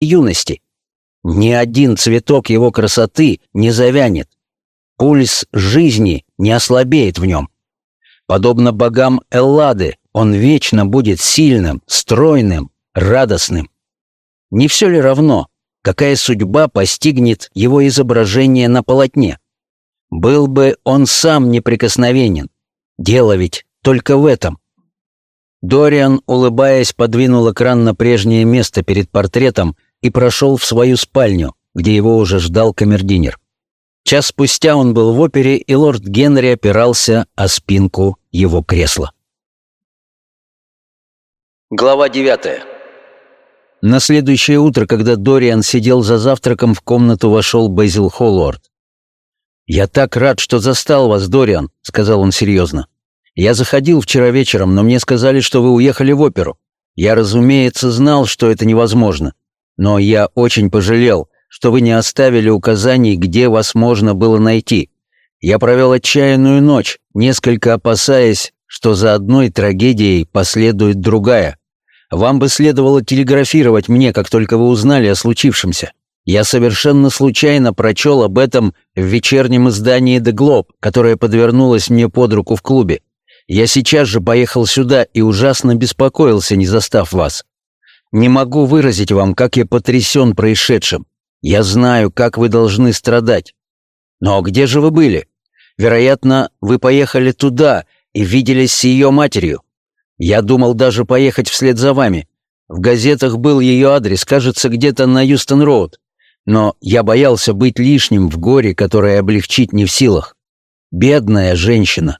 юности. Ни один цветок его красоты не завянет. Пульс жизни не ослабеет в нем. Подобно богам Эллады, он вечно будет сильным, стройным, радостным. Не все ли равно, какая судьба постигнет его изображение на полотне? Был бы он сам неприкосновенен. Дело ведь только в этом. Дориан, улыбаясь, подвинул экран на прежнее место перед портретом и прошел в свою спальню, где его уже ждал камердинер. Час спустя он был в опере, и лорд Генри опирался о спинку его кресла. Глава девятая. На следующее утро, когда Дориан сидел за завтраком, в комнату вошел Безил Холлорд. «Я так рад, что застал вас, Дориан», — сказал он серьезно. «Я заходил вчера вечером, но мне сказали, что вы уехали в оперу. Я, разумеется, знал, что это невозможно. Но я очень пожалел, что вы не оставили указаний, где вас можно было найти. Я провел отчаянную ночь, несколько опасаясь, что за одной трагедией последует другая. Вам бы следовало телеграфировать мне, как только вы узнали о случившемся. Я совершенно случайно прочел об этом в вечернем издании «The Globe», которое подвернулось мне под руку в клубе. Я сейчас же поехал сюда и ужасно беспокоился, не застав вас. Не могу выразить вам, как я потрясен происшедшим. Я знаю, как вы должны страдать. Но где же вы были? Вероятно, вы поехали туда и виделись с ее матерью. Я думал даже поехать вслед за вами. В газетах был ее адрес, кажется, где-то на Юстон-Роуд но я боялся быть лишним в горе, которое облегчить не в силах. Бедная женщина.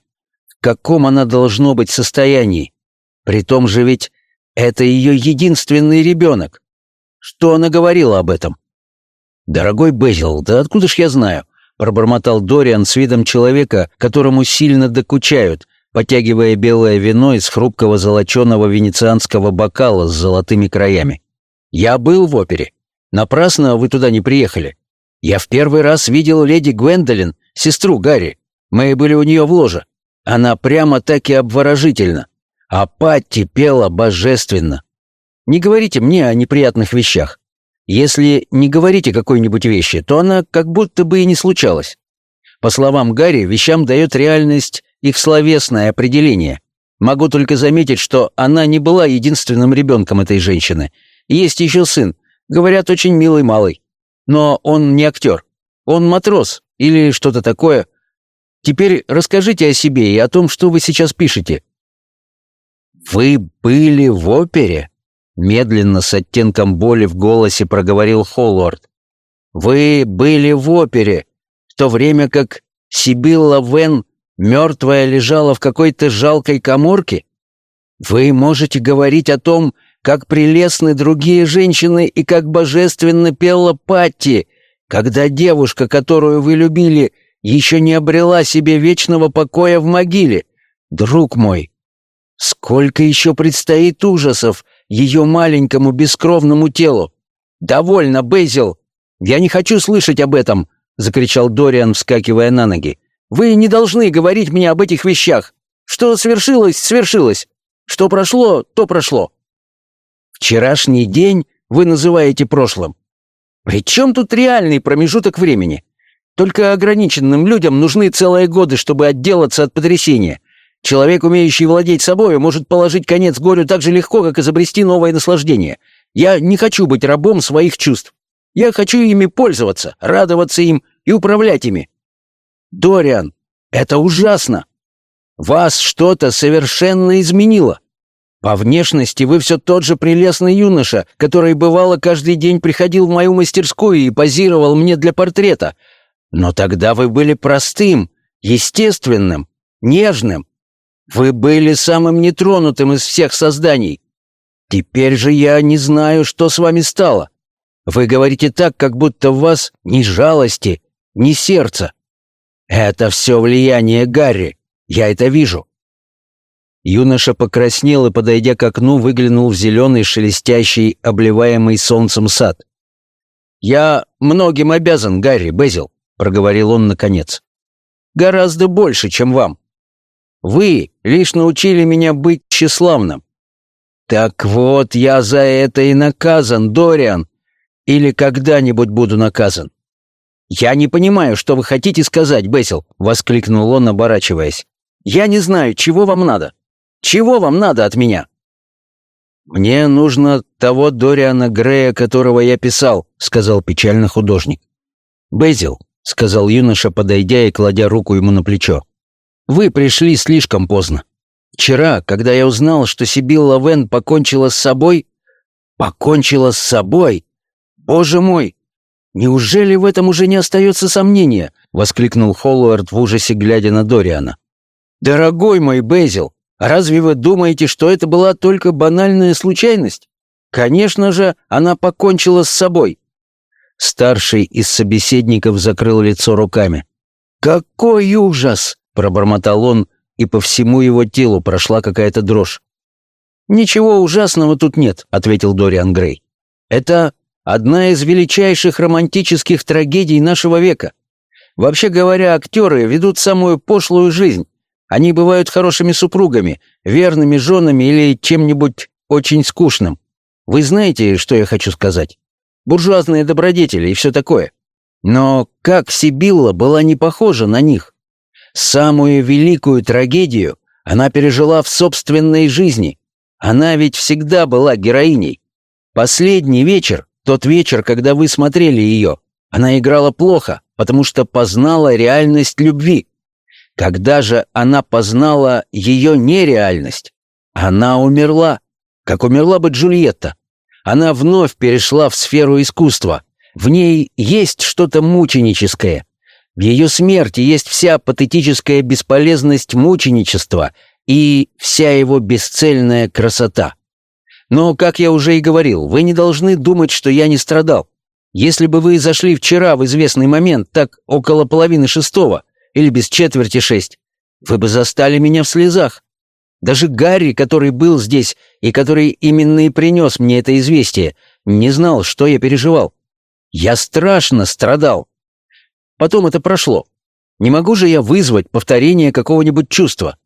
В каком она должно быть состоянии? При том же ведь это ее единственный ребенок. Что она говорила об этом? «Дорогой Безил, да откуда ж я знаю?» — пробормотал Дориан с видом человека, которому сильно докучают, потягивая белое вино из хрупкого золоченого венецианского бокала с золотыми краями. «Я был в опере. Напрасно вы туда не приехали. Я в первый раз видел леди Гвендолин, сестру Гарри. Мы были у нее в ложе. Она прямо так и обворожительна. А Патти пела божественно. Не говорите мне о неприятных вещах. Если не говорите какой-нибудь вещи, то она как будто бы и не случалась. По словам Гарри, вещам дает реальность их словесное определение. Могу только заметить, что она не была единственным ребенком этой женщины. Есть еще сын, Говорят, очень милый малый. Но он не актер. Он матрос или что-то такое. Теперь расскажите о себе и о том, что вы сейчас пишете». «Вы были в опере?» Медленно, с оттенком боли в голосе проговорил Холлорд. «Вы были в опере, в то время как Сибилла Вен мертвая лежала в какой-то жалкой коморке? Вы можете говорить о том, как прелестны другие женщины и как божественно пела Патти, когда девушка, которую вы любили, еще не обрела себе вечного покоя в могиле. Друг мой, сколько еще предстоит ужасов ее маленькому бескровному телу? Довольно, Безил! Я не хочу слышать об этом!» — закричал Дориан, вскакивая на ноги. «Вы не должны говорить мне об этих вещах. Что свершилось, свершилось. Что прошло, то прошло. Вчерашний день вы называете прошлым. При чем тут реальный промежуток времени? Только ограниченным людям нужны целые годы, чтобы отделаться от потрясения. Человек, умеющий владеть собой, может положить конец горю так же легко, как изобрести новое наслаждение. Я не хочу быть рабом своих чувств. Я хочу ими пользоваться, радоваться им и управлять ими. Дориан, это ужасно. Вас что-то совершенно изменило. По внешности вы все тот же прелестный юноша, который, бывало, каждый день приходил в мою мастерскую и позировал мне для портрета. Но тогда вы были простым, естественным, нежным. Вы были самым нетронутым из всех созданий. Теперь же я не знаю, что с вами стало. Вы говорите так, как будто в вас ни жалости, ни сердца. Это все влияние Гарри, я это вижу. Юноша покраснел и, подойдя к окну, выглянул в зеленый, шелестящий, обливаемый солнцем сад. «Я многим обязан, Гарри Безил», — проговорил он наконец. «Гораздо больше, чем вам. Вы лишь научили меня быть тщеславным. Так вот, я за это и наказан, Дориан. или когда-нибудь буду наказан. «Я не понимаю, что вы хотите сказать, Бесил», — воскликнул он, оборачиваясь. «Я не знаю, чего вам надо. Чего вам надо от меня?» «Мне нужно того Дориана Грея, которого я писал», — сказал печально художник. «Безил», — сказал юноша, подойдя и кладя руку ему на плечо. «Вы пришли слишком поздно. Вчера, когда я узнал, что Сибилла Вен покончила с собой...» «Покончила с собой? Боже мой! Неужели в этом уже не остается сомнения?» — воскликнул Холлуэрт в ужасе, глядя на Дориана. «Дорогой мой Безил, разве вы думаете, что это была только банальная случайность? Конечно же, она покончила с собой. Старший из собеседников закрыл лицо руками. «Какой ужас!» — пробормотал он, и по всему его телу прошла какая-то дрожь. «Ничего ужасного тут нет», — ответил Дориан Грей. «Это одна из величайших романтических трагедий нашего века. Вообще говоря, актеры ведут самую пошлую жизнь. Они бывают хорошими супругами, верными женами или чем-нибудь очень скучным. Вы знаете, что я хочу сказать? буржуазные добродетели и все такое. Но как Сибилла была не похожа на них? Самую великую трагедию она пережила в собственной жизни. Она ведь всегда была героиней. Последний вечер, тот вечер, когда вы смотрели ее, она играла плохо, потому что познала реальность любви. Когда же она познала ее нереальность, она умерла, как умерла бы Джульетта. Она вновь перешла в сферу искусства. В ней есть что-то мученическое. В ее смерти есть вся патетическая бесполезность мученичества и вся его бесцельная красота. Но, как я уже и говорил, вы не должны думать, что я не страдал. Если бы вы зашли вчера в известный момент, так около половины шестого, или без четверти шесть, вы бы застали меня в слезах. Даже Гарри, который был здесь и который именно и принес мне это известие, не знал, что я переживал. Я страшно страдал. Потом это прошло. Не могу же я вызвать повторение какого-нибудь чувства.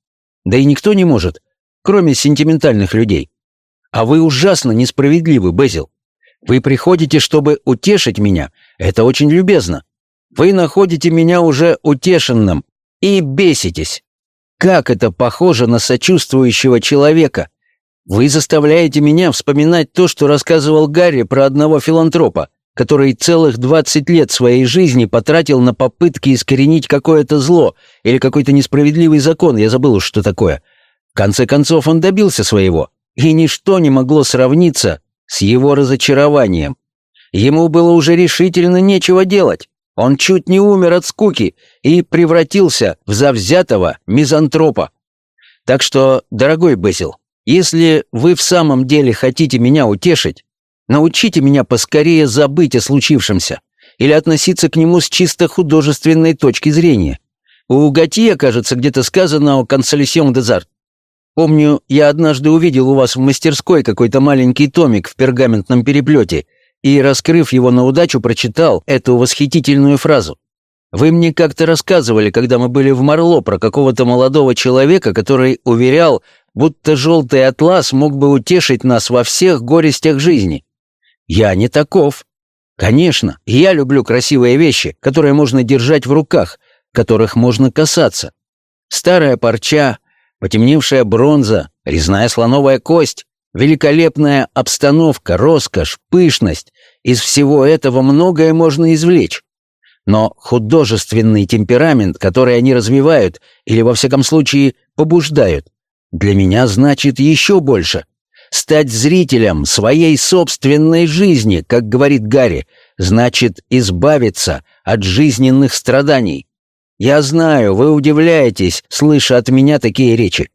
Да и никто не может, кроме сентиментальных людей. А вы ужасно несправедливы, Безил. Вы приходите, чтобы утешить меня. Это очень любезно. Вы находите меня уже утешенным и беситесь. Как это похоже на сочувствующего человека! Вы заставляете меня вспоминать то, что рассказывал Гарри про одного филантропа, который целых 20 лет своей жизни потратил на попытки искоренить какое-то зло или какой-то несправедливый закон, я забыл уж, что такое. В конце концов, он добился своего, и ничто не могло сравниться с его разочарованием. Ему было уже решительно нечего делать. Он чуть не умер от скуки и превратился в завзятого мизантропа. Так что, дорогой Безил, если вы в самом деле хотите меня утешить, научите меня поскорее забыть о случившемся или относиться к нему с чисто художественной точки зрения. У Готье, кажется, где-то сказано о «Консолисьон дезарт». Помню, я однажды увидел у вас в мастерской какой-то маленький томик в пергаментном переплете — и, раскрыв его на удачу, прочитал эту восхитительную фразу. «Вы мне как-то рассказывали, когда мы были в Марло, про какого-то молодого человека, который уверял, будто желтый атлас мог бы утешить нас во всех горестях жизни. Я не таков. Конечно, я люблю красивые вещи, которые можно держать в руках, которых можно касаться. Старая парча, потемневшая бронза, резная слоновая кость, Великолепная обстановка, роскошь, пышность. Из всего этого многое можно извлечь. Но художественный темперамент, который они развивают, или во всяком случае побуждают, для меня значит еще больше. Стать зрителем своей собственной жизни, как говорит Гарри, значит избавиться от жизненных страданий. Я знаю, вы удивляетесь, слыша от меня такие речи.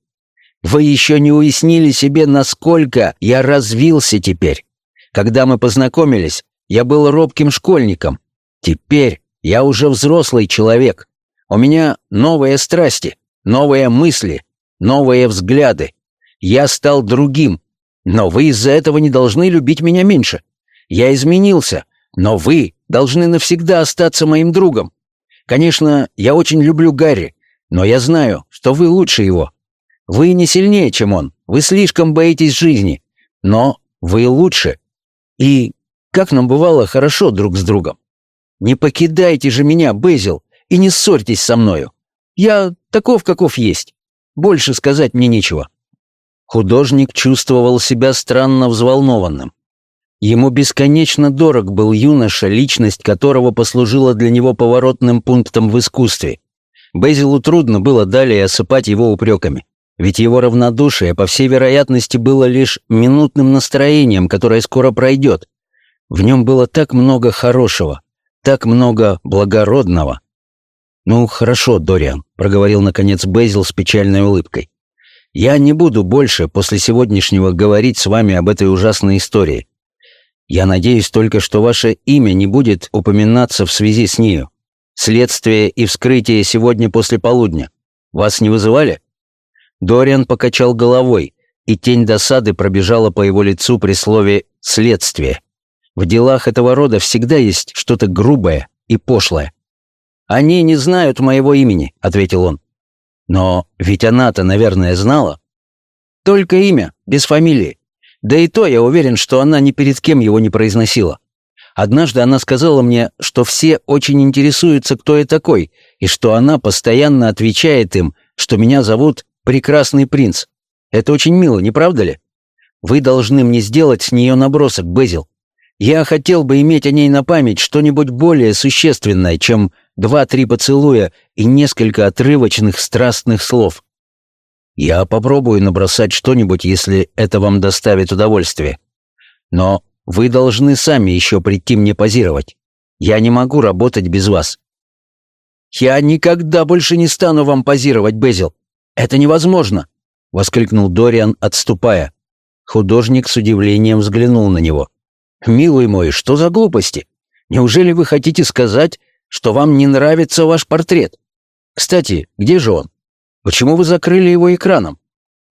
Вы еще не уяснили себе, насколько я развился теперь. Когда мы познакомились, я был робким школьником. Теперь я уже взрослый человек. У меня новые страсти, новые мысли, новые взгляды. Я стал другим, но вы из-за этого не должны любить меня меньше. Я изменился, но вы должны навсегда остаться моим другом. Конечно, я очень люблю Гарри, но я знаю, что вы лучше его. Вы не сильнее, чем он. Вы слишком боитесь жизни. Но вы лучше. И Как нам бывало хорошо друг с другом. Не покидайте же меня, Безил, и не ссорьтесь со мною. Я таков, каков есть. Больше сказать мне нечего». Художник чувствовал себя странно взволнованным. Ему бесконечно дорог был юноша, личность которого послужила для него поворотным пунктом в искусстве. Безилу трудно было далее осыпать его упреками, ведь его равнодушие, по всей вероятности, было лишь минутным настроением, которое скоро пройдет. В нем было так много хорошего, так много благородного. «Ну, хорошо, Дориан», — проговорил, наконец, Безил с печальной улыбкой. «Я не буду больше после сегодняшнего говорить с вами об этой ужасной истории. Я надеюсь только, что ваше имя не будет упоминаться в связи с нею. Следствие и вскрытие сегодня после полудня. Вас не вызывали?» Дориан покачал головой, и тень досады пробежала по его лицу при слове «следствие». В делах этого рода всегда есть что-то грубое и пошлое. «Они не знают моего имени», — ответил он. «Но ведь она-то, наверное, знала». «Только имя, без фамилии. Да и то я уверен, что она ни перед кем его не произносила. Однажды она сказала мне, что все очень интересуются, кто я такой, и что она постоянно отвечает им, что меня зовут Прекрасный принц. Это очень мило, не правда ли? Вы должны мне сделать с нее набросок, Безил. Я хотел бы иметь о ней на память что-нибудь более существенное, чем два-три поцелуя и несколько отрывочных страстных слов. Я попробую набросать что-нибудь, если это вам доставит удовольствие. Но вы должны сами еще прийти мне позировать. Я не могу работать без вас. Я никогда больше не стану вам позировать, Безил. Это невозможно, воскликнул Дориан, отступая. Художник с удивлением взглянул на него. «Милый мой, что за глупости? Неужели вы хотите сказать, что вам не нравится ваш портрет? Кстати, где же он? Почему вы закрыли его экраном?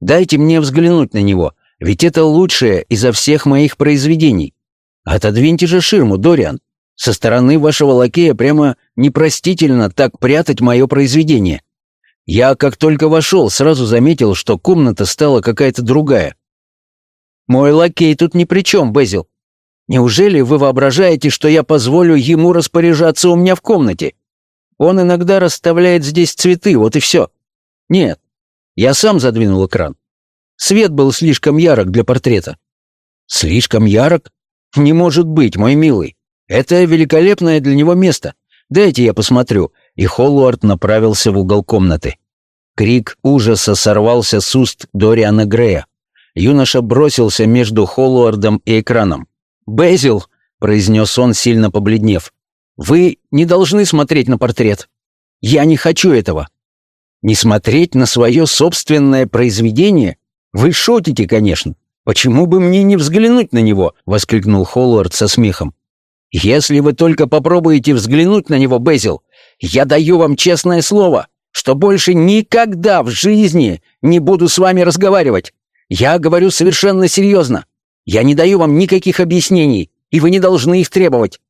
Дайте мне взглянуть на него, ведь это лучшее изо всех моих произведений. Отодвиньте же ширму, Дориан. Со стороны вашего лакея прямо непростительно так прятать мое произведение. Я, как только вошел, сразу заметил, что комната стала какая-то другая. Мой лакей тут ни при чем, Безил. Неужели вы воображаете, что я позволю ему распоряжаться у меня в комнате? Он иногда расставляет здесь цветы, вот и все. Нет, я сам задвинул экран. Свет был слишком ярок для портрета. Слишком ярок? Не может быть, мой милый. Это великолепное для него место. Дайте я посмотрю. И Холлуард направился в угол комнаты. Крик ужаса сорвался с уст Дориана Грея. Юноша бросился между Холлуардом и экраном. «Безил!» — произнес он, сильно побледнев. «Вы не должны смотреть на портрет. Я не хочу этого. Не смотреть на свое собственное произведение? Вы шутите, конечно. Почему бы мне не взглянуть на него?» — воскликнул Холлард со смехом. «Если вы только попробуете взглянуть на него, Безил, я даю вам честное слово, что больше никогда в жизни не буду с вами разговаривать. Я говорю совершенно серьезно. Я не даю вам никаких объяснений, и вы не должны их требовать.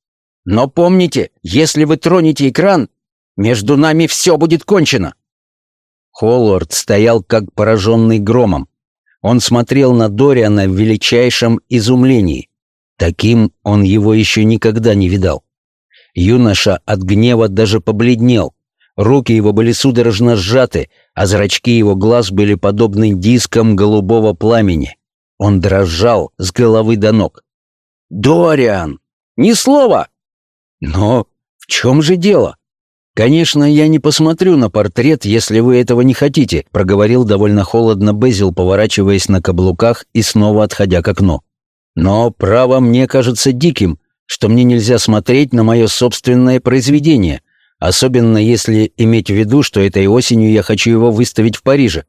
Но помните, если вы тронете экран, между нами все будет кончено. Холлорд стоял как пораженный громом. Он смотрел на Дориана в величайшем изумлении. Таким он его еще никогда не видал. Юноша от гнева даже побледнел. Руки его были судорожно сжаты, а зрачки его глаз были подобны дискам голубого пламени. Он дрожал с головы до ног. «Дориан! Ни слова!» «Но в чем же дело?» «Конечно, я не посмотрю на портрет, если вы этого не хотите», проговорил довольно холодно Безил, поворачиваясь на каблуках и снова отходя к окну. «Но право мне кажется диким, что мне нельзя смотреть на мое собственное произведение, особенно если иметь в виду, что этой осенью я хочу его выставить в Париже.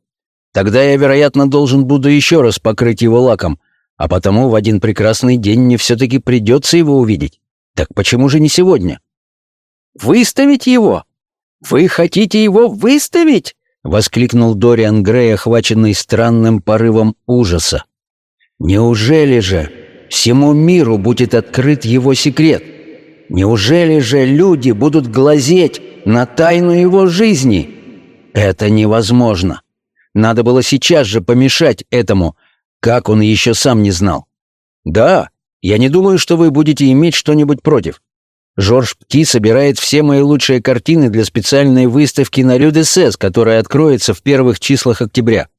Тогда я, вероятно, должен буду еще раз покрыть его лаком, а потому в один прекрасный день мне все-таки придется его увидеть. Так почему же не сегодня?» Выставить его? Вы хотите его выставить? Воскликнул Дориан Грей, охваченный странным порывом ужаса. Неужели же всему миру будет открыт его секрет? Неужели же люди будут глазеть на тайну его жизни? Это невозможно. Надо было сейчас же помешать этому, как он еще сам не знал. Да, Я не думаю, что вы будете иметь что-нибудь против. Жорж Пти собирает все мои лучшие картины для специальной выставки на Рю-де-Сес, которая откроется в первых числах октября.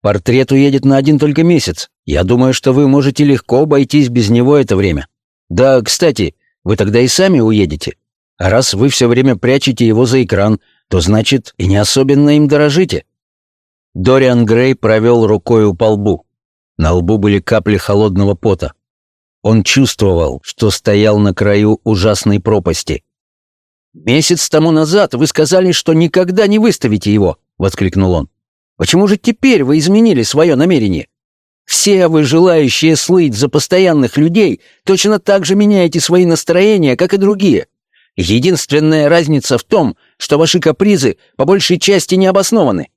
Портрет уедет на один только месяц. Я думаю, что вы можете легко обойтись без него это время. Да, кстати, вы тогда и сами уедете. А раз вы все время прячете его за экран, то значит и не особенно им дорожите». Дориан Грей провел рукой по лбу. На лбу были капли холодного пота. Он чувствовал, что стоял на краю ужасной пропасти. «Месяц тому назад вы сказали, что никогда не выставите его!» — воскликнул он. «Почему же теперь вы изменили свое намерение? Все вы, желающие слыть за постоянных людей, точно так же меняете свои настроения, как и другие. Единственная разница в том, что ваши капризы по большей части не обоснованы.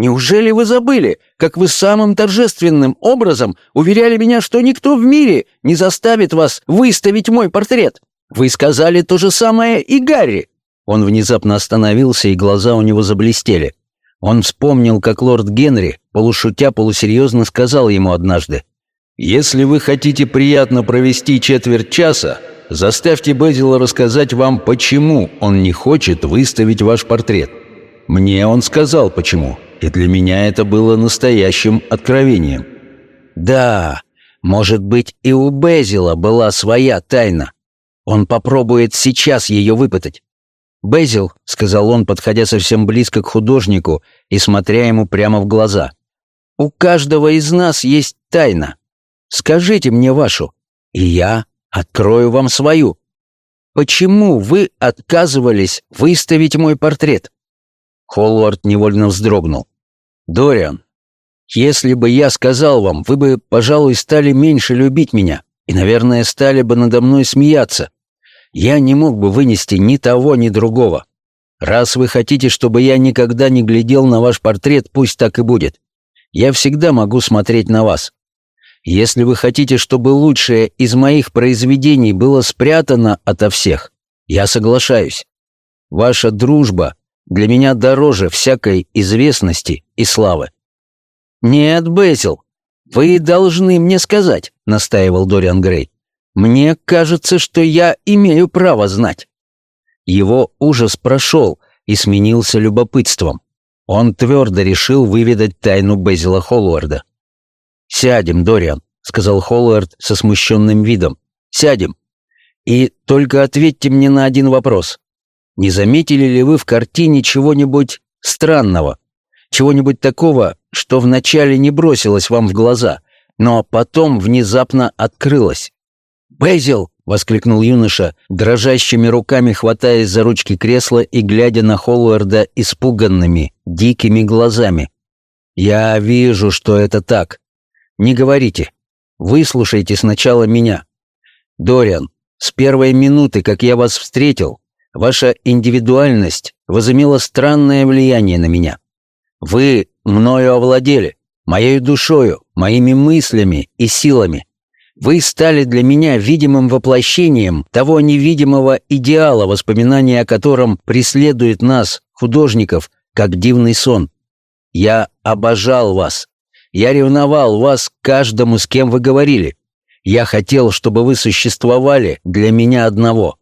Неужели вы забыли, как вы самым торжественным образом уверяли меня, что никто в мире не заставит вас выставить мой портрет? Вы сказали то же самое и Гарри. Он внезапно остановился, и глаза у него заблестели. Он вспомнил, как лорд Генри, полушутя, полусерьезно сказал ему однажды, «Если вы хотите приятно провести четверть часа, заставьте Безила рассказать вам, почему он не хочет выставить ваш портрет. Мне он сказал, почему, и для меня это было настоящим откровением». «Да, может быть, и у Безила была своя тайна. Он попробует сейчас ее выпытать. «Безил», — сказал он, подходя совсем близко к художнику и смотря ему прямо в глаза, — «у каждого из нас есть тайна. Скажите мне вашу, и я открою вам свою. Почему вы отказывались выставить мой портрет?» Холвард невольно вздрогнул. «Дориан, если бы я сказал вам, вы бы, пожалуй, стали меньше любить меня и, наверное, стали бы надо мной смеяться. Я не мог бы вынести ни того, ни другого. Раз вы хотите, чтобы я никогда не глядел на ваш портрет, пусть так и будет. Я всегда могу смотреть на вас. Если вы хотите, чтобы лучшее из моих произведений было спрятано ото всех, я соглашаюсь. Ваша дружба для меня дороже всякой известности и славы. «Нет, Бэзил, вы должны мне сказать», — настаивал Дориан Грей. Мне кажется, что я имею право знать». Его ужас прошел и сменился любопытством. Он твердо решил выведать тайну Безила Холлуарда. «Сядем, Дориан», — сказал Холлуард со смущенным видом. «Сядем. И только ответьте мне на один вопрос. Не заметили ли вы в картине чего-нибудь странного? Чего-нибудь такого, что вначале не бросилось вам в глаза, но потом внезапно открылось?» «Безил!» — воскликнул юноша, дрожащими руками хватаясь за ручки кресла и глядя на Холлуэрда испуганными, дикими глазами. «Я вижу, что это так. Не говорите. Выслушайте сначала меня. Дориан, с первой минуты, как я вас встретил, ваша индивидуальность возымела странное влияние на меня. Вы мною овладели, моей душою, моими мыслями и силами. Вы стали для меня видимым воплощением того невидимого идеала, воспоминания о котором преследует нас, художников, как дивный сон. Я обожал вас. Я ревновал вас каждому, с кем вы говорили. Я хотел, чтобы вы существовали для меня одного.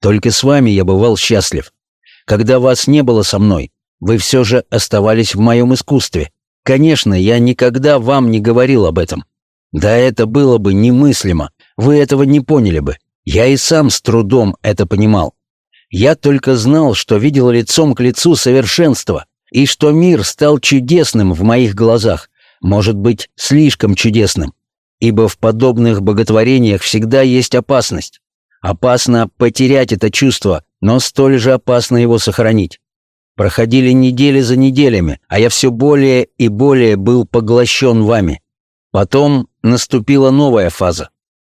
Только с вами я бывал счастлив. Когда вас не было со мной, вы все же оставались в моем искусстве. Конечно, я никогда вам не говорил об этом. Да это было бы немыслимо, вы этого не поняли бы. Я и сам с трудом это понимал. Я только знал, что видел лицом к лицу совершенство, и что мир стал чудесным в моих глазах, может быть, слишком чудесным, ибо в подобных боготворениях всегда есть опасность. Опасно потерять это чувство, но столь же опасно его сохранить. Проходили недели за неделями, а я все более и более был поглощен вами. Потом наступила новая фаза.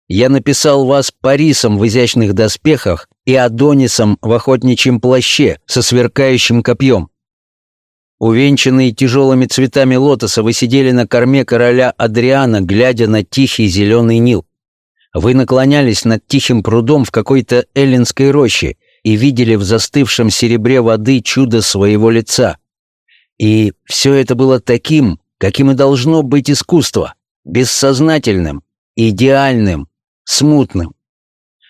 Я написал вас Парисом в изящных доспехах и Адонисом в охотничьем плаще со сверкающим копьем. Увенчанные тяжелыми цветами лотоса, вы сидели на корме короля Адриана, глядя на тихий зеленый Нил. Вы наклонялись над тихим прудом в какой-то эллинской роще и видели в застывшем серебре воды чудо своего лица. И все это было таким, каким и должно быть искусство бессознательным, идеальным, смутным.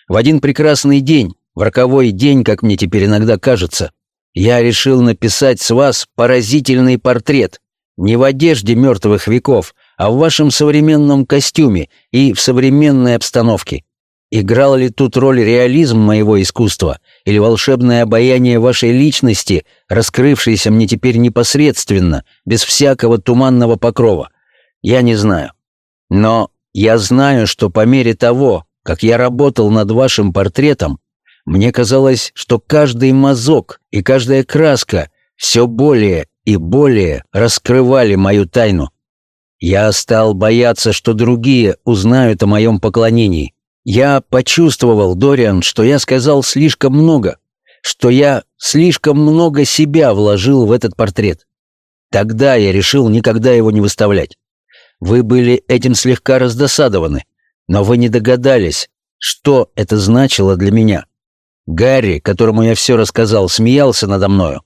В один прекрасный день, в роковой день, как мне теперь иногда кажется, я решил написать с вас поразительный портрет, не в одежде мертвых веков, а в вашем современном костюме и в современной обстановке. Играл ли тут роль реализм моего искусства или волшебное обаяние вашей личности, раскрывшееся мне теперь непосредственно, без всякого туманного покрова? Я не знаю. Но я знаю, что по мере того, как я работал над вашим портретом, мне казалось, что каждый мазок и каждая краска все более и более раскрывали мою тайну. Я стал бояться, что другие узнают о моем поклонении. Я почувствовал, Дориан, что я сказал слишком много, что я слишком много себя вложил в этот портрет. Тогда я решил никогда его не выставлять. Вы были этим слегка раздосадованы, но вы не догадались, что это значило для меня. Гарри, которому я все рассказал, смеялся надо мною.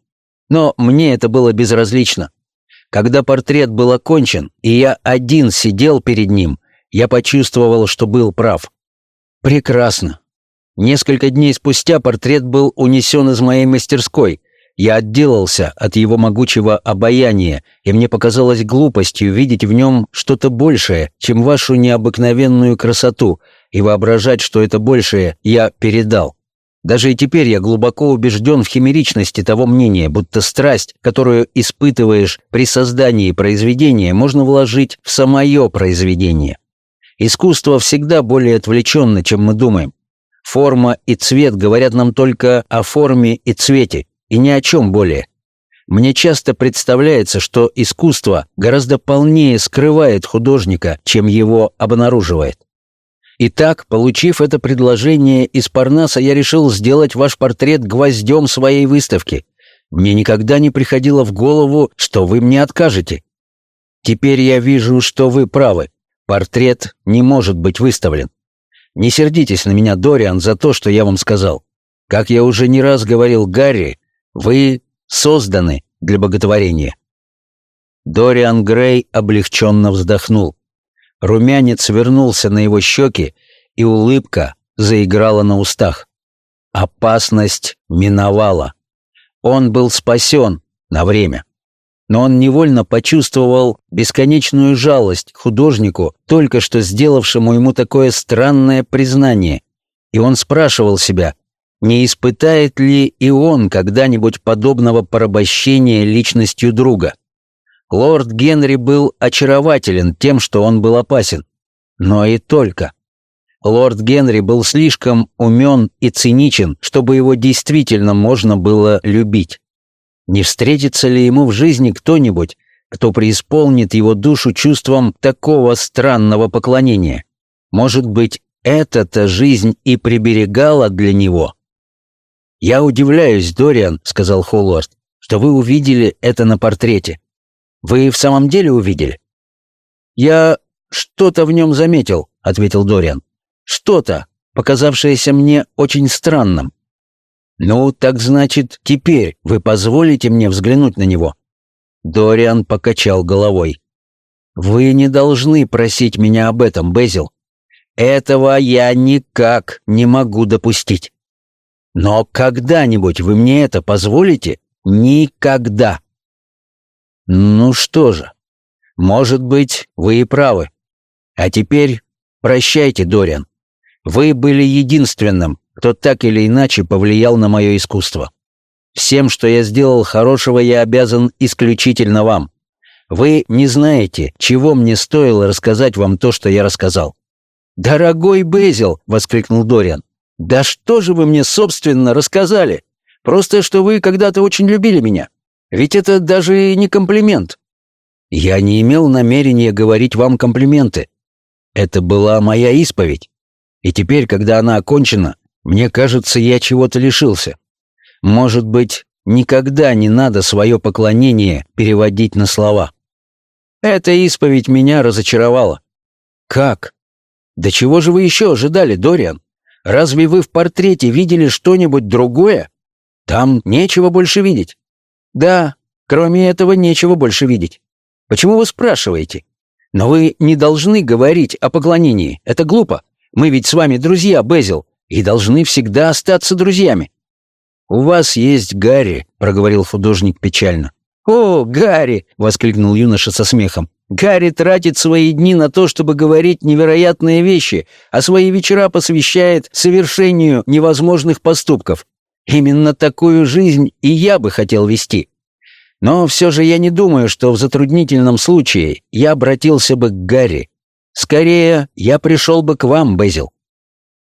Но мне это было безразлично. Когда портрет был окончен, и я один сидел перед ним, я почувствовал, что был прав. Прекрасно. Несколько дней спустя портрет был унесен из моей мастерской. Я отделался от его могучего обаяния, и мне показалось глупостью видеть в нем что-то большее, чем вашу необыкновенную красоту, и воображать, что это большее я передал. Даже и теперь я глубоко убежден в химеричности того мнения, будто страсть, которую испытываешь при создании произведения, можно вложить в самое произведение. Искусство всегда более отвлеченно, чем мы думаем. Форма и цвет говорят нам только о форме и цвете, и ни о чем более. Мне часто представляется, что искусство гораздо полнее скрывает художника, чем его обнаруживает. Итак, получив это предложение из Парнаса, я решил сделать ваш портрет гвоздем своей выставки. Мне никогда не приходило в голову, что вы мне откажете. Теперь я вижу, что вы правы. Портрет не может быть выставлен. Не сердитесь на меня, Дориан, за то, что я вам сказал. Как я уже не раз говорил Гарри, вы созданы для боготворения. Дориан Грей облегченно вздохнул. Румянец вернулся на его щеки, и улыбка заиграла на устах. Опасность миновала. Он был спасен на время. Но он невольно почувствовал бесконечную жалость художнику, только что сделавшему ему такое странное признание. И он спрашивал себя, не испытает ли и он когда-нибудь подобного порабощения личностью друга. Лорд Генри был очарователен тем, что он был опасен. Но и только. Лорд Генри был слишком умен и циничен, чтобы его действительно можно было любить. Не встретится ли ему в жизни кто-нибудь, кто преисполнит его душу чувством такого странного поклонения? Может быть, эта-то жизнь и приберегала для него? «Я удивляюсь, Дориан», — сказал Холлард, — «что вы увидели это на портрете. Вы в самом деле увидели?» «Я что-то в нем заметил», — ответил Дориан. «Что-то, показавшееся мне очень странным». «Ну, так значит, теперь вы позволите мне взглянуть на него?» Дориан покачал головой. «Вы не должны просить меня об этом, Безил. Этого я никак не могу допустить. Но когда-нибудь вы мне это позволите? Никогда!» Ну что же, может быть, вы и правы. А теперь прощайте, Дориан. Вы были единственным, кто так или иначе повлиял на мое искусство. Всем, что я сделал хорошего, я обязан исключительно вам. Вы не знаете, чего мне стоило рассказать вам то, что я рассказал. «Дорогой Безил!» — воскликнул Дориан. «Да что же вы мне, собственно, рассказали? Просто, что вы когда-то очень любили меня. Ведь это даже не комплимент. Я не имел намерения говорить вам комплименты. Это была моя исповедь. И теперь, когда она окончена, мне кажется, я чего-то лишился. Может быть, никогда не надо свое поклонение переводить на слова. Эта исповедь меня разочаровала. Как? Да чего же вы еще ожидали, Дориан? Разве вы в портрете видели что-нибудь другое? Там нечего больше видеть. Да, кроме этого нечего больше видеть. Почему вы спрашиваете? Но вы не должны говорить о поклонении. Это глупо. Мы ведь с вами друзья, Безил, и должны всегда остаться друзьями». «У вас есть Гарри», — проговорил художник печально. «О, Гарри!» — воскликнул юноша со смехом. «Гарри тратит свои дни на то, чтобы говорить невероятные вещи, а свои вечера посвящает совершению невозможных поступков. Именно такую жизнь и я бы хотел вести. Но все же я не думаю, что в затруднительном случае я обратился бы к Гарри. Скорее, я пришел бы к вам, Безил.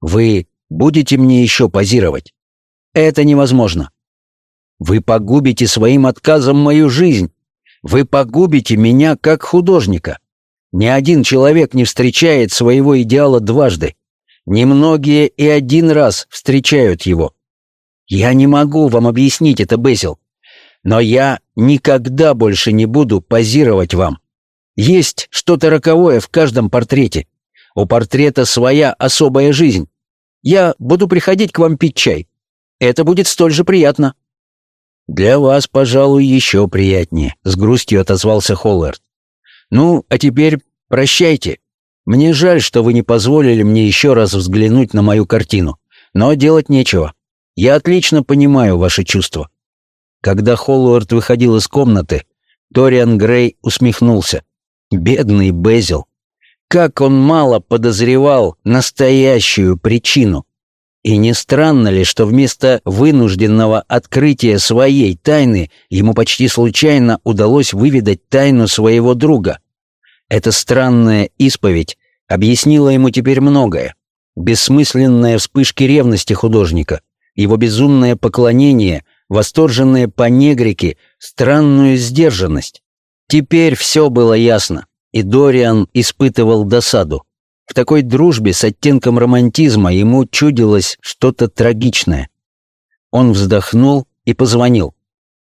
Вы будете мне еще позировать? Это невозможно. Вы погубите своим отказом мою жизнь. Вы погубите меня как художника. Ни один человек не встречает своего идеала дважды. Немногие и один раз встречают его. Я не могу вам объяснить это, Безил. Но я никогда больше не буду позировать вам. Есть что-то роковое в каждом портрете. У портрета своя особая жизнь. Я буду приходить к вам пить чай. Это будет столь же приятно». «Для вас, пожалуй, еще приятнее», — с грустью отозвался Холлард. «Ну, а теперь прощайте. Мне жаль, что вы не позволили мне еще раз взглянуть на мою картину. Но делать нечего. Я отлично понимаю ваши чувства. Когда Холлуард выходил из комнаты, Ториан Грей усмехнулся. Бедный Безил. Как он мало подозревал настоящую причину. И не странно ли, что вместо вынужденного открытия своей тайны ему почти случайно удалось выведать тайну своего друга? Эта странная исповедь объяснила ему теперь многое. Бессмысленные вспышки ревности художника, его безумное поклонение восторженные понегрики, странную сдержанность. Теперь все было ясно, и Дориан испытывал досаду. В такой дружбе с оттенком романтизма ему чудилось что-то трагичное. Он вздохнул и позвонил.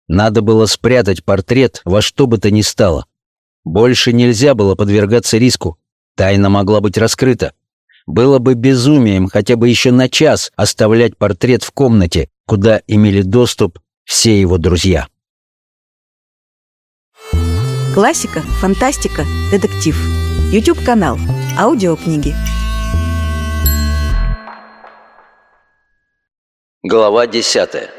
Надо было спрятать портрет во что бы то ни стало. Больше нельзя было подвергаться риску. Тайна могла быть раскрыта. Было бы безумием хотя бы еще на час оставлять портрет в комнате, куда имели доступ все его друзья. Классика, фантастика, детектив. YouTube канал. Аудиокниги. Глава десятая.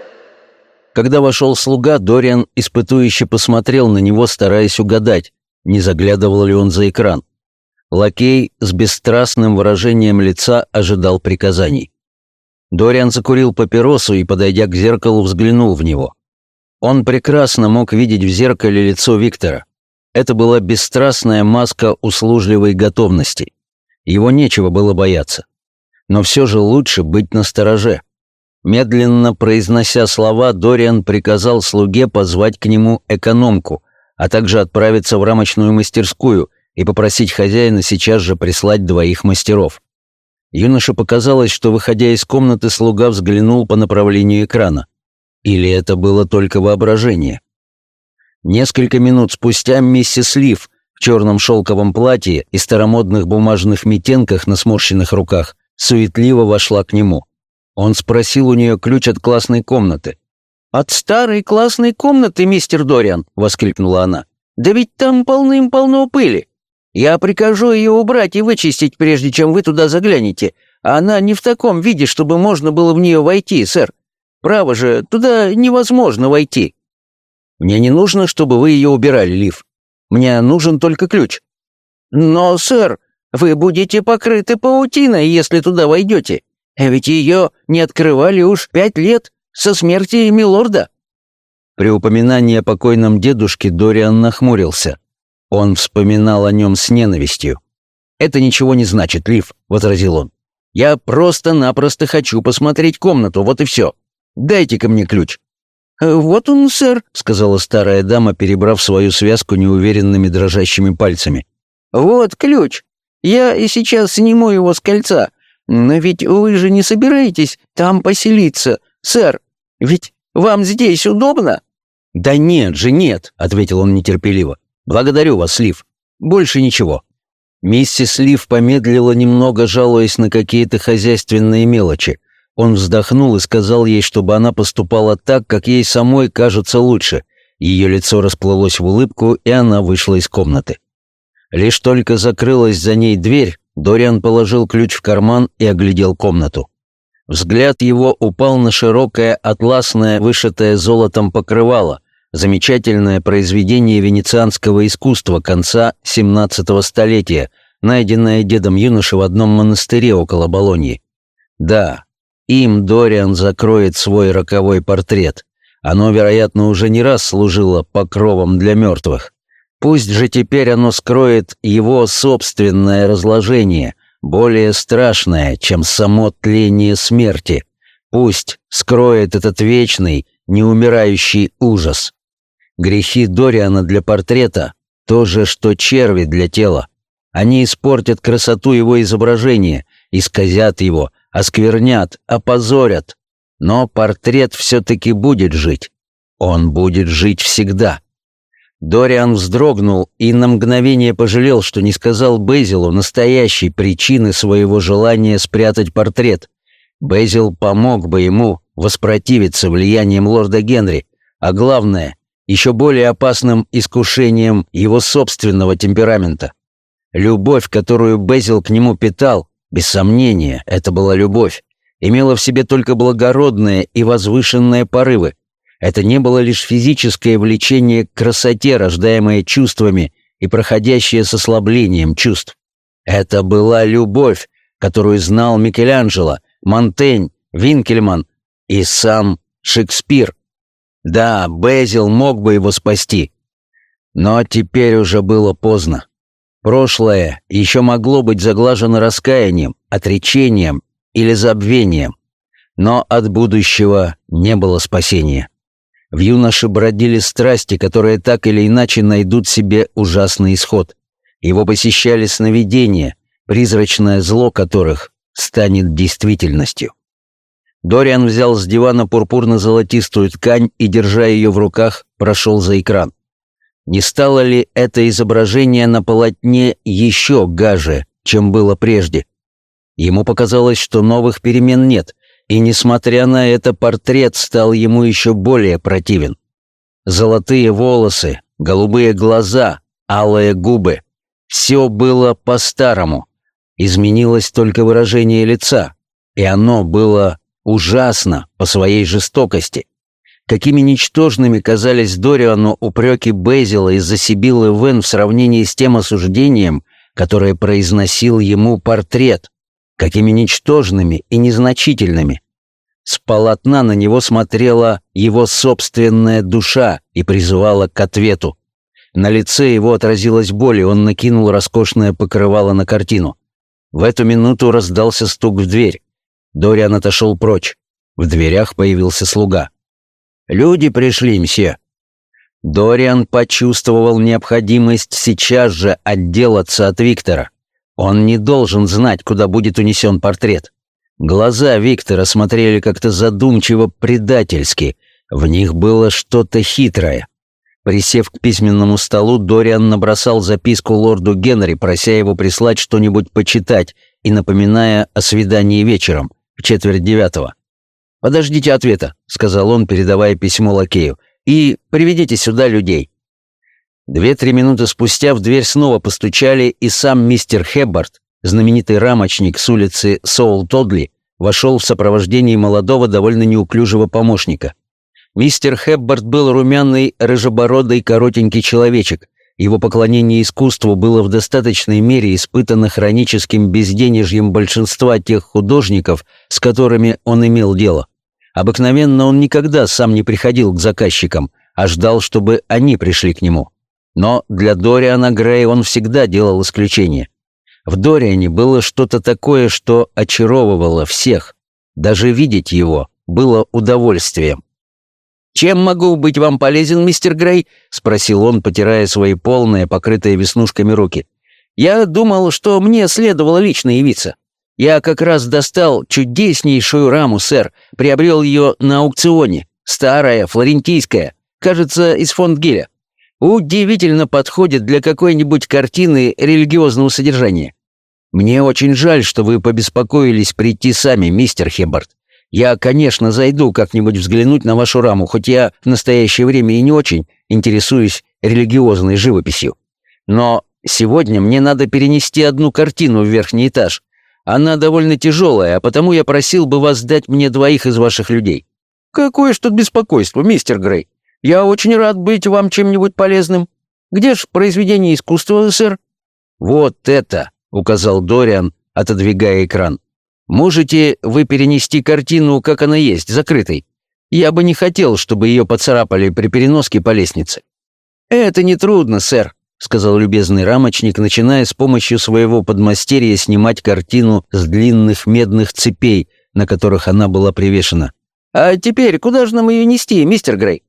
Когда вошел слуга, Дориан испытующе посмотрел на него, стараясь угадать, не заглядывал ли он за экран. Лакей с бесстрастным выражением лица ожидал приказаний. Дориан закурил папиросу и, подойдя к зеркалу, взглянул в него. Он прекрасно мог видеть в зеркале лицо Виктора. Это была бесстрастная маска услужливой готовности. Его нечего было бояться. Но все же лучше быть настороже. Медленно произнося слова, Дориан приказал слуге позвать к нему экономку, а также отправиться в рамочную мастерскую и попросить хозяина сейчас же прислать двоих мастеров. Юноше показалось, что, выходя из комнаты, слуга взглянул по направлению экрана. Или это было только воображение? Несколько минут спустя миссис Лив в черном шелковом платье и старомодных бумажных метенках на сморщенных руках суетливо вошла к нему. Он спросил у нее ключ от классной комнаты. «От старой классной комнаты, мистер Дориан!» — воскликнула она. «Да ведь там полным-полно пыли. Я прикажу ее убрать и вычистить, прежде чем вы туда заглянете. Она не в таком виде, чтобы можно было в нее войти, сэр. Право же, туда невозможно войти. Мне не нужно, чтобы вы ее убирали, Лив. Мне нужен только ключ. Но, сэр, вы будете покрыты паутиной, если туда войдете. Ведь ее не открывали уж пять лет со смерти милорда. При упоминании о покойном дедушке Дориан нахмурился. Он вспоминал о нем с ненавистью. «Это ничего не значит, Лив», — возразил он. «Я просто-напросто хочу посмотреть комнату, вот и все. Дайте-ка мне ключ». «Э, «Вот он, сэр», — сказала старая дама, перебрав свою связку неуверенными дрожащими пальцами. «Вот ключ. Я и сейчас сниму его с кольца. Но ведь вы же не собираетесь там поселиться, сэр. Ведь вам здесь удобно?» «Да нет же, нет», — ответил он нетерпеливо. «Благодарю вас, Лив. Больше ничего». Миссис Лив помедлила немного, жалуясь на какие-то хозяйственные мелочи. Он вздохнул и сказал ей, чтобы она поступала так, как ей самой кажется лучше. Ее лицо расплылось в улыбку, и она вышла из комнаты. Лишь только закрылась за ней дверь, Дориан положил ключ в карман и оглядел комнату. Взгляд его упал на широкое атласное, вышитое золотом покрывало, замечательное произведение венецианского искусства конца XVII столетия, найденное дедом юноши в одном монастыре около Болоньи. Да, им Дориан закроет свой роковой портрет. Оно, вероятно, уже не раз служило покровом для мертвых. Пусть же теперь оно скроет его собственное разложение, более страшное, чем само тление смерти. Пусть скроет этот вечный, неумирающий ужас. Грехи Дориана для портрета — то же, что черви для тела. Они испортят красоту его изображения, исказят его, осквернят, опозорят. Но портрет все-таки будет жить. Он будет жить всегда. Дориан вздрогнул и на мгновение пожалел, что не сказал Безилу настоящей причины своего желания спрятать портрет. Безил помог бы ему воспротивиться влиянием лорда Генри, а главное, еще более опасным искушением его собственного темперамента. Любовь, которую Безил к нему питал, без сомнения, это была любовь, имела в себе только благородные и возвышенные порывы, это не было лишь физическое влечение к красоте, рождаемое чувствами и проходящее с ослаблением чувств. Это была любовь, которую знал Микеланджело, Монтень, Винкельман и сам Шекспир. Да, Безил мог бы его спасти. Но теперь уже было поздно. Прошлое еще могло быть заглажено раскаянием, отречением или забвением. Но от будущего не было спасения. В юноше бродили страсти, которые так или иначе найдут себе ужасный исход. Его посещали сновидения, призрачное зло которых станет действительностью. Дориан взял с дивана пурпурно-золотистую ткань и, держа ее в руках, прошел за экран. Не стало ли это изображение на полотне еще гаже, чем было прежде? Ему показалось, что новых перемен нет, и, несмотря на это, портрет стал ему еще более противен. Золотые волосы, голубые глаза, алые губы — все было по-старому. Изменилось только выражение лица, и оно было ужасно по своей жестокости. Какими ничтожными казались Дориану упреки Безила из-за Сибилы Вен в сравнении с тем осуждением, которое произносил ему портрет какими ничтожными и незначительными. С полотна на него смотрела его собственная душа и призывала к ответу. На лице его отразилась боль, и он накинул роскошное покрывало на картину. В эту минуту раздался стук в дверь. Дориан отошел прочь. В дверях появился слуга. «Люди пришли, мсье». Дориан почувствовал необходимость сейчас же отделаться от Виктора. Он не должен знать, куда будет унесен портрет. Глаза Виктора смотрели как-то задумчиво предательски. В них было что-то хитрое. Присев к письменному столу, Дориан набросал записку лорду Генри, прося его прислать что-нибудь почитать и напоминая о свидании вечером, в четверть девятого. «Подождите ответа», — сказал он, передавая письмо лакею, — «и приведите сюда людей. Две-три минуты спустя в дверь снова постучали, и сам мистер Хеббард, знаменитый рамочник с улицы Соул-Тодли, вошел в сопровождении молодого, довольно неуклюжего помощника. Мистер Хеббард был румяный, рыжебородый, коротенький человечек. Его поклонение искусству было в достаточной мере испытано хроническим безденежьем большинства тех художников, с которыми он имел дело. Обыкновенно он никогда сам не приходил к заказчикам, а ждал, чтобы они пришли к нему. Но для Дориана Грея он всегда делал исключение. В Дориане было что-то такое, что очаровывало всех. Даже видеть его было удовольствием. «Чем могу быть вам полезен, мистер Грей?» — спросил он, потирая свои полные, покрытые веснушками руки. «Я думал, что мне следовало лично явиться. Я как раз достал чудеснейшую раму, сэр, приобрел ее на аукционе. Старая, флорентийская, кажется, из фонд Гиля удивительно подходит для какой-нибудь картины религиозного содержания. Мне очень жаль, что вы побеспокоились прийти сами, мистер Хеббард. Я, конечно, зайду как-нибудь взглянуть на вашу раму, хоть я в настоящее время и не очень интересуюсь религиозной живописью. Но сегодня мне надо перенести одну картину в верхний этаж. Она довольно тяжелая, а потому я просил бы вас дать мне двоих из ваших людей». «Какое ж тут беспокойство, мистер Грей? Я очень рад быть вам чем-нибудь полезным. Где ж произведение искусства, сэр?» «Вот это!» — указал Дориан, отодвигая экран. «Можете вы перенести картину, как она есть, закрытой? Я бы не хотел, чтобы ее поцарапали при переноске по лестнице». «Это нетрудно, сэр», — сказал любезный рамочник, начиная с помощью своего подмастерья снимать картину с длинных медных цепей, на которых она была привешена. «А теперь куда же нам ее нести, мистер Грей?»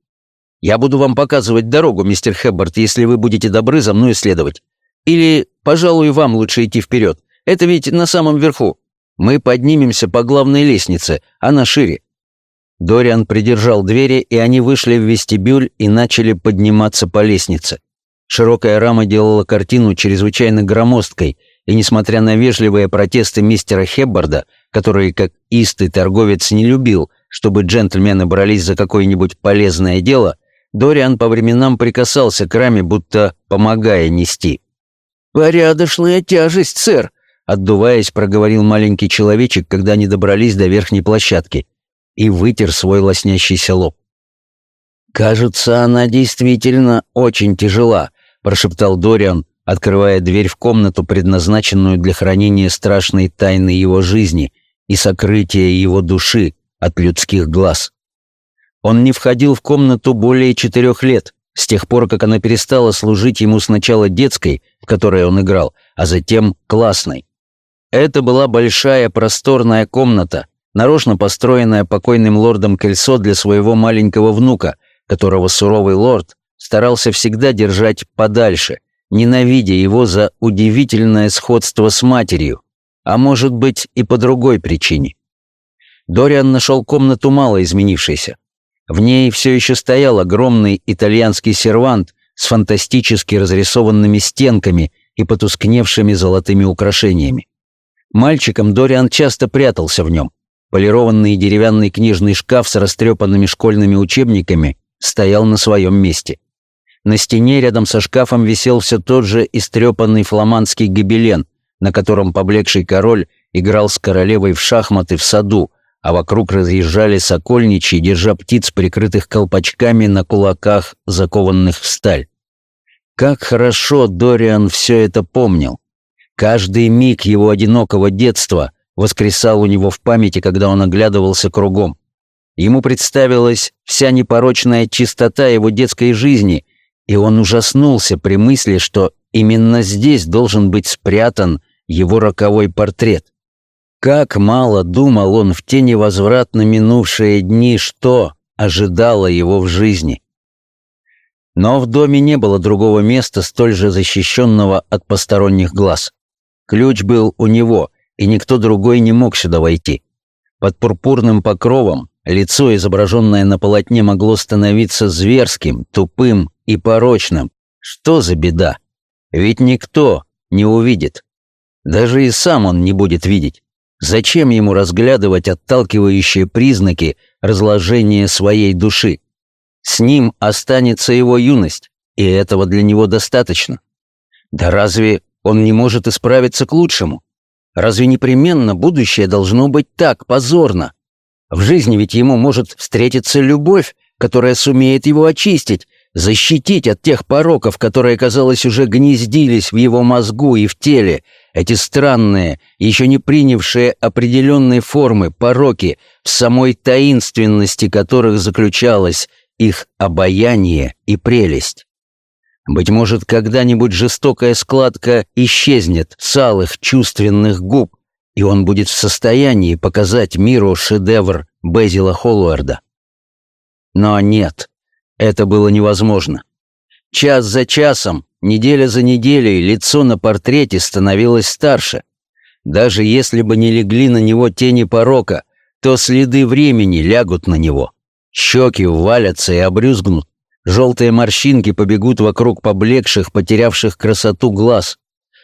«Я буду вам показывать дорогу, мистер Хэббард, если вы будете добры за мной следовать. Или, пожалуй, вам лучше идти вперед. Это ведь на самом верху. Мы поднимемся по главной лестнице, она шире». Дориан придержал двери, и они вышли в вестибюль и начали подниматься по лестнице. Широкая рама делала картину чрезвычайно громоздкой, и, несмотря на вежливые протесты мистера Хеббарда, который, как истый торговец, не любил, чтобы джентльмены брались за какое-нибудь полезное дело, Дориан по временам прикасался к раме, будто помогая нести. «Порядочная тяжесть, сэр», — отдуваясь, проговорил маленький человечек, когда они добрались до верхней площадки, и вытер свой лоснящийся лоб. «Кажется, она действительно очень тяжела», — прошептал Дориан, открывая дверь в комнату, предназначенную для хранения страшной тайны его жизни и сокрытия его души от людских глаз. Он не входил в комнату более четырех лет, с тех пор, как она перестала служить ему сначала детской, в которой он играл, а затем классной. Это была большая просторная комната, нарочно построенная покойным лордом Кельсо для своего маленького внука, которого суровый лорд старался всегда держать подальше, ненавидя его за удивительное сходство с матерью, а может быть и по другой причине. Дориан нашел комнату мало изменившейся. В ней все еще стоял огромный итальянский сервант с фантастически разрисованными стенками и потускневшими золотыми украшениями. Мальчиком Дориан часто прятался в нем. Полированный деревянный книжный шкаф с растрепанными школьными учебниками стоял на своем месте. На стене рядом со шкафом висел все тот же истрепанный фламандский гобелен, на котором поблекший король играл с королевой в шахматы в саду, а вокруг разъезжали сокольничьи, держа птиц, прикрытых колпачками на кулаках, закованных в сталь. Как хорошо Дориан все это помнил. Каждый миг его одинокого детства воскресал у него в памяти, когда он оглядывался кругом. Ему представилась вся непорочная чистота его детской жизни, и он ужаснулся при мысли, что именно здесь должен быть спрятан его роковой портрет. Как мало думал он в те невозвратно минувшие дни, что ожидало его в жизни. Но в доме не было другого места, столь же защищенного от посторонних глаз. Ключ был у него, и никто другой не мог сюда войти. Под пурпурным покровом лицо, изображенное на полотне, могло становиться зверским, тупым и порочным. Что за беда? Ведь никто не увидит. Даже и сам он не будет видеть. Зачем ему разглядывать отталкивающие признаки разложения своей души? С ним останется его юность, и этого для него достаточно. Да разве он не может исправиться к лучшему? Разве непременно будущее должно быть так позорно? В жизни ведь ему может встретиться любовь, которая сумеет его очистить, защитить от тех пороков, которые, казалось, уже гнездились в его мозгу и в теле, эти странные, еще не принявшие определенной формы пороки, в самой таинственности которых заключалось их обаяние и прелесть. Быть может, когда-нибудь жестокая складка исчезнет с алых чувственных губ, и он будет в состоянии показать миру шедевр Безила Холлуэрда. Но нет, это было невозможно. Час за часом Неделя за неделей лицо на портрете становилось старше. Даже если бы не легли на него тени порока, то следы времени лягут на него. Щеки валятся и обрюзгнут. Желтые морщинки побегут вокруг поблекших, потерявших красоту глаз.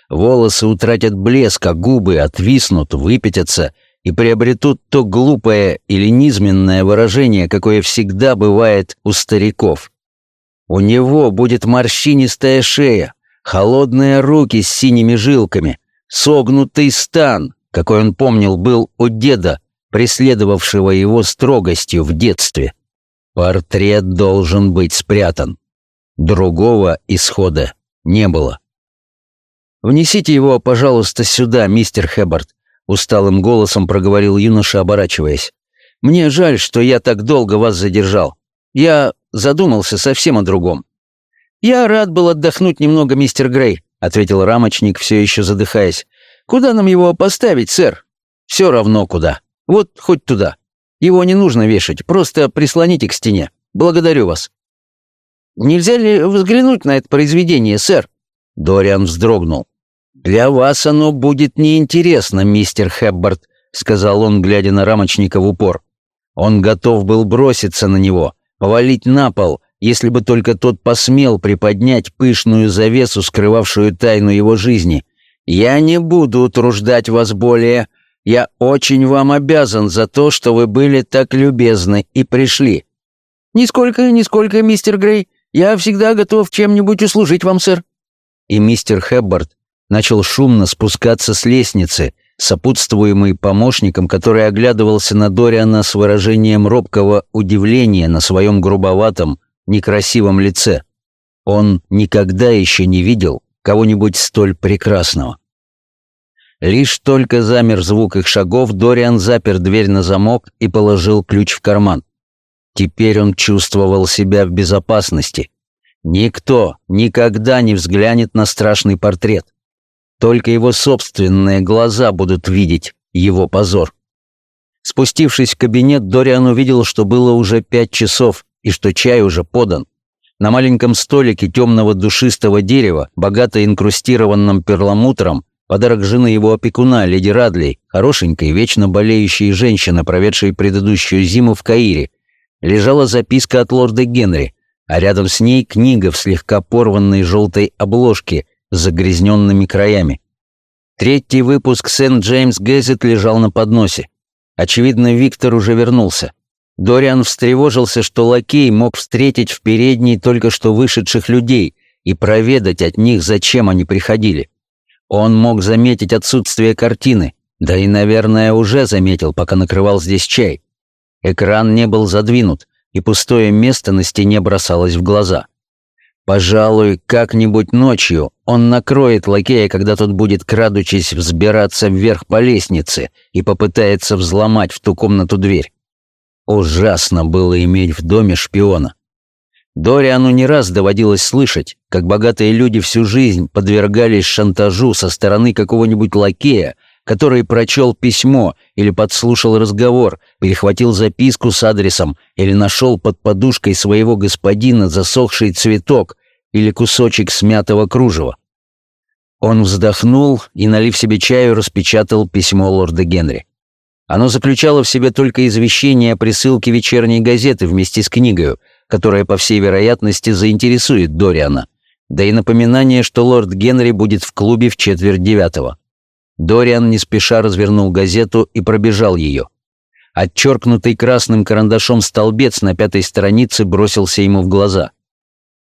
Волосы утратят блеск, а губы отвиснут, выпятятся и приобретут то глупое или низменное выражение, какое всегда бывает у стариков. У него будет морщинистая шея, Холодные руки с синими жилками, согнутый стан, какой он помнил, был у деда, преследовавшего его строгостью в детстве. Портрет должен быть спрятан. Другого исхода не было. «Внесите его, пожалуйста, сюда, мистер Хэббард», — усталым голосом проговорил юноша, оборачиваясь. «Мне жаль, что я так долго вас задержал. Я задумался совсем о другом». «Я рад был отдохнуть немного, мистер Грей», — ответил рамочник, все еще задыхаясь. «Куда нам его поставить, сэр?» «Все равно куда. Вот хоть туда. Его не нужно вешать, просто прислоните к стене. Благодарю вас». «Нельзя ли взглянуть на это произведение, сэр?» Дориан вздрогнул. «Для вас оно будет неинтересно, мистер Хэббард», — сказал он, глядя на рамочника в упор. Он готов был броситься на него, повалить на пол, если бы только тот посмел приподнять пышную завесу, скрывавшую тайну его жизни. «Я не буду утруждать вас более. Я очень вам обязан за то, что вы были так любезны и пришли». «Нисколько, нисколько, мистер Грей. Я всегда готов чем-нибудь услужить вам, сэр». И мистер Хэббард начал шумно спускаться с лестницы, сопутствуемый помощником, который оглядывался на Дориана с выражением робкого удивления на своем грубоватом, некрасивом лице. Он никогда еще не видел кого-нибудь столь прекрасного. Лишь только замер звук их шагов, Дориан запер дверь на замок и положил ключ в карман. Теперь он чувствовал себя в безопасности. Никто никогда не взглянет на страшный портрет. Только его собственные глаза будут видеть его позор. Спустившись в кабинет, Дориан увидел, что было уже пять часов и что чай уже подан. На маленьком столике темного душистого дерева, богато инкрустированном перламутром, подарок жены его опекуна, леди Радли, хорошенькой, вечно болеющей женщины, проведшей предыдущую зиму в Каире, лежала записка от лорда Генри, а рядом с ней книга в слегка порванной желтой обложке с загрязненными краями. Третий выпуск Сент-Джеймс Гэзет лежал на подносе. Очевидно, Виктор уже вернулся. Дориан встревожился, что лакей мог встретить в передней только что вышедших людей и проведать от них, зачем они приходили. Он мог заметить отсутствие картины, да и, наверное, уже заметил, пока накрывал здесь чай. Экран не был задвинут, и пустое место на стене бросалось в глаза. Пожалуй, как-нибудь ночью он накроет лакея, когда тот будет, крадучись, взбираться вверх по лестнице и попытается взломать в ту комнату дверь. Ужасно было иметь в доме шпиона. Дориану не раз доводилось слышать, как богатые люди всю жизнь подвергались шантажу со стороны какого-нибудь лакея, который прочел письмо или подслушал разговор, перехватил записку с адресом или нашел под подушкой своего господина засохший цветок или кусочек смятого кружева. Он вздохнул и, налив себе чаю, распечатал письмо лорда Генри. Оно заключало в себе только извещение о присылке вечерней газеты вместе с книгой, которая, по всей вероятности, заинтересует Дориана, да и напоминание, что лорд Генри будет в клубе в четверть девятого. Дориан не спеша развернул газету и пробежал ее. Отчеркнутый красным карандашом столбец на пятой странице бросился ему в глаза.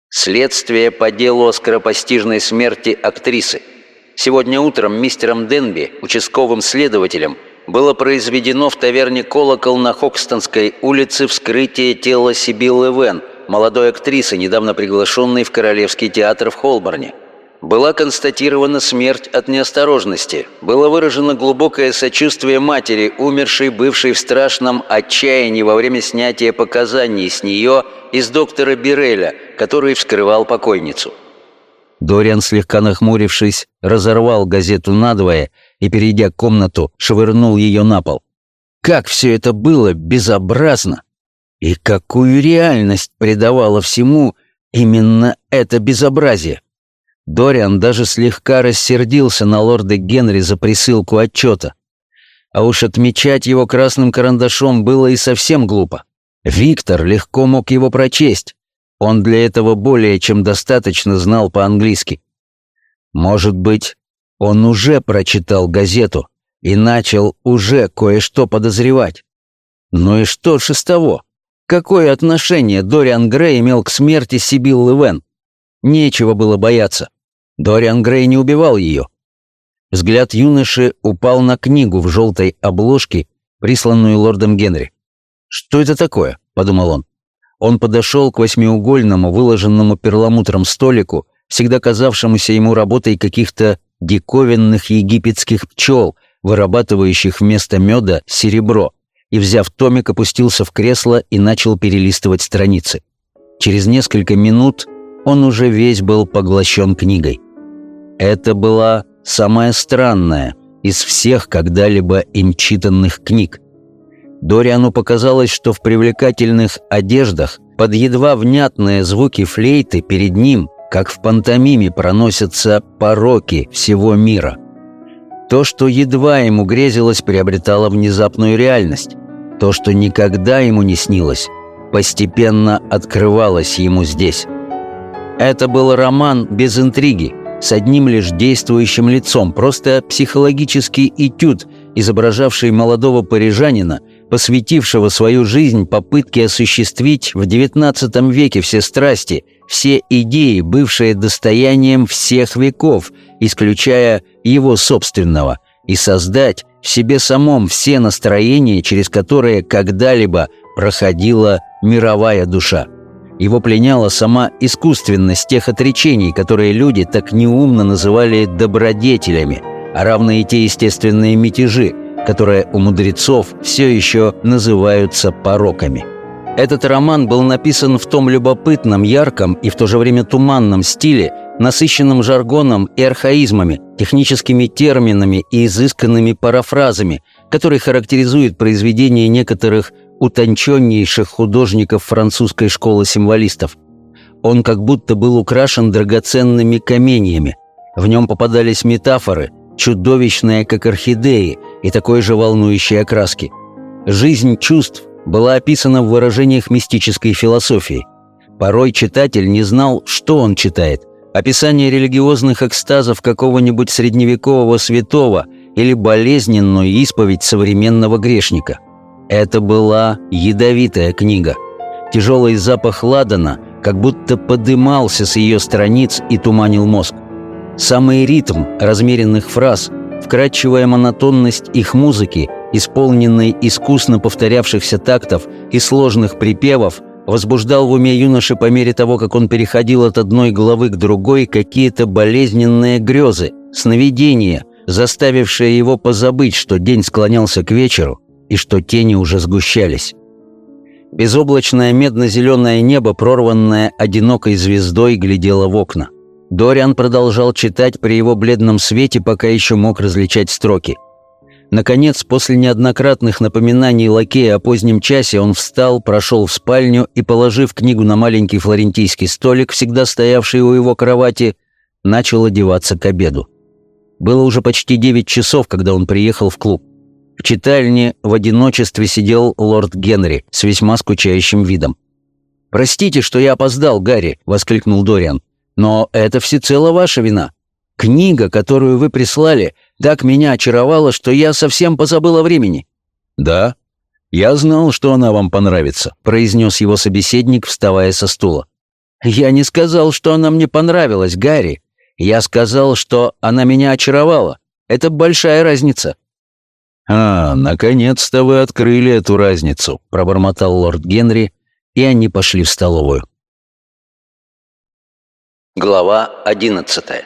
«Следствие по делу о скоропостижной смерти актрисы. Сегодня утром мистером Денби, участковым следователем, было произведено в таверне «Колокол» на Хокстонской улице вскрытие тела Сибиллы Вен, молодой актрисы, недавно приглашенной в Королевский театр в Холборне. Была констатирована смерть от неосторожности. Было выражено глубокое сочувствие матери, умершей, бывшей в страшном отчаянии во время снятия показаний с нее из доктора Биреля, который вскрывал покойницу. Дориан, слегка нахмурившись, разорвал газету надвое и, перейдя комнату, швырнул ее на пол. Как все это было безобразно! И какую реальность придавало всему именно это безобразие! Дориан даже слегка рассердился на лорда Генри за присылку отчета. А уж отмечать его красным карандашом было и совсем глупо. Виктор легко мог его прочесть. Он для этого более чем достаточно знал по-английски. Может быть, он уже прочитал газету и начал уже кое-что подозревать. Ну и что ж из того? Какое отношение Дориан Грей имел к смерти Сибиллы Вен? Нечего было бояться. Дориан Грей не убивал ее. Взгляд юноши упал на книгу в желтой обложке, присланную лордом Генри. «Что это такое?» — подумал он. Он подошел к восьмиугольному, выложенному перламутром столику, всегда казавшемуся ему работой каких-то диковинных египетских пчел, вырабатывающих вместо меда серебро, и, взяв томик, опустился в кресло и начал перелистывать страницы. Через несколько минут он уже весь был поглощен книгой. Это была самая странная из всех когда-либо им читанных книг. Дориану показалось, что в привлекательных одеждах под едва внятные звуки флейты перед ним, как в пантомиме, проносятся пороки всего мира. То, что едва ему грезилось, приобретало внезапную реальность. То, что никогда ему не снилось, постепенно открывалось ему здесь. Это был роман без интриги, с одним лишь действующим лицом, просто психологический этюд, изображавший молодого парижанина, посвятившего свою жизнь попытке осуществить в XIX веке все страсти, все идеи, бывшие достоянием всех веков, исключая его собственного, и создать в себе самом все настроения, через которые когда-либо проходила мировая душа. Его пленяла сама искусственность тех отречений, которые люди так неумно называли добродетелями, а равно и те естественные мятежи, которые у мудрецов все еще называются пороками. Этот роман был написан в том любопытном, ярком и в то же время туманном стиле, насыщенном жаргоном и архаизмами, техническими терминами и изысканными парафразами, который характеризует произведения некоторых утонченнейших художников французской школы символистов. Он как будто был украшен драгоценными каменьями. В нем попадались метафоры, чудовищные, как орхидеи, и такой же волнующей окраски. Жизнь чувств была описана в выражениях мистической философии. Порой читатель не знал, что он читает. Описание религиозных экстазов какого-нибудь средневекового святого или болезненную исповедь современного грешника. Это была ядовитая книга. Тяжелый запах ладана как будто подымался с ее страниц и туманил мозг. Самый ритм размеренных фраз, вкрадчивая монотонность их музыки – исполненный искусно повторявшихся тактов и сложных припевов, возбуждал в уме юноши по мере того, как он переходил от одной главы к другой какие-то болезненные грезы, сновидения, заставившие его позабыть, что день склонялся к вечеру и что тени уже сгущались. Безоблачное медно-зеленое небо, прорванное одинокой звездой, глядело в окна. Дориан продолжал читать при его бледном свете, пока еще мог различать строки – Наконец, после неоднократных напоминаний лакея о позднем часе, он встал, прошел в спальню и, положив книгу на маленький флорентийский столик, всегда стоявший у его кровати, начал одеваться к обеду. Было уже почти девять часов, когда он приехал в клуб. В читальне в одиночестве сидел лорд Генри с весьма скучающим видом. «Простите, что я опоздал, Гарри», — воскликнул Дориан. «Но это всецело ваша вина. Книга, которую вы прислали, так меня очаровала, что я совсем позабыл о времени». «Да, я знал, что она вам понравится», — произнес его собеседник, вставая со стула. «Я не сказал, что она мне понравилась, Гарри. Я сказал, что она меня очаровала. Это большая разница». «А, наконец-то вы открыли эту разницу», — пробормотал лорд Генри, и они пошли в столовую. Глава одиннадцатая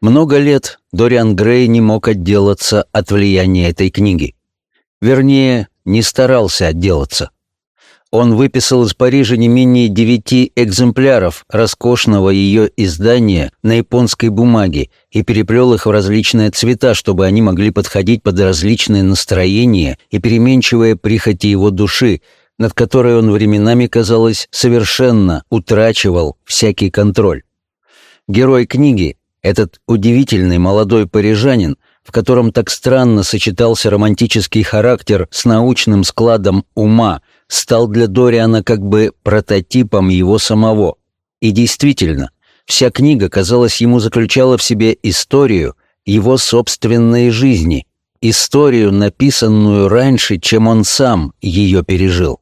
много лет Дориан Грей не мог отделаться от влияния этой книги. Вернее, не старался отделаться. Он выписал из Парижа не менее девяти экземпляров роскошного ее издания на японской бумаге и переплел их в различные цвета, чтобы они могли подходить под различные настроения и переменчивые прихоти его души, над которой он временами, казалось, совершенно утрачивал всякий контроль. Герой книги этот удивительный молодой парижанин, в котором так странно сочетался романтический характер с научным складом ума, стал для Дориана как бы прототипом его самого. И действительно, вся книга, казалось, ему заключала в себе историю его собственной жизни, историю, написанную раньше, чем он сам ее пережил.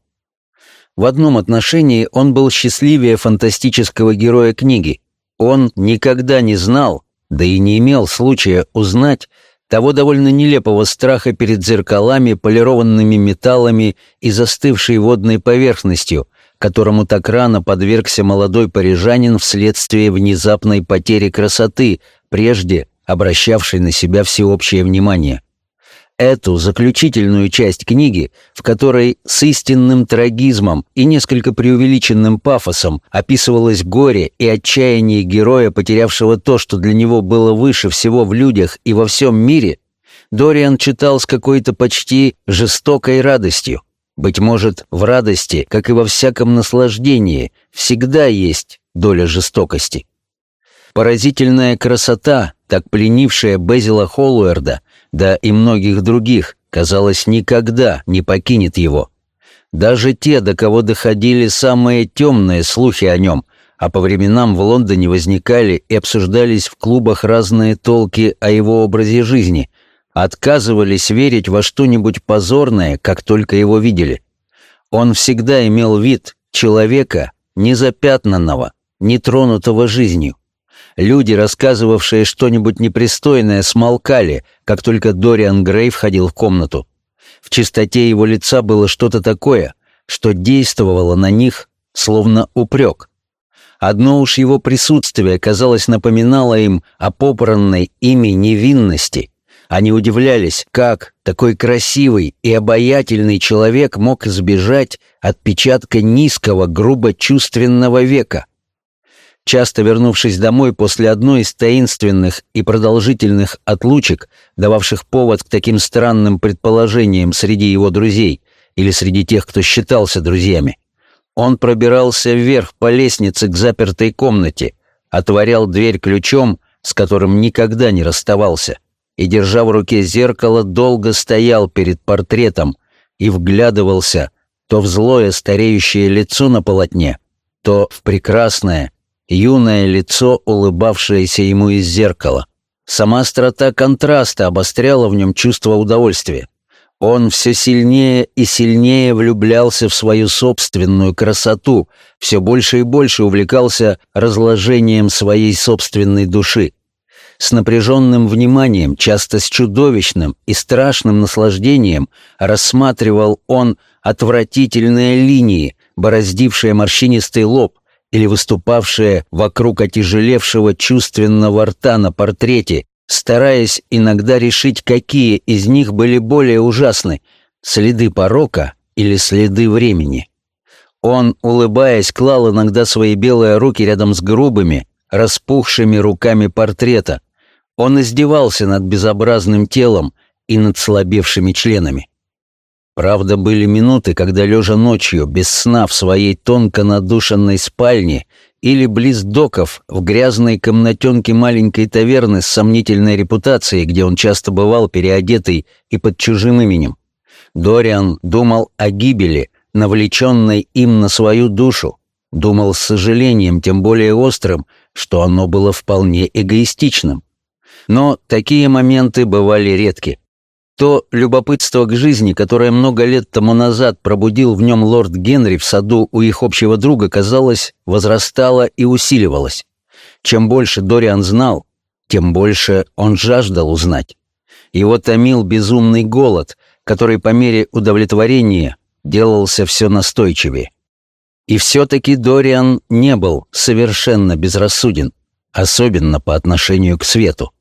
В одном отношении он был счастливее фантастического героя книги, Он никогда не знал, да и не имел случая узнать, того довольно нелепого страха перед зеркалами, полированными металлами и застывшей водной поверхностью, которому так рано подвергся молодой парижанин вследствие внезапной потери красоты, прежде обращавшей на себя всеобщее внимание. Эту заключительную часть книги, в которой с истинным трагизмом и несколько преувеличенным пафосом описывалось горе и отчаяние героя, потерявшего то, что для него было выше всего в людях и во всем мире, Дориан читал с какой-то почти жестокой радостью. Быть может, в радости, как и во всяком наслаждении, всегда есть доля жестокости. Поразительная красота, так пленившая Безила Холлуэрда, да и многих других, казалось, никогда не покинет его. Даже те, до кого доходили самые темные слухи о нем, а по временам в Лондоне возникали и обсуждались в клубах разные толки о его образе жизни, отказывались верить во что-нибудь позорное, как только его видели. Он всегда имел вид человека, незапятнанного, нетронутого жизнью. Люди, рассказывавшие что-нибудь непристойное, смолкали, как только Дориан Грей входил в комнату. В чистоте его лица было что-то такое, что действовало на них, словно упрек. Одно уж его присутствие, казалось, напоминало им о попранной ими невинности. Они удивлялись, как такой красивый и обаятельный человек мог избежать отпечатка низкого, грубо чувственного века — Часто вернувшись домой после одной из таинственных и продолжительных отлучек, дававших повод к таким странным предположениям среди его друзей или среди тех, кто считался друзьями, он пробирался вверх по лестнице к запертой комнате, отворял дверь ключом, с которым никогда не расставался, и, держа в руке зеркало, долго стоял перед портретом и вглядывался то в злое стареющее лицо на полотне, то в прекрасное, юное лицо, улыбавшееся ему из зеркала. Сама острота контраста обостряла в нем чувство удовольствия. Он все сильнее и сильнее влюблялся в свою собственную красоту, все больше и больше увлекался разложением своей собственной души. С напряженным вниманием, часто с чудовищным и страшным наслаждением, рассматривал он отвратительные линии, бороздившие морщинистый лоб, или выступавшие вокруг отяжелевшего чувственного рта на портрете, стараясь иногда решить, какие из них были более ужасны — следы порока или следы времени. Он, улыбаясь, клал иногда свои белые руки рядом с грубыми, распухшими руками портрета. Он издевался над безобразным телом и над слабевшими членами. Правда, были минуты, когда, лежа ночью, без сна в своей тонко надушенной спальне или близ доков, в грязной комнатенке маленькой таверны с сомнительной репутацией, где он часто бывал переодетый и под чужим именем, Дориан думал о гибели, навлеченной им на свою душу, думал с сожалением, тем более острым, что оно было вполне эгоистичным. Но такие моменты бывали редки. То любопытство к жизни, которое много лет тому назад пробудил в нем лорд Генри в саду у их общего друга, казалось, возрастало и усиливалось. Чем больше Дориан знал, тем больше он жаждал узнать. Его томил безумный голод, который по мере удовлетворения делался все настойчивее. И все-таки Дориан не был совершенно безрассуден, особенно по отношению к свету.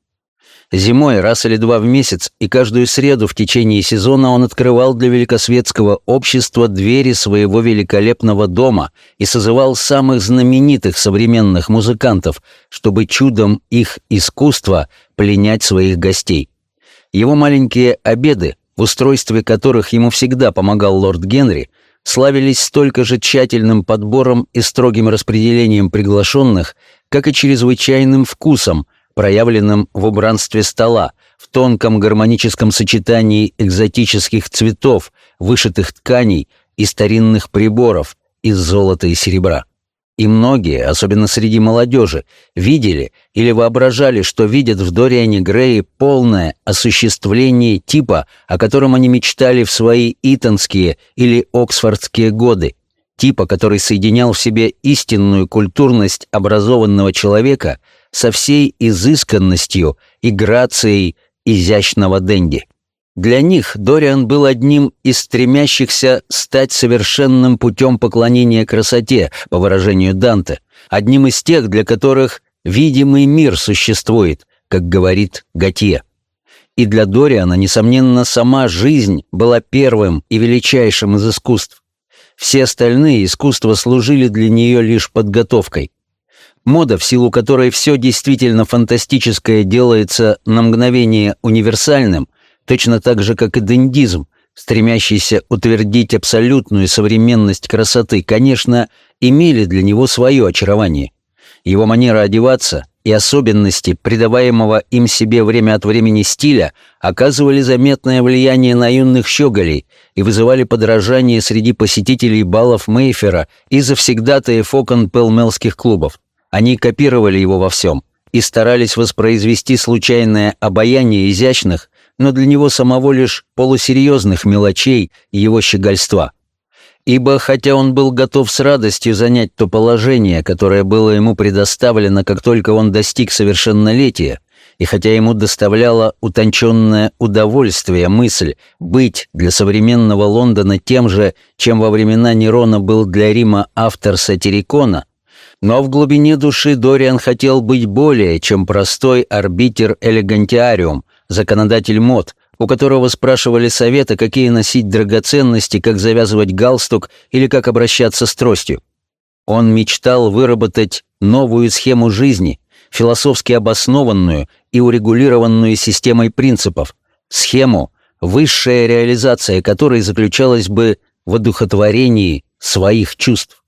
Зимой раз или два в месяц и каждую среду в течение сезона он открывал для великосветского общества двери своего великолепного дома и созывал самых знаменитых современных музыкантов, чтобы чудом их искусства пленять своих гостей. Его маленькие обеды, в устройстве которых ему всегда помогал лорд Генри, славились столько же тщательным подбором и строгим распределением приглашенных, как и чрезвычайным вкусом – проявленным в убранстве стола, в тонком гармоническом сочетании экзотических цветов, вышитых тканей и старинных приборов из золота и серебра. И многие, особенно среди молодежи, видели или воображали, что видят в Дориане Грее полное осуществление типа, о котором они мечтали в свои итонские или оксфордские годы, типа, который соединял в себе истинную культурность образованного человека со всей изысканностью и грацией изящного денди. Для них Дориан был одним из стремящихся стать совершенным путем поклонения красоте, по выражению Данте, одним из тех, для которых видимый мир существует, как говорит Готье. И для Дориана, несомненно, сама жизнь была первым и величайшим из искусств. Все остальные искусства служили для нее лишь подготовкой. Мода, в силу которой все действительно фантастическое делается на мгновение универсальным, точно так же, как и дендизм, стремящийся утвердить абсолютную современность красоты, конечно, имели для него свое очарование. Его манера одеваться и особенности придаваемого им себе время от времени стиля оказывали заметное влияние на юных щеголей и вызывали подражание среди посетителей балов Мейфера и завсегдатаев окон пелмелских клубов. Они копировали его во всем и старались воспроизвести случайное обаяние изящных, но для него самого лишь полусерьезных мелочей его щегольства. Ибо, хотя он был готов с радостью занять то положение, которое было ему предоставлено, как только он достиг совершеннолетия, и хотя ему доставляло утонченное удовольствие мысль быть для современного Лондона тем же, чем во времена Нерона был для Рима автор сатирикона, но в глубине души Дориан хотел быть более, чем простой арбитер элегантиариум, законодатель мод, у которого спрашивали совета, какие носить драгоценности, как завязывать галстук или как обращаться с тростью. Он мечтал выработать новую схему жизни, философски обоснованную и урегулированную системой принципов, схему, высшая реализация которой заключалась бы в одухотворении своих чувств.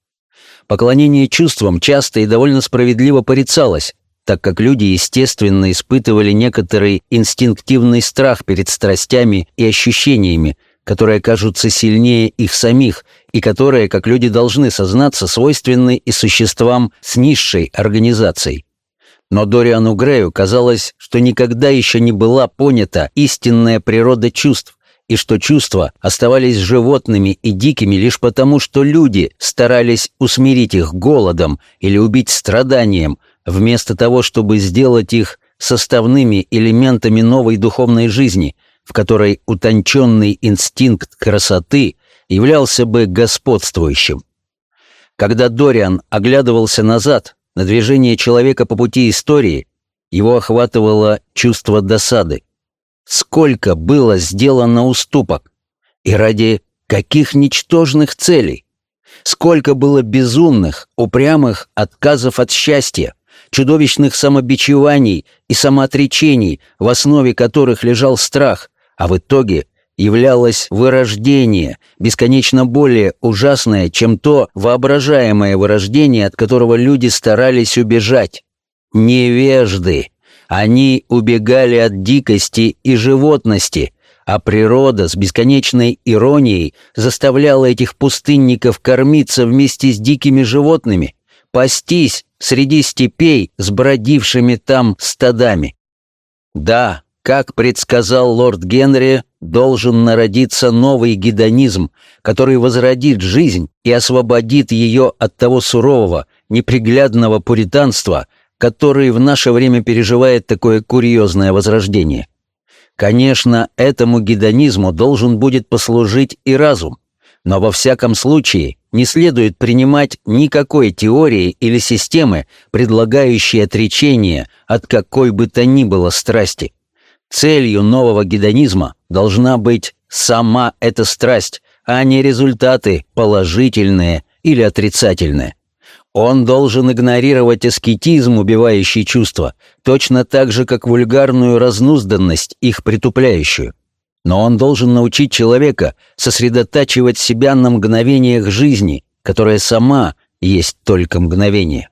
Поклонение чувствам часто и довольно справедливо порицалось, так как люди, естественно, испытывали некоторый инстинктивный страх перед страстями и ощущениями, которые кажутся сильнее их самих и которые, как люди должны сознаться, свойственны и существам с низшей организацией. Но Дориану Грею казалось, что никогда еще не была понята истинная природа чувств, и что чувства оставались животными и дикими лишь потому, что люди старались усмирить их голодом или убить страданием, вместо того, чтобы сделать их составными элементами новой духовной жизни, в которой утонченный инстинкт красоты являлся бы господствующим. Когда Дориан оглядывался назад на движение человека по пути истории, его охватывало чувство досады. Сколько было сделано уступок? И ради каких ничтожных целей? Сколько было безумных, упрямых отказов от счастья, чудовищных самобичеваний и самоотречений, в основе которых лежал страх, а в итоге являлось вырождение, бесконечно более ужасное, чем то воображаемое вырождение, от которого люди старались убежать. Невежды! Они убегали от дикости и животности, а природа с бесконечной иронией заставляла этих пустынников кормиться вместе с дикими животными, пастись среди степей с бродившими там стадами. Да, как предсказал лорд Генри, должен народиться новый гедонизм, который возродит жизнь и освободит ее от того сурового, неприглядного пуританства, который в наше время переживает такое курьезное возрождение. Конечно, этому гедонизму должен будет послужить и разум, но во всяком случае не следует принимать никакой теории или системы, предлагающей отречение от какой бы то ни было страсти. Целью нового гедонизма должна быть сама эта страсть, а не результаты положительные или отрицательные. Он должен игнорировать аскетизм, убивающий чувства, точно так же, как вульгарную разнузданность, их притупляющую. Но он должен научить человека сосредотачивать себя на мгновениях жизни, которая сама есть только мгновение.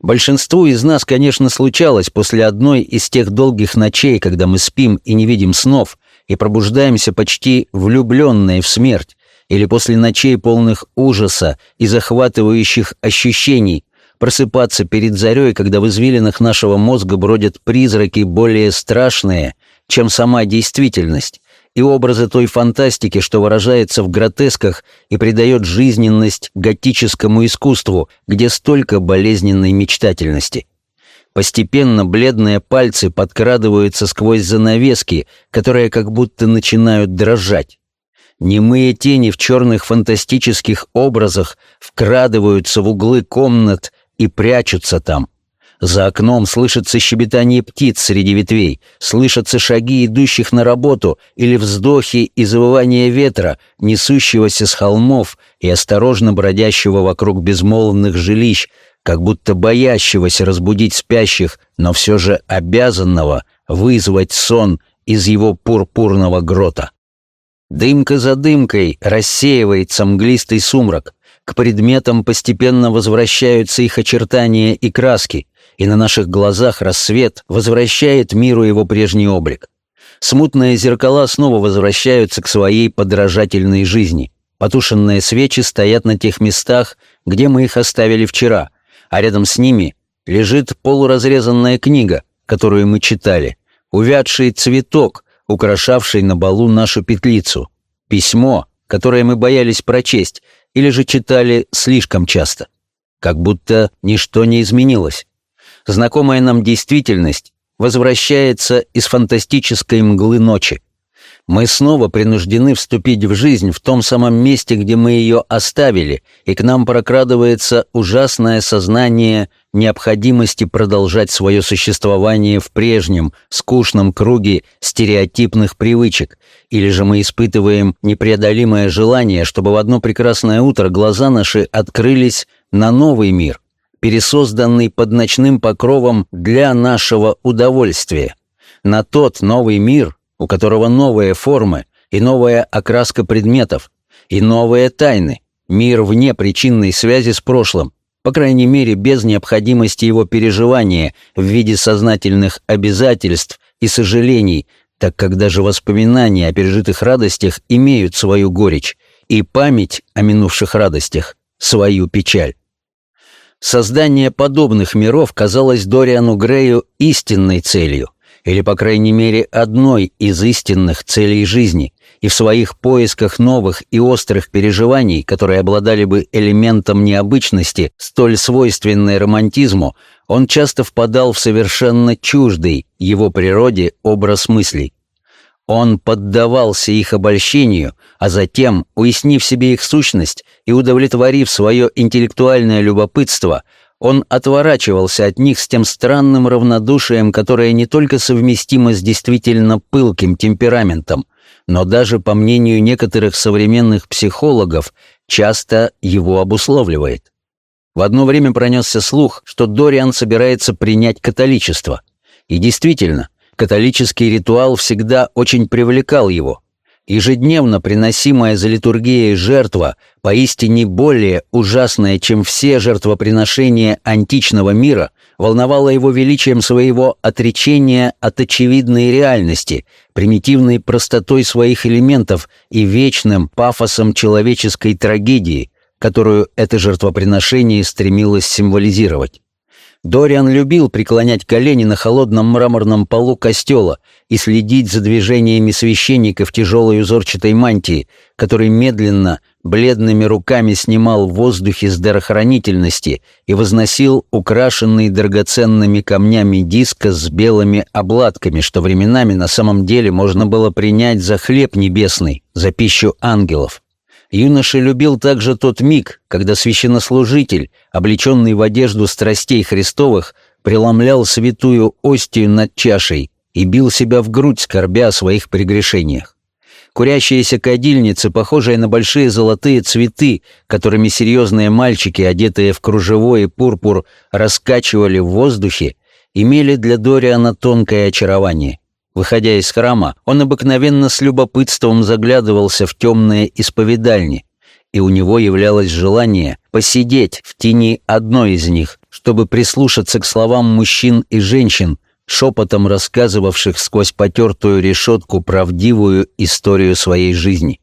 Большинству из нас, конечно, случалось после одной из тех долгих ночей, когда мы спим и не видим снов, и пробуждаемся почти влюбленные в смерть, или после ночей полных ужаса и захватывающих ощущений, просыпаться перед зарей, когда в извилинах нашего мозга бродят призраки более страшные, чем сама действительность, и образы той фантастики, что выражается в гротесках и придает жизненность готическому искусству, где столько болезненной мечтательности. Постепенно бледные пальцы подкрадываются сквозь занавески, которые как будто начинают дрожать. Немые тени в черных фантастических образах вкрадываются в углы комнат и прячутся там. За окном слышится щебетание птиц среди ветвей, слышатся шаги идущих на работу или вздохи и завывание ветра, несущегося с холмов и осторожно бродящего вокруг безмолвных жилищ, как будто боящегося разбудить спящих, но все же обязанного вызвать сон из его пурпурного грота. Дымка за дымкой рассеивается мглистый сумрак. К предметам постепенно возвращаются их очертания и краски, и на наших глазах рассвет возвращает миру его прежний облик. Смутные зеркала снова возвращаются к своей подражательной жизни. Потушенные свечи стоят на тех местах, где мы их оставили вчера, а рядом с ними лежит полуразрезанная книга, которую мы читали, увядший цветок, украшавший на балу нашу петлицу, письмо, которое мы боялись прочесть или же читали слишком часто. Как будто ничто не изменилось. Знакомая нам действительность возвращается из фантастической мглы ночи. Мы снова принуждены вступить в жизнь в том самом месте, где мы ее оставили, и к нам прокрадывается ужасное сознание необходимости продолжать свое существование в прежнем, скучном круге стереотипных привычек, или же мы испытываем непреодолимое желание, чтобы в одно прекрасное утро глаза наши открылись на новый мир, пересозданный под ночным покровом для нашего удовольствия, на тот новый мир, у которого новые формы и новая окраска предметов, и новые тайны, мир вне причинной связи с прошлым, по крайней мере, без необходимости его переживания в виде сознательных обязательств и сожалений, так как даже воспоминания о пережитых радостях имеют свою горечь, и память о минувших радостях — свою печаль. Создание подобных миров казалось Дориану Грею истинной целью — или, по крайней мере, одной из истинных целей жизни, и в своих поисках новых и острых переживаний, которые обладали бы элементом необычности, столь свойственной романтизму, он часто впадал в совершенно чуждый его природе образ мыслей. Он поддавался их обольщению, а затем, уяснив себе их сущность и удовлетворив свое интеллектуальное любопытство, он отворачивался от них с тем странным равнодушием, которое не только совместимо с действительно пылким темпераментом, но даже, по мнению некоторых современных психологов, часто его обусловливает. В одно время пронесся слух, что Дориан собирается принять католичество. И действительно, католический ритуал всегда очень привлекал его – Ежедневно приносимая за литургией жертва, поистине более ужасная, чем все жертвоприношения античного мира, волновала его величием своего отречения от очевидной реальности, примитивной простотой своих элементов и вечным пафосом человеческой трагедии, которую это жертвоприношение стремилось символизировать. Дориан любил преклонять колени на холодном мраморном полу костела и следить за движениями священника в тяжелой узорчатой мантии, который медленно, бледными руками снимал в воздухе с дарохранительности и возносил украшенный драгоценными камнями диско с белыми обладками, что временами на самом деле можно было принять за хлеб небесный, за пищу ангелов. Юноша любил также тот миг, когда священнослужитель, облеченный в одежду страстей Христовых, преломлял святую остию над чашей и бил себя в грудь, скорбя о своих прегрешениях. Курящиеся кадильницы, похожие на большие золотые цветы, которыми серьезные мальчики, одетые в кружево и пурпур, раскачивали в воздухе, имели для Дориана тонкое очарование. Выходя из храма, он обыкновенно с любопытством заглядывался в темные исповедальни, и у него являлось желание посидеть в тени одной из них, чтобы прислушаться к словам мужчин и женщин, шепотом рассказывавших сквозь потертую решетку правдивую историю своей жизни.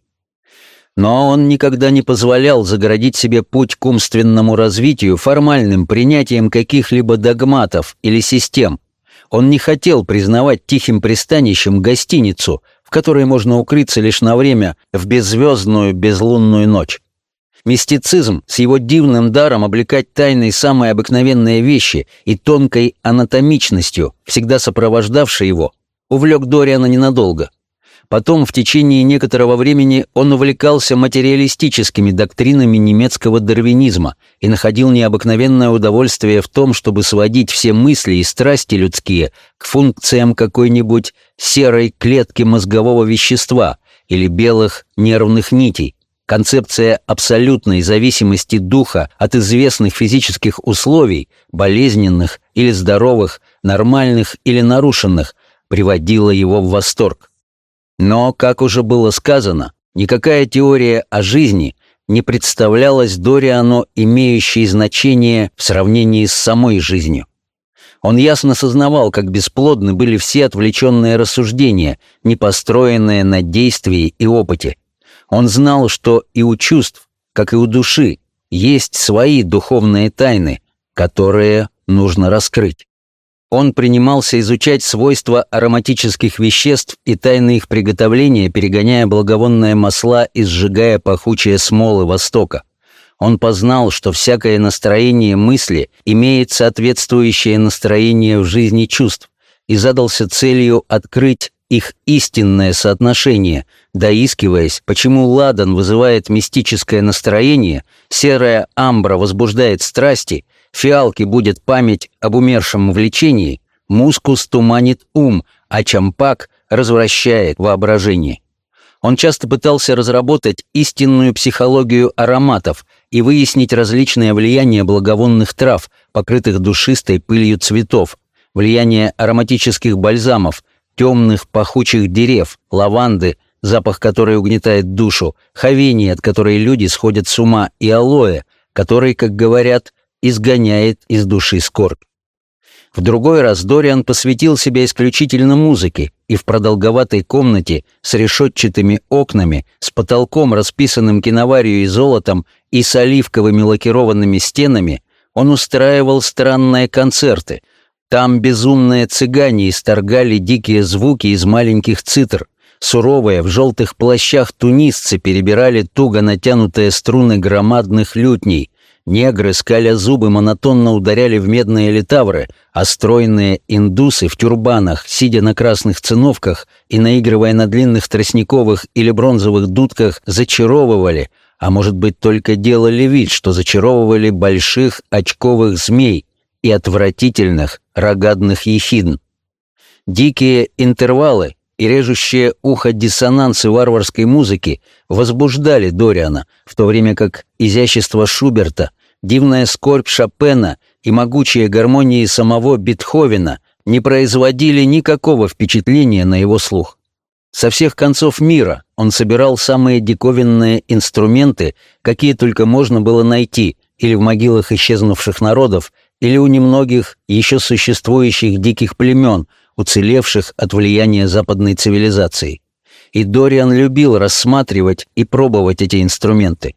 Но он никогда не позволял загородить себе путь к умственному развитию формальным принятием каких-либо догматов или систем, он не хотел признавать тихим пристанищем гостиницу, в которой можно укрыться лишь на время в беззвездную, безлунную ночь. Мистицизм с его дивным даром облекать тайной самые обыкновенные вещи и тонкой анатомичностью, всегда сопровождавший его, увлек Дориана ненадолго. Потом, в течение некоторого времени, он увлекался материалистическими доктринами немецкого дарвинизма и находил необыкновенное удовольствие в том, чтобы сводить все мысли и страсти людские к функциям какой-нибудь серой клетки мозгового вещества или белых нервных нитей. Концепция абсолютной зависимости духа от известных физических условий, болезненных или здоровых, нормальных или нарушенных, приводила его в восторг. Но, как уже было сказано, никакая теория о жизни не представлялась Дориану имеющей значение в сравнении с самой жизнью. Он ясно сознавал, как бесплодны были все отвлеченные рассуждения, не построенные на действии и опыте. Он знал, что и у чувств, как и у души, есть свои духовные тайны, которые нужно раскрыть. Он принимался изучать свойства ароматических веществ и тайны их приготовления, перегоняя благовонные масла и сжигая пахучие смолы Востока. Он познал, что всякое настроение мысли имеет соответствующее настроение в жизни чувств, и задался целью открыть их истинное соотношение, доискиваясь, почему ладан вызывает мистическое настроение, серая амбра возбуждает страсти, фиалки будет память об умершем влечении, мускус туманит ум, а чампак развращает воображение. Он часто пытался разработать истинную психологию ароматов и выяснить различные влияния благовонных трав, покрытых душистой пылью цветов, влияние ароматических бальзамов, темных пахучих дерев, лаванды, запах которой угнетает душу, хавени, от которой люди сходят с ума, и алоэ, который, как говорят, изгоняет из души скорбь. В другой раз Дориан посвятил себя исключительно музыке, и в продолговатой комнате с решетчатыми окнами, с потолком, расписанным киноварью и золотом, и с оливковыми лакированными стенами, он устраивал странные концерты. Там безумные цыгане исторгали дикие звуки из маленьких цитр. Суровые, в желтых плащах тунисцы перебирали туго натянутые струны громадных лютней, Негры, скаля зубы, монотонно ударяли в медные литавры, а стройные индусы в тюрбанах, сидя на красных циновках и наигрывая на длинных тростниковых или бронзовых дудках, зачаровывали, а может быть только делали вид, что зачаровывали больших очковых змей и отвратительных рогадных ехидн. Дикие интервалы и режущие ухо диссонансы варварской музыки возбуждали Дориана, в то время как изящество Шуберта дивная скорбь Шопена и могучие гармонии самого Бетховена не производили никакого впечатления на его слух. Со всех концов мира он собирал самые диковинные инструменты, какие только можно было найти, или в могилах исчезнувших народов, или у немногих еще существующих диких племен, уцелевших от влияния западной цивилизации. И Дориан любил рассматривать и пробовать эти инструменты.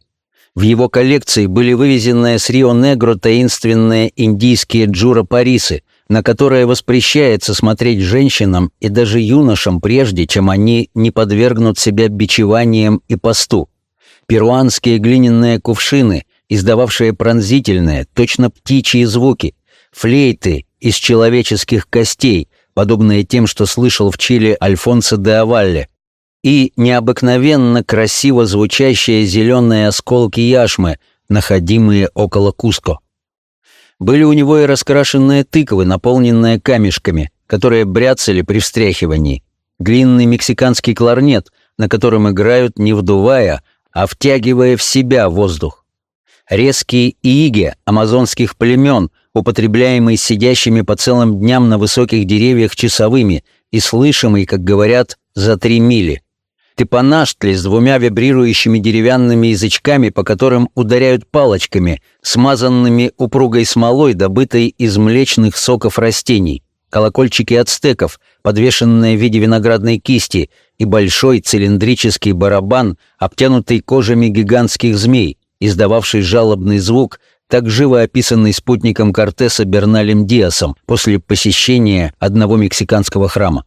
В его коллекции были вывезены с Рио-Негро таинственные индийские джура-парисы, на которые воспрещается смотреть женщинам и даже юношам прежде, чем они не подвергнут себя бичеваниям и посту. Перуанские глиняные кувшины, издававшие пронзительные, точно птичьи звуки, флейты из человеческих костей, подобные тем, что слышал в Чили Альфонсо де Авалле, и необыкновенно красиво звучащие зеленые осколки яшмы, находимые около Куско. Были у него и раскрашенные тыквы, наполненные камешками, которые бряцали при встряхивании, длинный мексиканский кларнет, на котором играют не вдувая, а втягивая в себя воздух. Резкие ииги амазонских племен, употребляемый сидящими по целым дням на высоких деревьях часовыми и слышимый, как говорят, за три мили. Тепанаштли с двумя вибрирующими деревянными язычками, по которым ударяют палочками, смазанными упругой смолой, добытой из млечных соков растений, колокольчики ацтеков, подвешенные в виде виноградной кисти, и большой цилиндрический барабан, обтянутый кожами гигантских змей, издававший жалобный звук, так живо описанный спутником Кортеса Берналем Диасом после посещения одного мексиканского храма.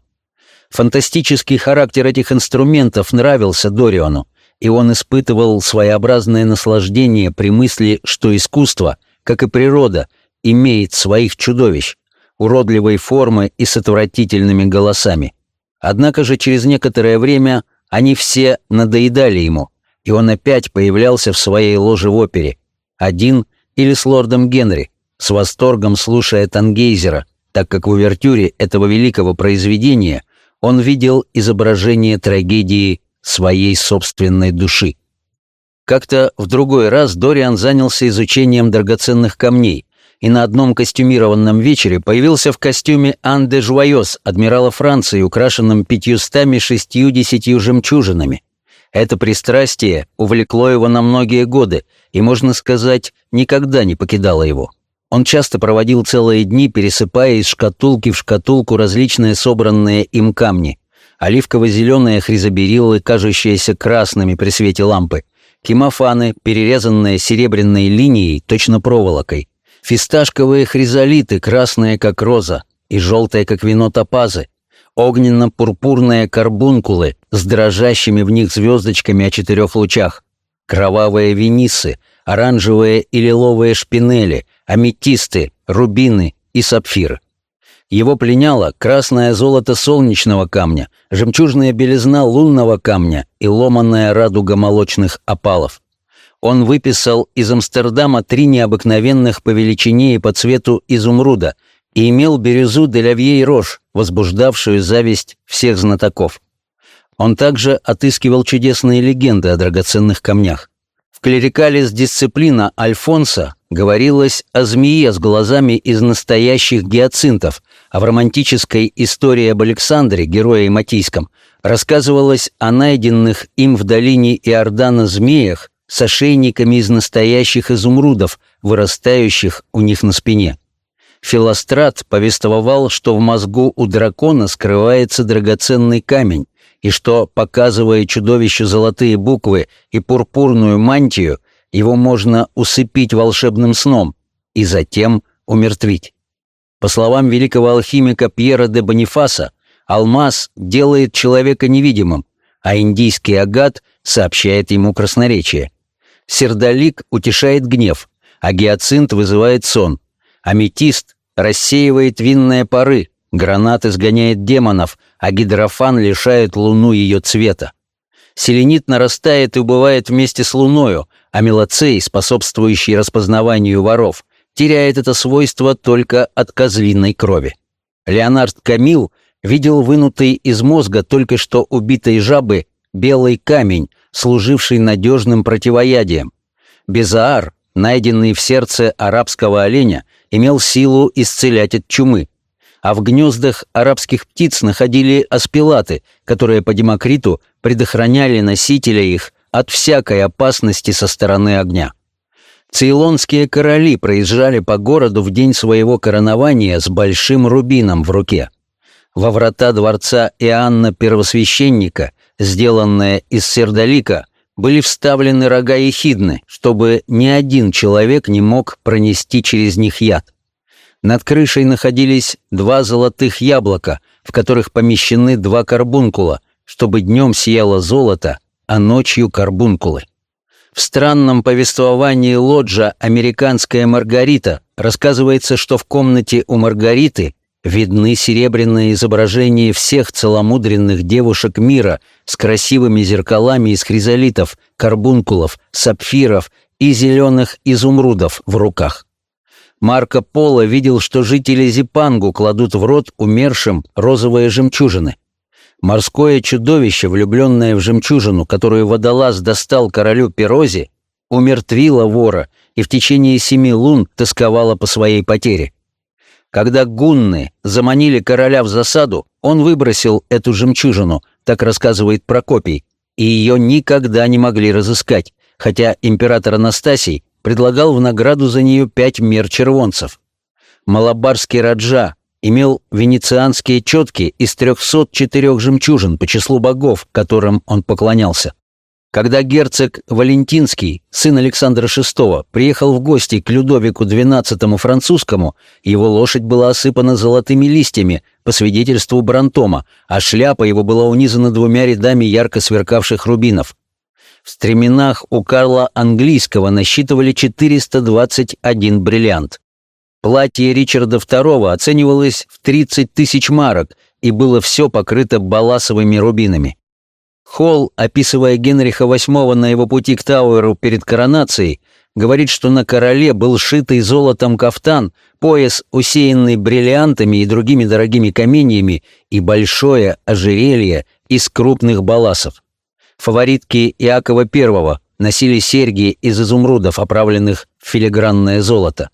Фантастический характер этих инструментов нравился Дориану, и он испытывал своеобразное наслаждение при мысли, что искусство, как и природа, имеет своих чудовищ, уродливой формы и с отвратительными голосами. Однако же через некоторое время они все надоедали ему, и он опять появлялся в своей ложе в опере, один или с лордом Генри, с восторгом слушая Тангейзера, так как в увертюре этого великого произведения он видел изображение трагедии своей собственной души. Как-то в другой раз Дориан занялся изучением драгоценных камней и на одном костюмированном вечере появился в костюме Ан де Жуайос, адмирала Франции, украшенном пятьюстами шестьюдесятью жемчужинами. Это пристрастие увлекло его на многие годы и, можно сказать, никогда не покидало его. Он часто проводил целые дни, пересыпая из шкатулки в шкатулку различные собранные им камни. Оливково-зеленые хризобериллы, кажущиеся красными при свете лампы, кимофаны, перерезанные серебряной линией, точно проволокой, фисташковые хризолиты, красные как роза и желтые как вино топазы, огненно-пурпурные карбункулы с дрожащими в них звездочками о четырех лучах, кровавые венисы, оранжевые и лиловые шпинели, аметисты, рубины и сапфиры. Его пленяло красное золото солнечного камня, жемчужная белизна лунного камня и ломаная радуга молочных опалов. Он выписал из Амстердама три необыкновенных по величине и по цвету изумруда и имел бирюзу Делявье и возбуждавшую зависть всех знатоков. Он также отыскивал чудесные легенды о драгоценных камнях. В клерикалис дисциплина Альфонса говорилось о змее с глазами из настоящих гиацинтов, а в романтической истории об Александре, герое Матийском, рассказывалось о найденных им в долине Иордана змеях с ошейниками из настоящих изумрудов, вырастающих у них на спине. Филострат повествовал, что в мозгу у дракона скрывается драгоценный камень, и что, показывая чудовищу золотые буквы и пурпурную мантию, его можно усыпить волшебным сном и затем умертвить. По словам великого алхимика Пьера де Бонифаса, алмаз делает человека невидимым, а индийский агат сообщает ему красноречие. Сердолик утешает гнев, а гиацинт вызывает сон. Аметист рассеивает винные пары, гранат изгоняет демонов, а гидрофан лишает луну ее цвета. Селенит нарастает и убывает вместе с луною, а мелоцей, способствующий распознаванию воров, теряет это свойство только от козлиной крови. Леонард Камил видел вынутый из мозга только что убитой жабы белый камень, служивший надежным противоядием. Безаар, найденный в сердце арабского оленя, имел силу исцелять от чумы. А в гнездах арабских птиц находили аспилаты, которые по Демокриту предохраняли носителя их от всякой опасности со стороны огня. Цейлонские короли проезжали по городу в день своего коронования с большим рубином в руке. Во врата дворца Иоанна Первосвященника, сделанные из сердолика, были вставлены рога ехидны, чтобы ни один человек не мог пронести через них яд. Над крышей находились два золотых яблока, в которых помещены два карбункула, чтобы днем сияло золото, а ночью карбункулы. В странном повествовании Лоджа «Американская Маргарита» рассказывается, что в комнате у Маргариты видны серебряные изображения всех целомудренных девушек мира с красивыми зеркалами из хризолитов, карбункулов, сапфиров и зеленых изумрудов в руках. Марко Поло видел, что жители Зипангу кладут в рот умершим розовые жемчужины. Морское чудовище, влюбленное в жемчужину, которую водолаз достал королю Перозе, умертвило вора и в течение семи лун тосковало по своей потере. Когда гунны заманили короля в засаду, он выбросил эту жемчужину, так рассказывает Прокопий, и ее никогда не могли разыскать, хотя император Анастасий предлагал в награду за нее пять мер червонцев. Малабарский Раджа имел венецианские четки из 304 жемчужин по числу богов, которым он поклонялся. Когда герцог Валентинский, сын Александра VI, приехал в гости к Людовику XII французскому, его лошадь была осыпана золотыми листьями, по свидетельству Брантома, а шляпа его была унизана двумя рядами ярко сверкавших рубинов. В стременах у Карла Английского насчитывали 421 бриллиант. Платье Ричарда II оценивалось в 30 тысяч марок и было все покрыто баласовыми рубинами. Холл, описывая Генриха VIII на его пути к Тауэру перед коронацией, говорит, что на короле был шитый золотом кафтан, пояс, усеянный бриллиантами и другими дорогими каменьями, и большое ожерелье из крупных баласов. Фаворитки Иакова I носили серьги из изумрудов, оправленных в филигранное золото.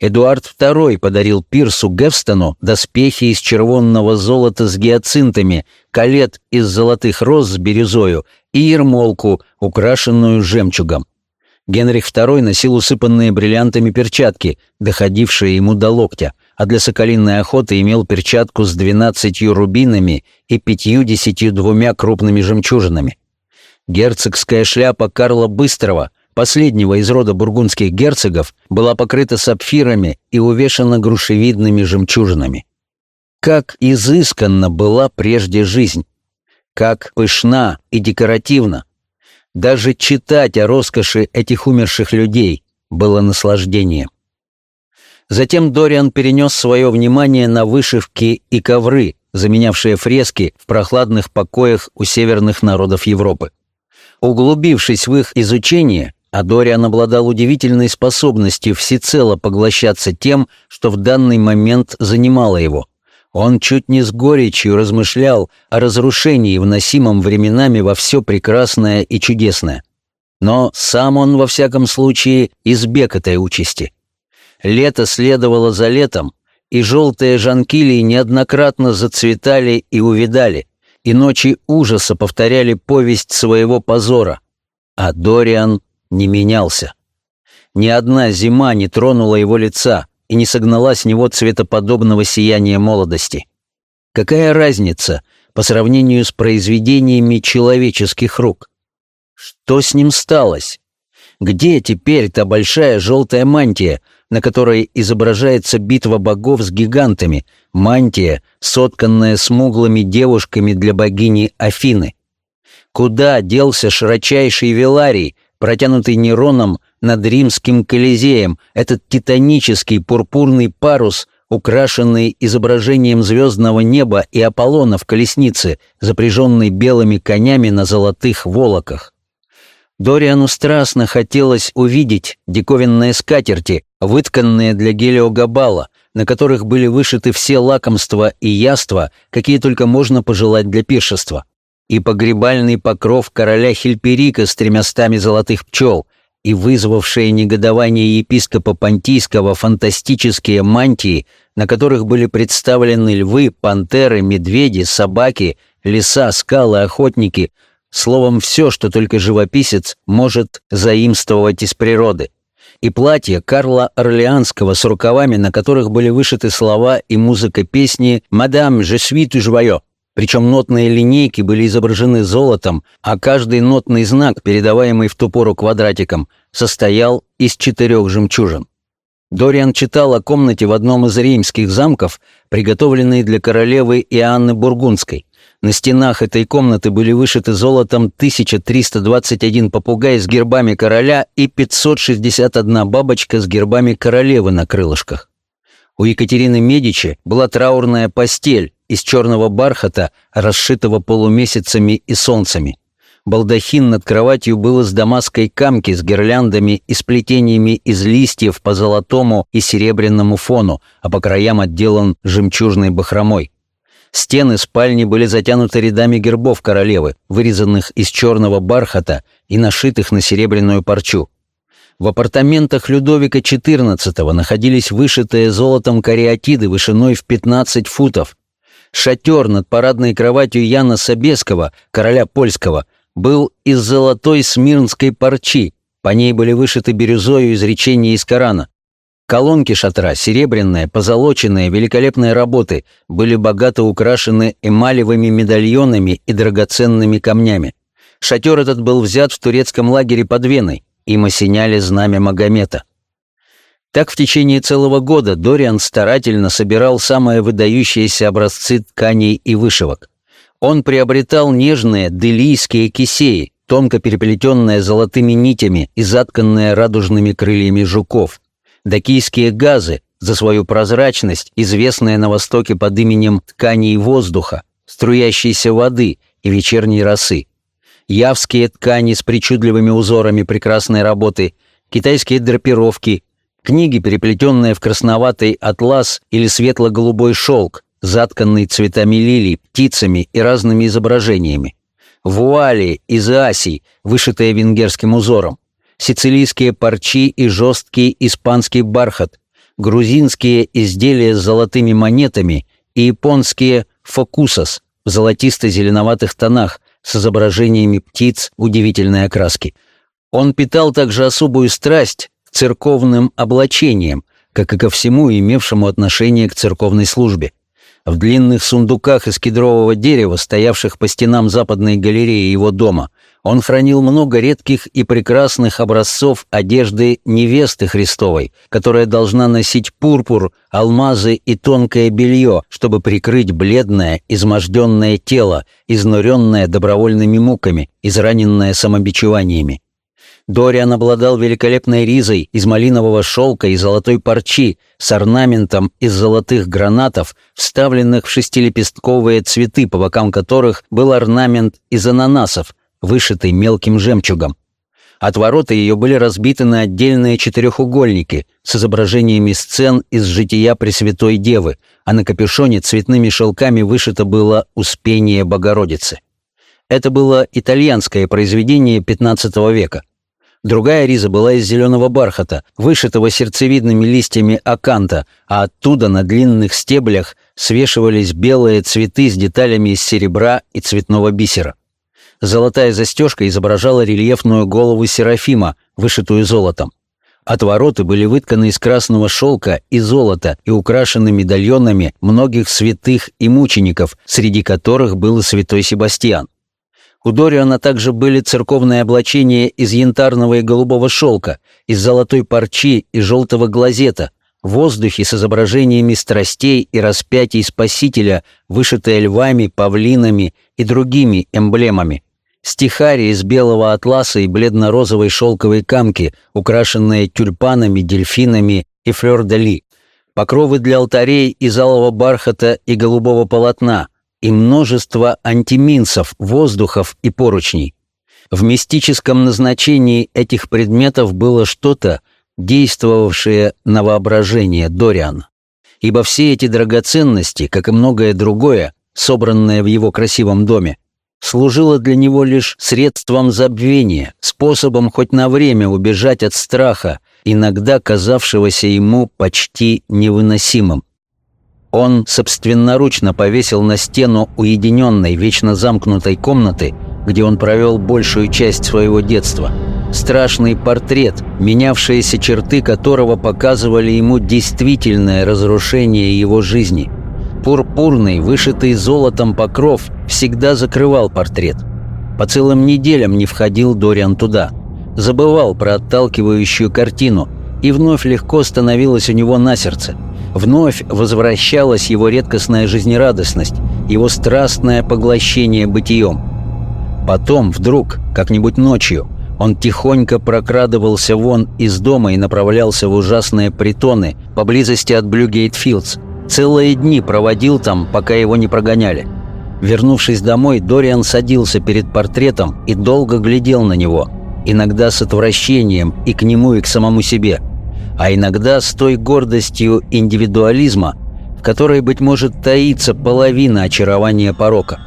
Эдуард II подарил Пирсу Гевстону доспехи из червонного золота с гиацинтами, калет из золотых роз с бирюзою и ермолку, украшенную жемчугом. Генрих II носил усыпанные бриллиантами перчатки, доходившие ему до локтя, а для соколиной охоты имел перчатку с двенадцатью рубинами и пятью-десятью двумя крупными жемчужинами. Герцогская шляпа Карла Быстрого — последнего из рода бургундских герцогов, была покрыта сапфирами и увешана грушевидными жемчужинами. Как изысканна была прежде жизнь, как пышна и декоративна. Даже читать о роскоши этих умерших людей было наслаждением. Затем Дориан перенес свое внимание на вышивки и ковры, заменявшие фрески в прохладных покоях у северных народов Европы. Углубившись в их изучение, а Дориан обладал удивительной способностью всецело поглощаться тем, что в данный момент занимало его. Он чуть не с горечью размышлял о разрушении, вносимом временами во все прекрасное и чудесное. Но сам он, во всяком случае, избег этой участи. Лето следовало за летом, и желтые жанкилии неоднократно зацветали и увидали, и ночи ужаса повторяли повесть своего позора. А Дориан не менялся. Ни одна зима не тронула его лица и не согнала с него цветоподобного сияния молодости. Какая разница по сравнению с произведениями человеческих рук? Что с ним сталось? Где теперь та большая желтая мантия, на которой изображается битва богов с гигантами, мантия, сотканная смуглыми девушками для богини Афины? Куда делся широчайший Веларий, протянутый Нероном над римским Колизеем, этот титанический пурпурный парус, украшенный изображением звездного неба и Аполлона в колеснице, запряженной белыми конями на золотых волоках. Дориану страстно хотелось увидеть диковинные скатерти, вытканные для Гелиогабала, на которых были вышиты все лакомства и яства, какие только можно пожелать для пиршества. И погребальный покров короля Хильперика с тремястами золотых пчел, и вызвавшее негодование епископа Понтийского фантастические мантии, на которых были представлены львы, пантеры, медведи, собаки, леса, скалы, охотники, словом, все, что только живописец может заимствовать из природы. И платье Карла Орлеанского с рукавами, на которых были вышиты слова и музыка песни «Мадам, je suis toujours причем нотные линейки были изображены золотом, а каждый нотный знак, передаваемый в ту пору квадратиком, состоял из четырех жемчужин. Дориан читал о комнате в одном из римских замков, приготовленной для королевы Иоанны Бургундской. На стенах этой комнаты были вышиты золотом 1321 попугай с гербами короля и 561 бабочка с гербами королевы на крылышках. У Екатерины Медичи была траурная постель, из черного бархата, расшитого полумесяцами и солнцами. Балдахин над кроватью был из дамасской камки с гирляндами и сплетениями из листьев по золотому и серебряному фону, а по краям отделан жемчужной бахромой. Стены спальни были затянуты рядами гербов королевы, вырезанных из черного бархата и нашитых на серебряную парчу. В апартаментах Людовика XIV находились вышитые золотом кариатиды вышиной в 15 футов, Шатер над парадной кроватью Яна Собеского, короля польского, был из золотой смирнской парчи, по ней были вышиты бирюзою изречения из Корана. Колонки шатра, серебряные, позолоченные, великолепные работы, были богато украшены эмалевыми медальонами и драгоценными камнями. Шатер этот был взят в турецком лагере под Веной, им осеняли знамя Магомета. Так в течение целого года Дориан старательно собирал самые выдающиеся образцы тканей и вышивок. Он приобретал нежные делийские кисеи, тонко переплетенные золотыми нитями и затканные радужными крыльями жуков, дакийские газы за свою прозрачность, известные на Востоке под именем тканей воздуха, струящейся воды и вечерней росы, явские ткани с причудливыми узорами прекрасной работы, китайские драпировки, книги, переплетенные в красноватый атлас или светло-голубой шелк, затканный цветами лилий, птицами и разными изображениями, вуали из Асий, вышитые венгерским узором, сицилийские парчи и жесткий испанский бархат, грузинские изделия с золотыми монетами и японские фокусос в золотисто-зеленоватых тонах, с изображениями птиц удивительной окраски. Он питал также особую страсть к церковным облачениям, как и ко всему имевшему отношение к церковной службе. В длинных сундуках из кедрового дерева, стоявших по стенам западной галереи его дома, он хранил много редких и прекрасных образцов одежды невесты Христовой, которая должна носить пурпур, алмазы и тонкое белье, чтобы прикрыть бледное, изможденное тело, изнуренное добровольными муками, израненное самобичеваниями. Дориан обладал великолепной ризой из малинового шелка и золотой парчи с орнаментом из золотых гранатов, вставленных в шестилепестковые цветы, по бокам которых был орнамент из ананасов, вышитый мелким жемчугом. Отвороты ее были разбиты на отдельные четырехугольники с изображениями сцен из жития Пресвятой Девы, а на капюшоне цветными шелками вышито было «Успение Богородицы». Это было итальянское произведение XV века – Другая риза была из зеленого бархата, вышитого сердцевидными листьями аканта, а оттуда на длинных стеблях свешивались белые цветы с деталями из серебра и цветного бисера. Золотая застежка изображала рельефную голову Серафима, вышитую золотом. Отвороты были вытканы из красного шелка и золота и украшены медальонами многих святых и мучеников, среди которых был и святой Себастьян. У Дориана также были церковные облачения из янтарного и голубого шелка, из золотой парчи и желтого глазета, в воздухе с изображениями страстей и распятий Спасителя, вышитые львами, павлинами и другими эмблемами. Стихари из белого атласа и бледно-розовой шелковой камки, украшенные тюльпанами, дельфинами и флёр-де-ли. Покровы для алтарей из алого бархата и голубого полотна – и множество антиминцев, воздухов и поручней. В мистическом назначении этих предметов было что-то, действовавшее на воображение Дориан. Ибо все эти драгоценности, как и многое другое, собранное в его красивом доме, служило для него лишь средством забвения, способом хоть на время убежать от страха, иногда казавшегося ему почти невыносимым. Он собственноручно повесил на стену уединенной, вечно замкнутой комнаты, где он провел большую часть своего детства. Страшный портрет, менявшиеся черты которого показывали ему действительное разрушение его жизни. Пурпурный, вышитый золотом покров всегда закрывал портрет. По целым неделям не входил Дориан туда. Забывал про отталкивающую картину, и вновь легко становилось у него на сердце – Вновь возвращалась его редкостная жизнерадостность, его страстное поглощение бытием. Потом, вдруг, как-нибудь ночью, он тихонько прокрадывался вон из дома и направлялся в ужасные притоны поблизости от Блюгейтфилдс. Целые дни проводил там, пока его не прогоняли. Вернувшись домой, Дориан садился перед портретом и долго глядел на него, иногда с отвращением и к нему, и к самому себе – а иногда с той гордостью индивидуализма, в которой, быть может, таится половина очарования порока.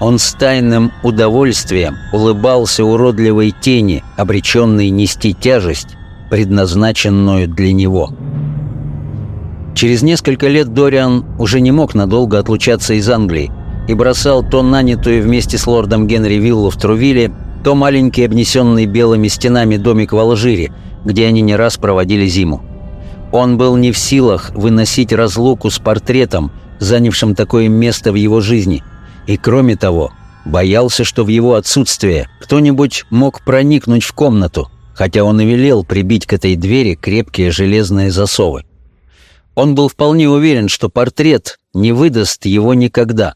Он с тайным удовольствием улыбался уродливой тени, обреченной нести тяжесть, предназначенную для него. Через несколько лет Дориан уже не мог надолго отлучаться из Англии и бросал то нанятую вместе с лордом Генри виллу в Трувиле, то маленький обнесенный белыми стенами домик в Алжире – где они не раз проводили зиму. Он был не в силах выносить разлуку с портретом, занявшим такое место в его жизни, и, кроме того, Боялся, что в его отсутствие кто-нибудь мог проникнуть в комнату, хотя он и велел прибить к этой двери крепкие железные засовы. Он был вполне уверен, что портрет не выдаст его никогда.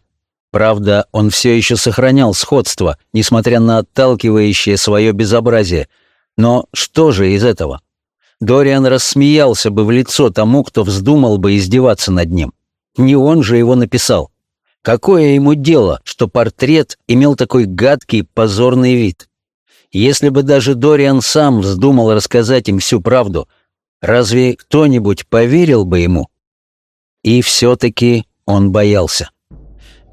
Правда, он все еще сохранял сходство, несмотря на отталкивающее свое безобразие. Но что же из этого? Дориан рассмеялся бы в лицо тому, кто вздумал бы издеваться над ним. Не он же его написал. Какое ему дело, что портрет имел такой гадкий, позорный вид? Если бы даже Дориан сам вздумал рассказать им всю правду, разве кто-нибудь поверил бы ему? И все-таки он боялся.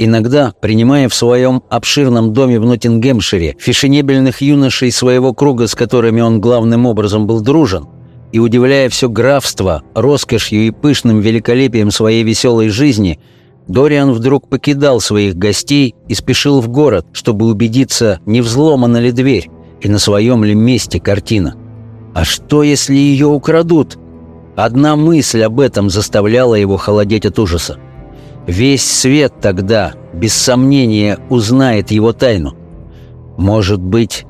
Иногда, принимая в своем обширном доме в Ноттингемшире фешенебельных юношей своего круга, с которыми он главным образом был дружен, и удивляя все графство роскошью и пышным великолепием своей веселой жизни, Дориан вдруг покидал своих гостей и спешил в город, чтобы убедиться, не взломана ли дверь и на своем ли месте картина. А что, если ее украдут? Одна мысль об этом заставляла его холодеть от ужаса. Весь свет тогда, без сомнения, узнает его тайну. Может быть,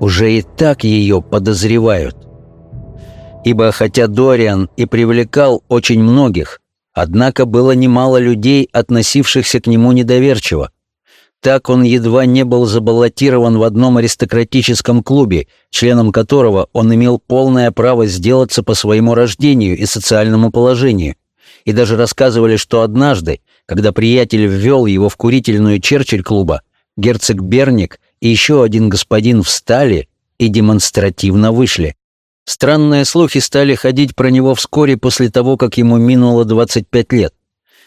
уже и так ее подозревают. Ибо хотя Дориан и привлекал очень многих, однако было немало людей, относившихся к нему недоверчиво. Так он едва не был забаллотирован в одном аристократическом клубе, членом которого он имел полное право сделаться по своему рождению и социальному положению. И даже рассказывали, что однажды, когда приятель ввел его в курительную Черчилль-клуба, герцог Берник и еще один господин встали и демонстративно вышли. Странные слухи стали ходить про него вскоре после того, как ему минуло 25 лет.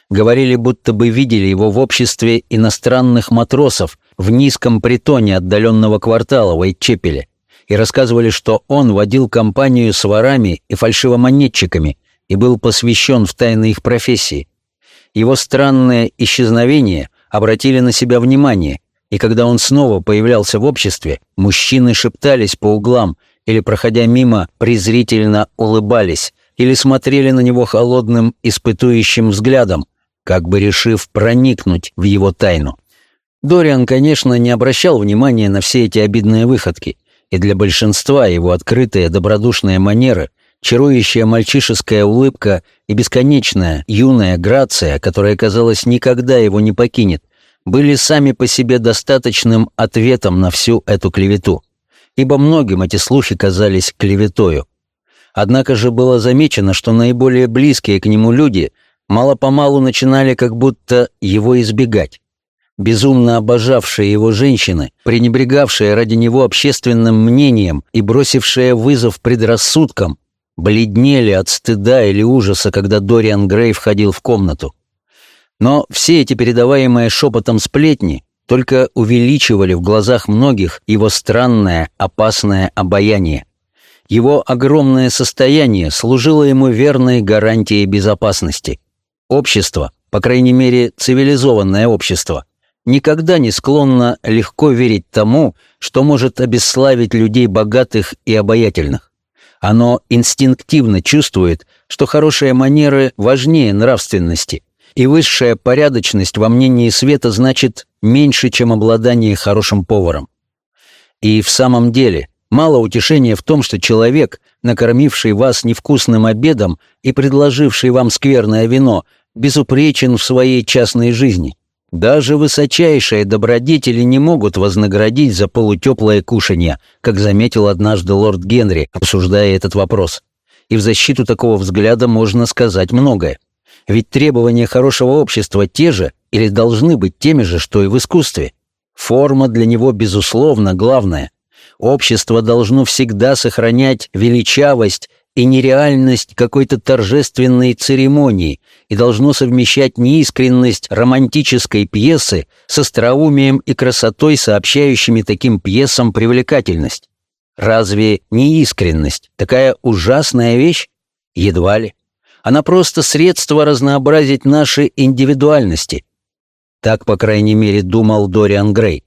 Говорили, будто бы видели его в обществе иностранных матросов в низком притоне отдаленного квартала в Уайтчепеле и рассказывали, что он водил компанию с ворами и фальшивомонетчиками и был посвящен в тайны их профессии. Его странное исчезновение обратили на себя внимание, и когда он снова появлялся в обществе, мужчины шептались по углам или, проходя мимо, презрительно улыбались или смотрели на него холодным, испытующим взглядом, как бы решив проникнуть в его тайну. Дориан, конечно, не обращал внимания на все эти обидные выходки, и для большинства его открытые добродушные манеры чарующая мальчишеская улыбка и бесконечная юная грация, которая, казалось, никогда его не покинет, были сами по себе достаточным ответом на всю эту клевету, ибо многим эти слухи казались клеветою. Однако же было замечено, что наиболее близкие к нему люди мало-помалу начинали как будто его избегать. Безумно обожавшие его женщины, пренебрегавшие ради него общественным мнением и бросившие вызов предрассудкам, бледнели от стыда или ужаса, когда Дориан Грей входил в комнату. Но все эти передаваемые шепотом сплетни только увеличивали в глазах многих его странное, опасное обаяние. Его огромное состояние служило ему верной гарантией безопасности. Общество, по крайней мере цивилизованное общество, никогда не склонно легко верить тому, что может обесславить людей богатых и обаятельных. Оно инстинктивно чувствует, что хорошие манеры важнее нравственности, и высшая порядочность во мнении света значит меньше, чем обладание хорошим поваром. И в самом деле, мало утешения в том, что человек, накормивший вас невкусным обедом и предложивший вам скверное вино, безупречен в своей частной жизни. Даже высочайшие добродетели не могут вознаградить за полутеплое кушанье, как заметил однажды лорд Генри, обсуждая этот вопрос. И в защиту такого взгляда можно сказать многое. Ведь требования хорошего общества те же или должны быть теми же, что и в искусстве. Форма для него, безусловно, главная. Общество должно всегда сохранять величавость и нереальность какой-то торжественной церемонии и должно совмещать неискренность романтической пьесы с остроумием и красотой, сообщающими таким пьесам привлекательность. Разве неискренность такая ужасная вещь? Едва ли. Она просто средство разнообразить наши индивидуальности. Так, по крайней мере, думал Дориан Грей.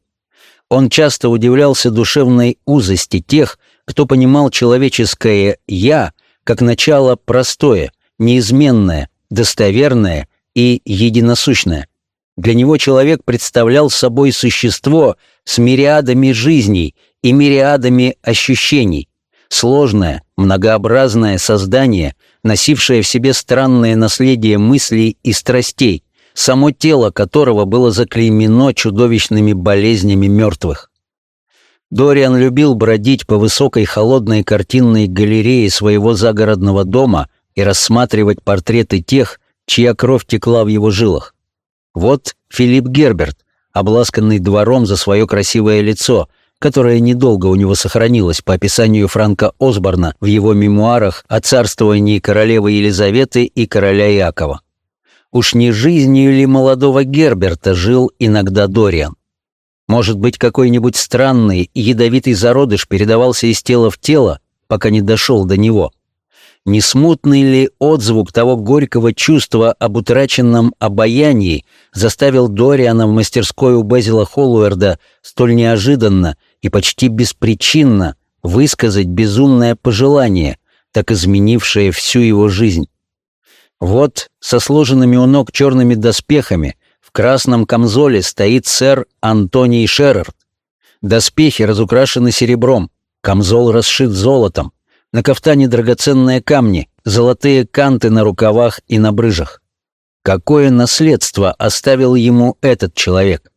Он часто удивлялся душевной узости тех, кто понимал человеческое «я» как начало простое, неизменное, достоверное и единосущное. Для него человек представлял собой существо с мириадами жизней и мириадами ощущений, сложное, многообразное создание, носившее в себе странное наследие мыслей и страстей, само тело которого было заклеймено чудовищными болезнями мертвых. Дориан любил бродить по высокой холодной картинной галерее своего загородного дома и рассматривать портреты тех, чья кровь текла в его жилах. Вот Филипп Герберт, обласканный двором за свое красивое лицо, которое недолго у него сохранилось по описанию Франка Осборна в его мемуарах о царствовании королевы Елизаветы и короля Иакова. Уж не жизнью ли молодого Герберта жил иногда Дориан? Может быть, какой-нибудь странный ядовитый зародыш передавался из тела в тело, пока не дошел до него? Не смутный ли отзвук того горького чувства об утраченном обаянии заставил Дориана в мастерской у Безила Холлуэрда столь неожиданно и почти беспричинно высказать безумное пожелание, так изменившее всю его жизнь? Вот со сложенными у ног черными доспехами в красном камзоле стоит сэр Антоний Шерард. Доспехи разукрашены серебром, камзол расшит золотом, на кафтане драгоценные камни, золотые канты на рукавах и на брыжах. Какое наследство оставил ему этот человек?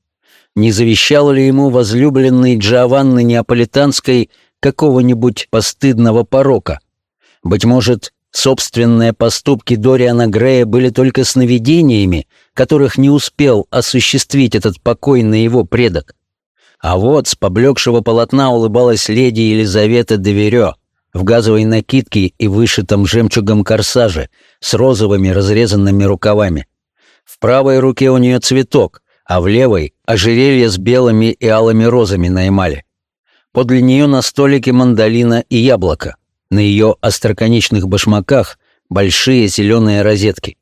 Не завещал ли ему возлюбленный Джованны Неаполитанской какого-нибудь постыдного порока? Быть может, Собственные поступки Дориана Грея были только сновидениями, которых не успел осуществить этот покойный его предок. А вот с поблекшего полотна улыбалась леди Елизавета де Верё в газовой накидке и вышитом жемчугом корсаже с розовыми разрезанными рукавами. В правой руке у нее цветок, а в левой — ожерелье с белыми и алыми розами на эмали. Подле нее на столике мандолина и яблоко. На ее остроконечных башмаках большие зеленые розетки.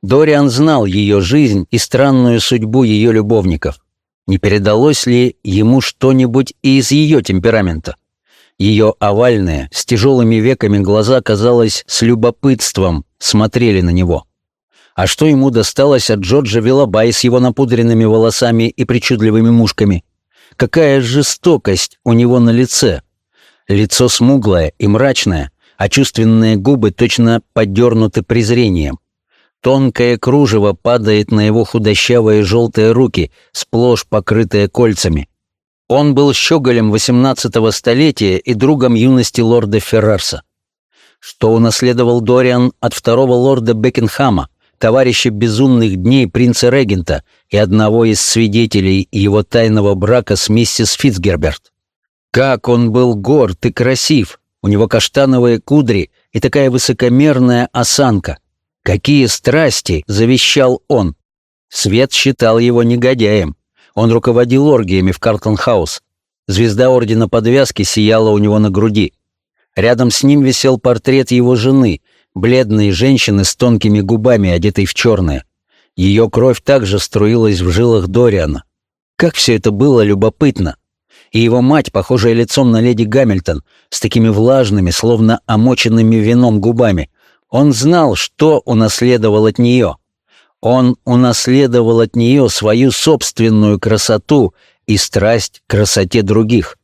Дориан знал ее жизнь и странную судьбу ее любовников. Не передалось ли ему что-нибудь из ее темперамента? Ее овальные, с тяжелыми веками глаза, казалось, с любопытством смотрели на него. А что ему досталось от Джорджа Виллабай с его напудренными волосами и причудливыми мушками? Какая жестокость у него на лице, Лицо смуглое и мрачное, а чувственные губы точно подернуты презрением. Тонкое кружево падает на его худощавые желтые руки, сплошь покрытые кольцами. Он был щеголем XVIII столетия и другом юности лорда Феррарса. Что унаследовал Дориан от второго лорда Бекинхама, товарища безумных дней принца-регента и одного из свидетелей его тайного брака с миссис Фитцгерберт. Как он был горд и красив! У него каштановые кудри и такая высокомерная осанка. Какие страсти завещал он! Свет считал его негодяем. Он руководил оргиями в Картон-хаус. Звезда ордена подвязки сияла у него на груди. Рядом с ним висел портрет его жены, бледной женщины с тонкими губами, одетой в черное. Ее кровь также струилась в жилах Дориана. Как все это было любопытно! И его мать, похожая лицом на леди Гамильтон, с такими влажными, словно омоченными вином губами. Он знал, что унаследовал от нее. Он унаследовал от нее свою собственную красоту и страсть к красоте других.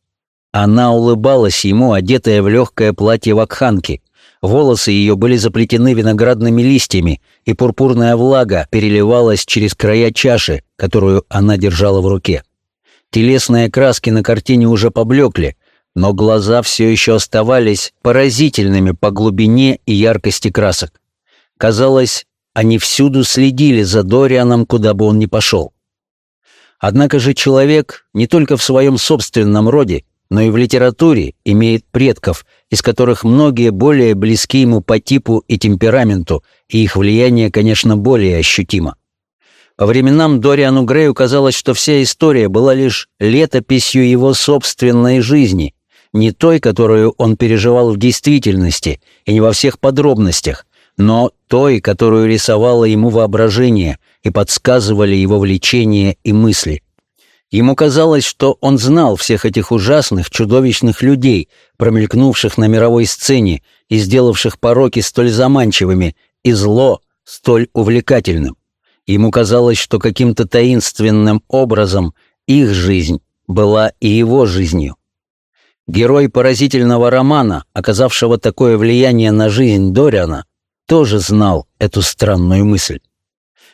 Она улыбалась ему, одетая в легкое платье вакханки. Волосы ее были заплетены виноградными листьями, и пурпурная влага переливалась через края чаши, которую она держала в руке. Телесные краски на картине уже поблекли, но глаза все еще оставались поразительными по глубине и яркости красок. Казалось, они всюду следили за Дорианом, куда бы он ни пошел. Однако же человек не только в своем собственном роде, но и в литературе имеет предков, из которых многие более близки ему по типу и темпераменту, и их влияние, конечно, более ощутимо. По временам Дориану Грею казалось, что вся история была лишь летописью его собственной жизни, не той, которую он переживал в действительности и не во всех подробностях, но той, которую рисовало ему воображение и подсказывали его влечения и мысли. Ему казалось, что он знал всех этих ужасных, чудовищных людей, промелькнувших на мировой сцене и сделавших пороки столь заманчивыми и зло столь увлекательным. Ему казалось, что каким-то таинственным образом их жизнь была и его жизнью. Герой поразительного романа, оказавшего такое влияние на жизнь Дориана, тоже знал эту странную мысль.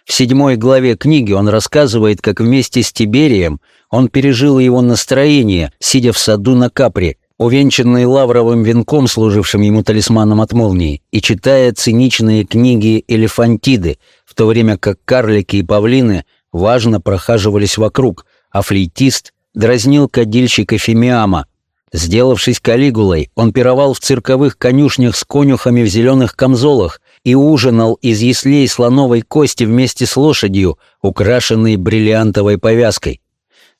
В седьмой главе книги он рассказывает, как вместе с Тиберием он пережил его настроение, сидя в саду на Капри, увенчанный лавровым венком, служившим ему талисманом от молнии, и читая циничные книги «Элефантиды», в то время как карлики и павлины важно прохаживались вокруг, а флейтист дразнил кадильщика Фимиама, Сделавшись калигулой, он пировал в цирковых конюшнях с конюхами в зеленых камзолах и ужинал из яслей слоновой кости вместе с лошадью, украшенной бриллиантовой повязкой.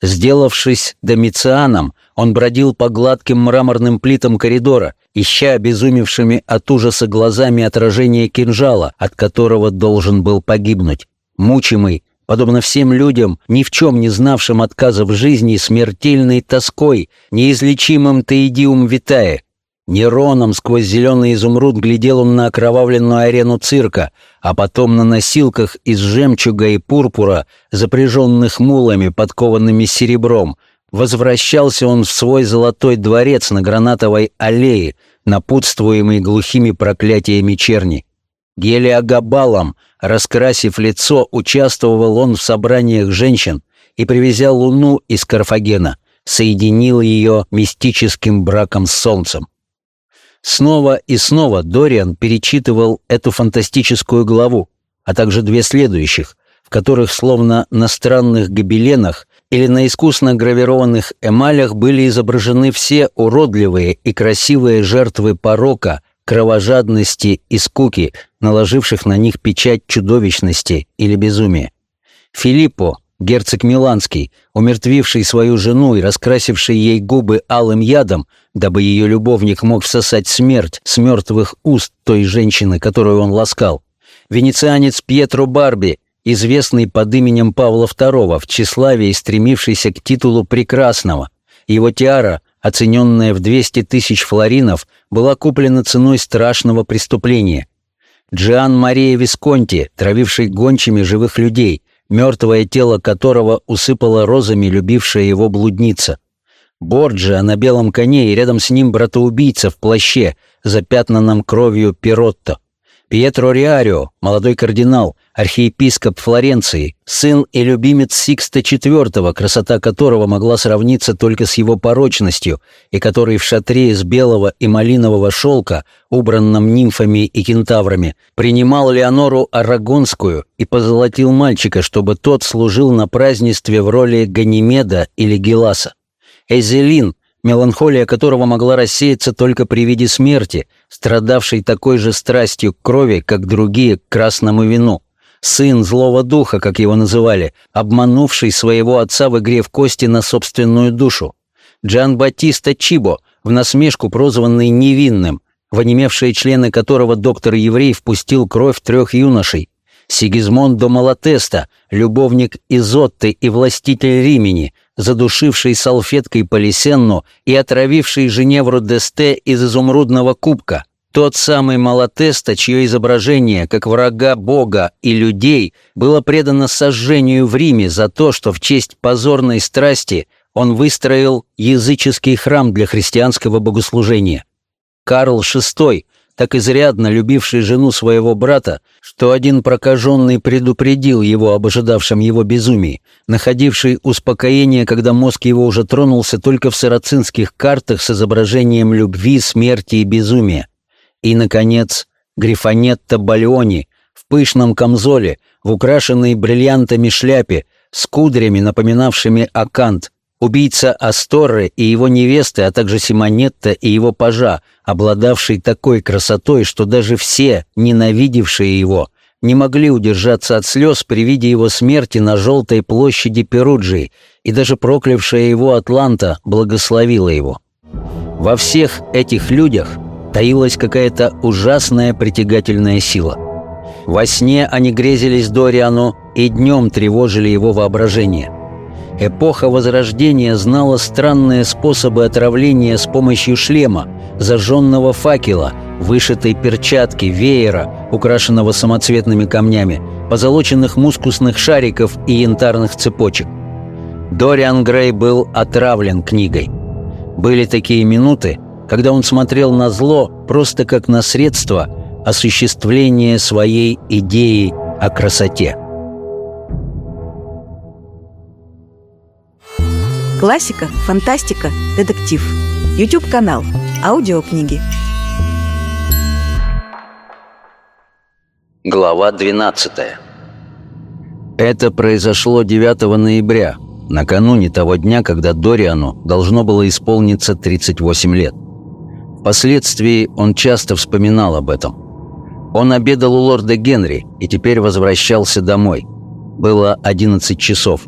Сделавшись домицианом, он бродил по гладким мраморным плитам коридора, ища обезумевшими от ужаса глазами отражение кинжала, от которого должен был погибнуть. Мучимый, подобно всем людям, ни в чем не знавшим отказа в жизни, смертельной тоской, неизлечимым Таидиум Витае. Нероном сквозь зеленый изумруд глядел он на окровавленную арену цирка, а потом на носилках из жемчуга и пурпура, запряженных мулами, подкованными серебром. Возвращался он в свой золотой дворец на Гранатовой аллее, напутствуемый глухими проклятиями черни. Гелиогабалом, раскрасив лицо, участвовал он в собраниях женщин и, привезя луну из Карфагена, соединил ее мистическим браком с солнцем. Снова и снова Дориан перечитывал эту фантастическую главу, а также две следующих, в которых словно на странных гобеленах или на искусно гравированных эмалях были изображены все уродливые и красивые жертвы порока, кровожадности и скуки, наложивших на них печать чудовищности или безумия. Филиппо, герцог Миланский, умертвивший свою жену и раскрасивший ей губы алым ядом, дабы ее любовник мог всосать смерть с мертвых уст той женщины, которую он ласкал. Венецианец Пьетро Барби, известный под именем Павла II, в тщеславии стремившийся к титулу прекрасного. Его тиара оцененная в 200 тысяч флоринов, была куплена ценой страшного преступления. Джиан Мария Висконти, травивший гончими живых людей, мертвое тело которого усыпала розами любившая его блудница. Борджиа на белом коне и рядом с ним братоубийца в плаще, запятнанном кровью Пиротто. Пьетро Риарио, молодой кардинал, архиепископ Флоренции, сын и любимец Сикста IV, красота которого могла сравниться только с его порочностью, и который в шатре из белого и малинового шелка, убранном нимфами и кентаврами, принимал Леонору Арагонскую и позолотил мальчика, чтобы тот служил на празднестве в роли Ганимеда или Геласа. Эзелин, меланхолия которого могла рассеяться только при виде смерти, страдавшей такой же страстью к крови, как другие к красному вину сын злого духа, как его называли, обманувший своего отца в игре в кости на собственную душу. Джан Батиста Чибо, в насмешку прозванный невинным, в онемевшие члены которого доктор-еврей впустил кровь трех юношей. Сигизмондо Малатеста, любовник Изотты и властитель Римени, задушивший салфеткой Полисенну и отравивший Женевру Десте из изумрудного кубка – тот самый Малатеста, чье изображение, как врага Бога и людей, было предано сожжению в Риме за то, что в честь позорной страсти он выстроил языческий храм для христианского богослужения. Карл VI, так изрядно любивший жену своего брата, что один прокаженный предупредил его об ожидавшем его безумии, находивший успокоение, когда мозг его уже тронулся только в сарацинских картах с изображением любви, смерти и безумия. И, наконец, Грифонетто Бальони в пышном камзоле, в украшенной бриллиантами шляпе, с кудрями, напоминавшими Акант, убийца Асторы и его невесты, а также Симонетта и его пажа, обладавший такой красотой, что даже все, ненавидевшие его, не могли удержаться от слез при виде его смерти на желтой площади Перуджии, и даже проклявшая его Атланта благословила его. Во всех этих людях – таилась какая-то ужасная притягательная сила. Во сне они грезились Дориану и днем тревожили его воображение. Эпоха Возрождения знала странные способы отравления с помощью шлема, зажженного факела, вышитой перчатки, веера, украшенного самоцветными камнями, позолоченных мускусных шариков и янтарных цепочек. Дориан Грей был отравлен книгой. Были такие минуты, когда он смотрел на зло просто как на средство осуществления своей идеи о красоте. Классика, фантастика, детектив. YouTube-канал. Аудиокниги. Глава 12 Это произошло 9 ноября, накануне того дня, когда Дориану должно было исполниться 38 лет. Впоследствии он часто вспоминал об этом. Он обедал у лорда Генри и теперь возвращался домой. Было 11 часов.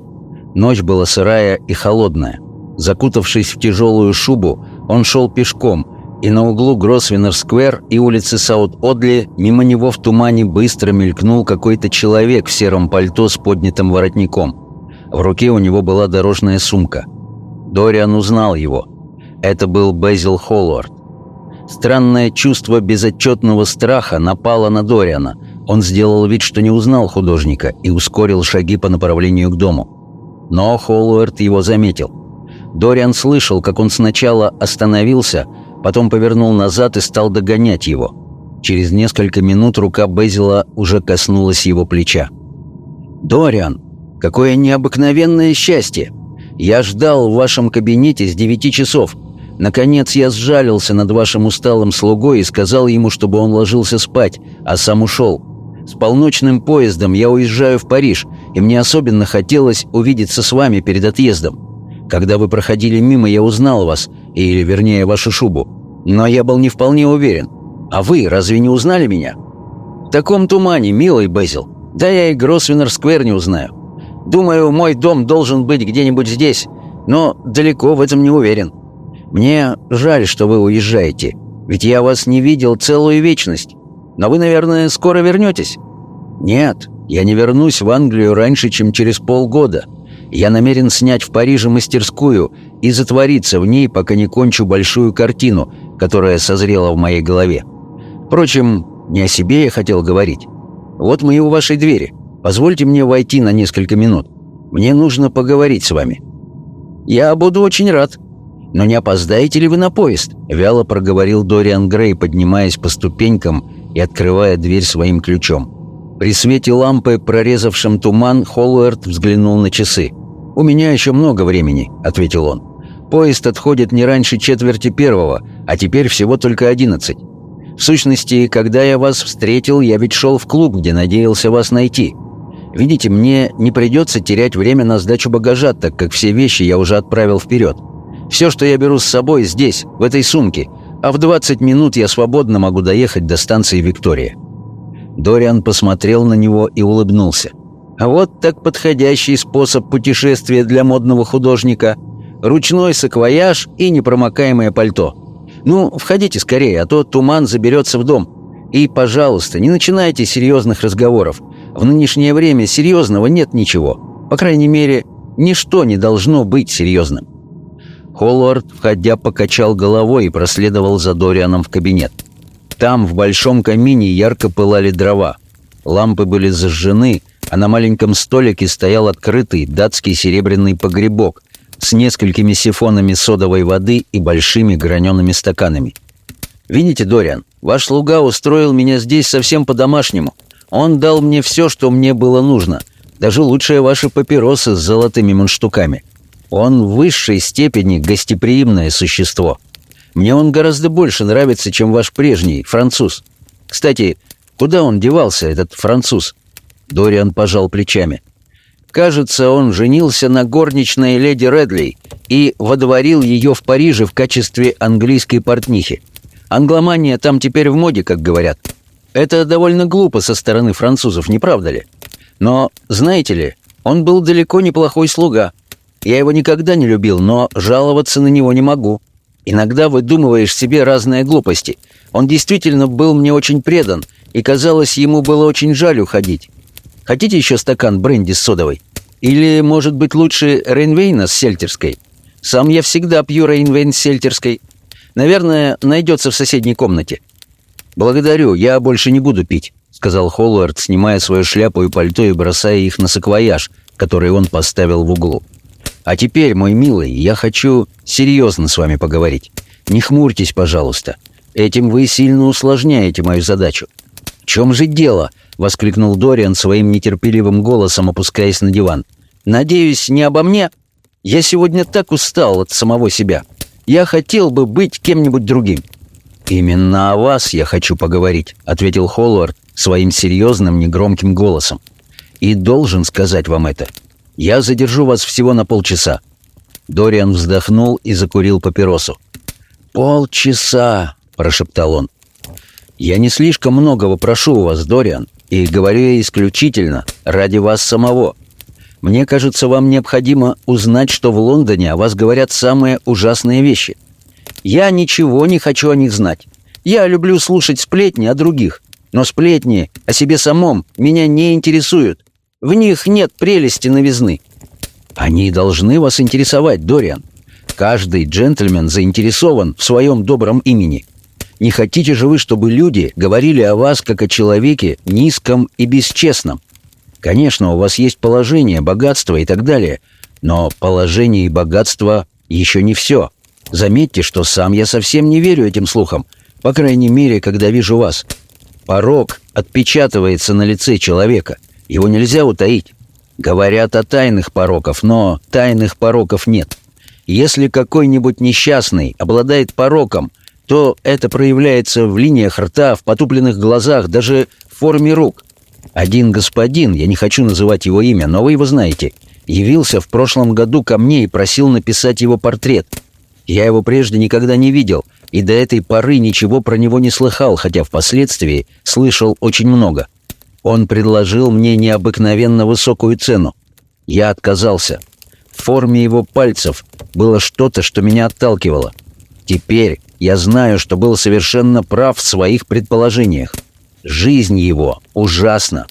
Ночь была сырая и холодная. Закутавшись в тяжелую шубу, он шел пешком, и на углу Гросвеннер-сквер и улицы Саут-Одли мимо него в тумане быстро мелькнул какой-то человек в сером пальто с поднятым воротником. В руке у него была дорожная сумка. Дориан узнал его. Это был Безил Холлард. Странное чувство безотчетного страха напало на Дориана. Он сделал вид, что не узнал художника и ускорил шаги по направлению к дому. Но Холлард его заметил. Дориан слышал, как он сначала остановился, потом повернул назад и стал догонять его. Через несколько минут рука Безила уже коснулась его плеча. «Дориан, какое необыкновенное счастье! Я ждал в вашем кабинете с девяти часов. Наконец я сжалился над вашим усталым слугой и сказал ему, чтобы он ложился спать, а сам ушел. С полночным поездом я уезжаю в Париж, и мне особенно хотелось увидеться с вами перед отъездом. Когда вы проходили мимо, я узнал вас, или, вернее, вашу шубу. Но я был не вполне уверен. А вы разве не узнали меня? В таком тумане, милый Безил. Да я и Гросвеннер-сквер не узнаю. Думаю, мой дом должен быть где-нибудь здесь, но далеко в этом не уверен. Мне жаль, что вы уезжаете, ведь я вас не видел целую вечность. Но вы, наверное, скоро вернетесь? Нет, я не вернусь в Англию раньше, чем через полгода. Я намерен снять в Париже мастерскую и затвориться в ней, пока не кончу большую картину, которая созрела в моей голове. Впрочем, не о себе я хотел говорить. Вот мы и у вашей двери. Позвольте мне войти на несколько минут. Мне нужно поговорить с вами». «Я буду очень рад. Но не опоздаете ли вы на поезд?» — вяло проговорил Дориан Грей, поднимаясь по ступенькам и открывая дверь своим ключом. При свете лампы, прорезавшем туман, Холлуэрт взглянул на часы. «У меня еще много времени», — ответил он. «Поезд отходит не раньше четверти первого, а теперь всего только одиннадцать. В сущности, когда я вас встретил, я ведь шел в клуб, где надеялся вас найти. Видите, мне не придется терять время на сдачу багажа, так как все вещи я уже отправил вперед. Все, что я беру с собой, здесь, в этой сумке, а в 20 минут я свободно могу доехать до станции Виктория». Дориан посмотрел на него и улыбнулся. А вот так подходящий способ путешествия для модного художника. Ручной саквояж и непромокаемое пальто. Ну, входите скорее, а то туман заберется в дом. И, пожалуйста, не начинайте серьезных разговоров. В нынешнее время серьезного нет ничего. По крайней мере, ничто не должно быть серьезным. Холлард, входя, покачал головой и проследовал за Дорианом в кабинет. Там, в большом камине, ярко пылали дрова. Лампы были зажжены, а на маленьком столике стоял открытый датский серебряный погребок с несколькими сифонами содовой воды и большими гранеными стаканами. «Видите, Дориан, ваш слуга устроил меня здесь совсем по-домашнему. Он дал мне все, что мне было нужно, даже лучшие ваши папиросы с золотыми мундштуками. Он в высшей степени гостеприимное существо. Мне он гораздо больше нравится, чем ваш прежний, француз. Кстати, куда он девался, этот француз?» Дориан пожал плечами. Кажется, он женился на горничной леди Редли и водворил ее в Париже в качестве английской портнихи. Англомания там теперь в моде, как говорят. Это довольно глупо со стороны французов, не правда ли? Но, знаете ли, он был далеко неплохой слуга. Я его никогда не любил, но жаловаться на него не могу. Иногда выдумываешь себе разные глупости. Он действительно был мне очень предан, и, казалось, ему было очень жаль уходить. Хотите еще стакан бренди с содовой? Или, может быть, лучше Рейнвейна с сельтерской? Сам я всегда пью Рейнвейн с сельтерской. Наверное, найдется в соседней комнате. Благодарю, я больше не буду пить. сказал Холлард, снимая свою шляпу и пальто и бросая их на саквояж, который он поставил в углу. «А теперь, мой милый, я хочу серьезно с вами поговорить. Не хмурьтесь, пожалуйста. Этим вы сильно усложняете мою задачу». «В чем же дело?» — воскликнул Дориан своим нетерпеливым голосом, опускаясь на диван. «Надеюсь, не обо мне? Я сегодня так устал от самого себя. Я хотел бы быть кем-нибудь другим». «Именно о вас я хочу поговорить», — ответил Холлард своим серьезным, негромким голосом. «И должен сказать вам это. Я задержу вас всего на полчаса». Дориан вздохнул и закурил папиросу. «Полчаса», — прошептал он. «Я не слишком многого прошу у вас, Дориан, и говорю я исключительно ради вас самого. Мне кажется, вам необходимо узнать, что в Лондоне о вас говорят самые ужасные вещи. Я ничего не хочу о них знать. Я люблю слушать сплетни о других, но сплетни о себе самом меня не интересуют. В них нет прелести новизны. Они должны вас интересовать, Дориан. Каждый джентльмен заинтересован в своем добром имени. Не хотите же вы, чтобы люди говорили о вас как о человеке низком и бесчестном? Конечно, у вас есть положение, богатство и так далее, но положение и богатство еще не все. Заметьте, что сам я совсем не верю этим слухам, по крайней мере, когда вижу вас. Порог отпечатывается на лице человека, его нельзя утаить. Говорят о тайных пороках, но тайных пороков нет. Если какой-нибудь несчастный обладает пороком, то это проявляется в линиях рта, в потупленных глазах, даже в форме рук. Один господин, я не хочу называть его имя, но вы его знаете, явился в прошлом году ко мне и просил написать его портрет. Я его прежде никогда не видел, и до этой поры ничего про него не слыхал, хотя впоследствии слышал очень много. Он предложил мне необыкновенно высокую цену. Я отказался. В форме его пальцев было что-то, что меня отталкивало. Теперь я знаю, что был совершенно прав в своих предположениях. Жизнь его ужасна.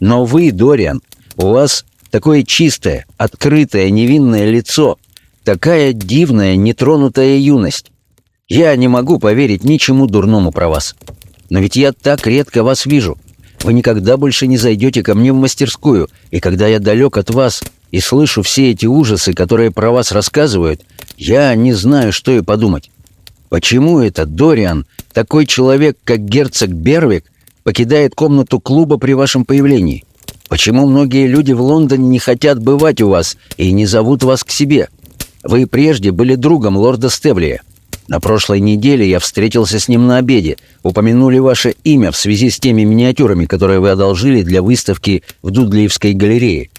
Но вы, Дориан, у вас такое чистое, открытое, невинное лицо, такая дивная, нетронутая юность. Я не могу поверить ничему дурному про вас. Но ведь я так редко вас вижу. Вы никогда больше не зайдете ко мне в мастерскую, и когда я далек от вас и слышу все эти ужасы, которые про вас рассказывают, я не знаю, что и подумать. Почему это Дориан, такой человек, как герцог Бервик, покидает комнату клуба при вашем появлении? Почему многие люди в Лондоне не хотят бывать у вас и не зовут вас к себе? Вы прежде были другом лорда Стеблия. На прошлой неделе я встретился с ним на обеде. Упомянули ваше имя в связи с теми миниатюрами, которые вы одолжили для выставки в Дудлиевской галерее.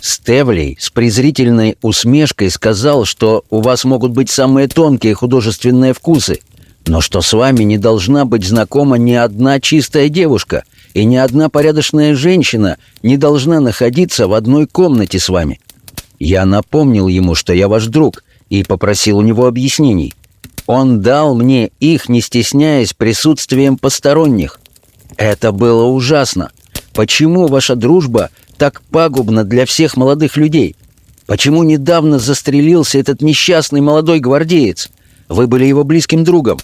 Стевлей с презрительной усмешкой сказал, что у вас могут быть самые тонкие художественные вкусы, но что с вами не должна быть знакома ни одна чистая девушка, и ни одна порядочная женщина не должна находиться в одной комнате с вами. Я напомнил ему, что я ваш друг, и попросил у него объяснений. Он дал мне их, не стесняясь присутствием посторонних. Это было ужасно. Почему ваша дружба так пагубна для всех молодых людей? Почему недавно застрелился этот несчастный молодой гвардеец? Вы были его близким другом.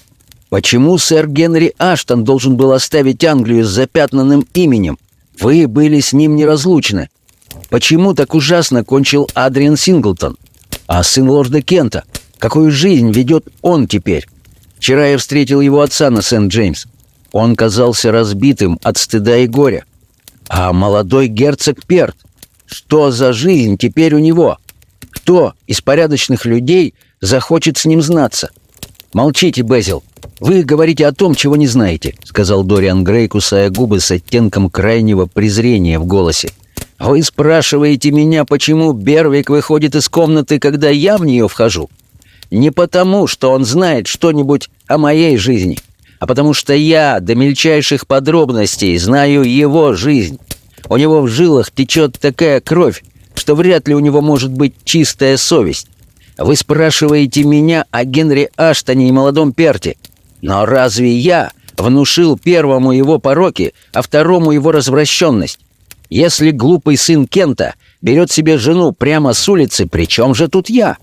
Почему сэр Генри Аштон должен был оставить Англию с запятнанным именем? Вы были с ним неразлучны. Почему так ужасно кончил Адриан Синглтон? А сын лорда Кента? Какую жизнь ведет он теперь? Вчера я встретил его отца на Сент-Джеймс. Он казался разбитым от стыда и горя. А молодой герцог Перт? Что за жизнь теперь у него? Кто из порядочных людей захочет с ним знаться? Молчите, Безил. Вы говорите о том, чего не знаете, сказал Дориан Грей, кусая губы с оттенком крайнего презрения в голосе. Вы спрашиваете меня, почему Бервик выходит из комнаты, когда я в нее вхожу? Не потому, что он знает что-нибудь о моей жизни, а потому что я до мельчайших подробностей знаю его жизнь. У него в жилах течет такая кровь, что вряд ли у него может быть чистая совесть. Вы спрашиваете меня о Генри Аштоне и молодом Перте. Но разве я внушил первому его пороки, а второму его развращенность? Если глупый сын Кента берет себе жену прямо с улицы, при чем же тут я?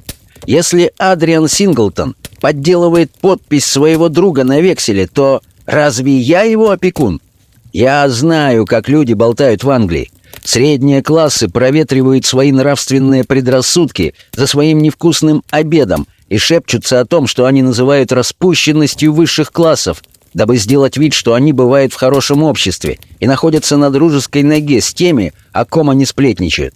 Если Адриан Синглтон подделывает подпись своего друга на векселе, то разве я его опекун? Я знаю, как люди болтают в Англии. Средние классы проветривают свои нравственные предрассудки за своим невкусным обедом и шепчутся о том, что они называют распущенностью высших классов, дабы сделать вид, что они бывают в хорошем обществе и находятся на дружеской ноге с теми, о ком они сплетничают.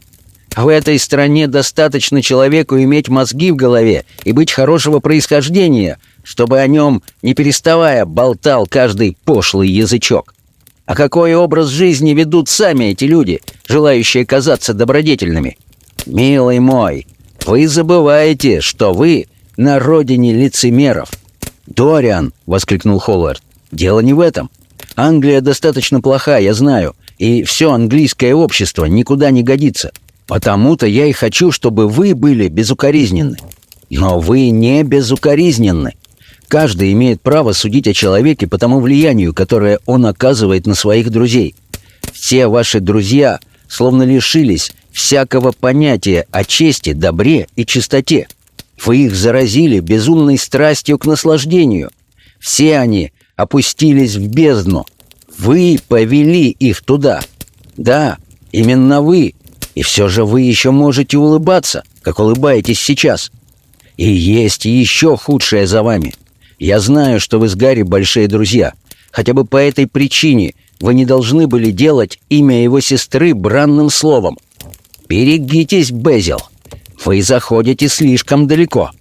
В этой стране достаточно человеку иметь мозги в голове и быть хорошего происхождения, чтобы о нем, не переставая, болтал каждый пошлый язычок. А какой образ жизни ведут сами эти люди, желающие казаться добродетельными? Милый мой, вы забываете, что вы на родине лицемеров. «Дориан!» — воскликнул Холлард. «Дело не в этом. Англия достаточно плоха, я знаю, и все английское общество никуда не годится. Потому-то я и хочу, чтобы вы были безукоризненны. Но вы не безукоризненны. Каждый имеет право судить о человеке по тому влиянию, которое он оказывает на своих друзей. Все ваши друзья словно лишились всякого понятия о чести, добре и чистоте. Вы их заразили безумной страстью к наслаждению. Все они опустились в бездну. Вы повели их туда. Да, именно вы. И все же вы еще можете улыбаться, как улыбаетесь сейчас. И есть еще худшее за вами — я знаю, что вы с Гарри большие друзья. Хотя бы по этой причине вы не должны были делать имя его сестры бранным словом. Берегитесь, Безил. Вы заходите слишком далеко.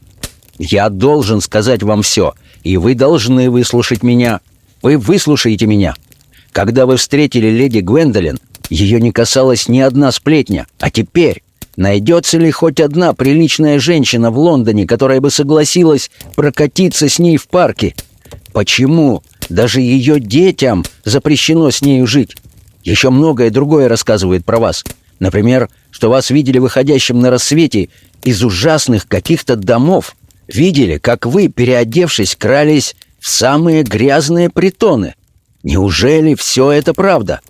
Я должен сказать вам все, и вы должны выслушать меня. Вы выслушаете меня. Когда вы встретили леди Гвендолин, ее не касалась ни одна сплетня, а теперь Найдется ли хоть одна приличная женщина в Лондоне, которая бы согласилась прокатиться с ней в парке? Почему даже ее детям запрещено с нею жить? Еще многое другое рассказывает про вас. Например, что вас видели выходящим на рассвете из ужасных каких-то домов. Видели, как вы, переодевшись, крались в самые грязные притоны. Неужели все это правда?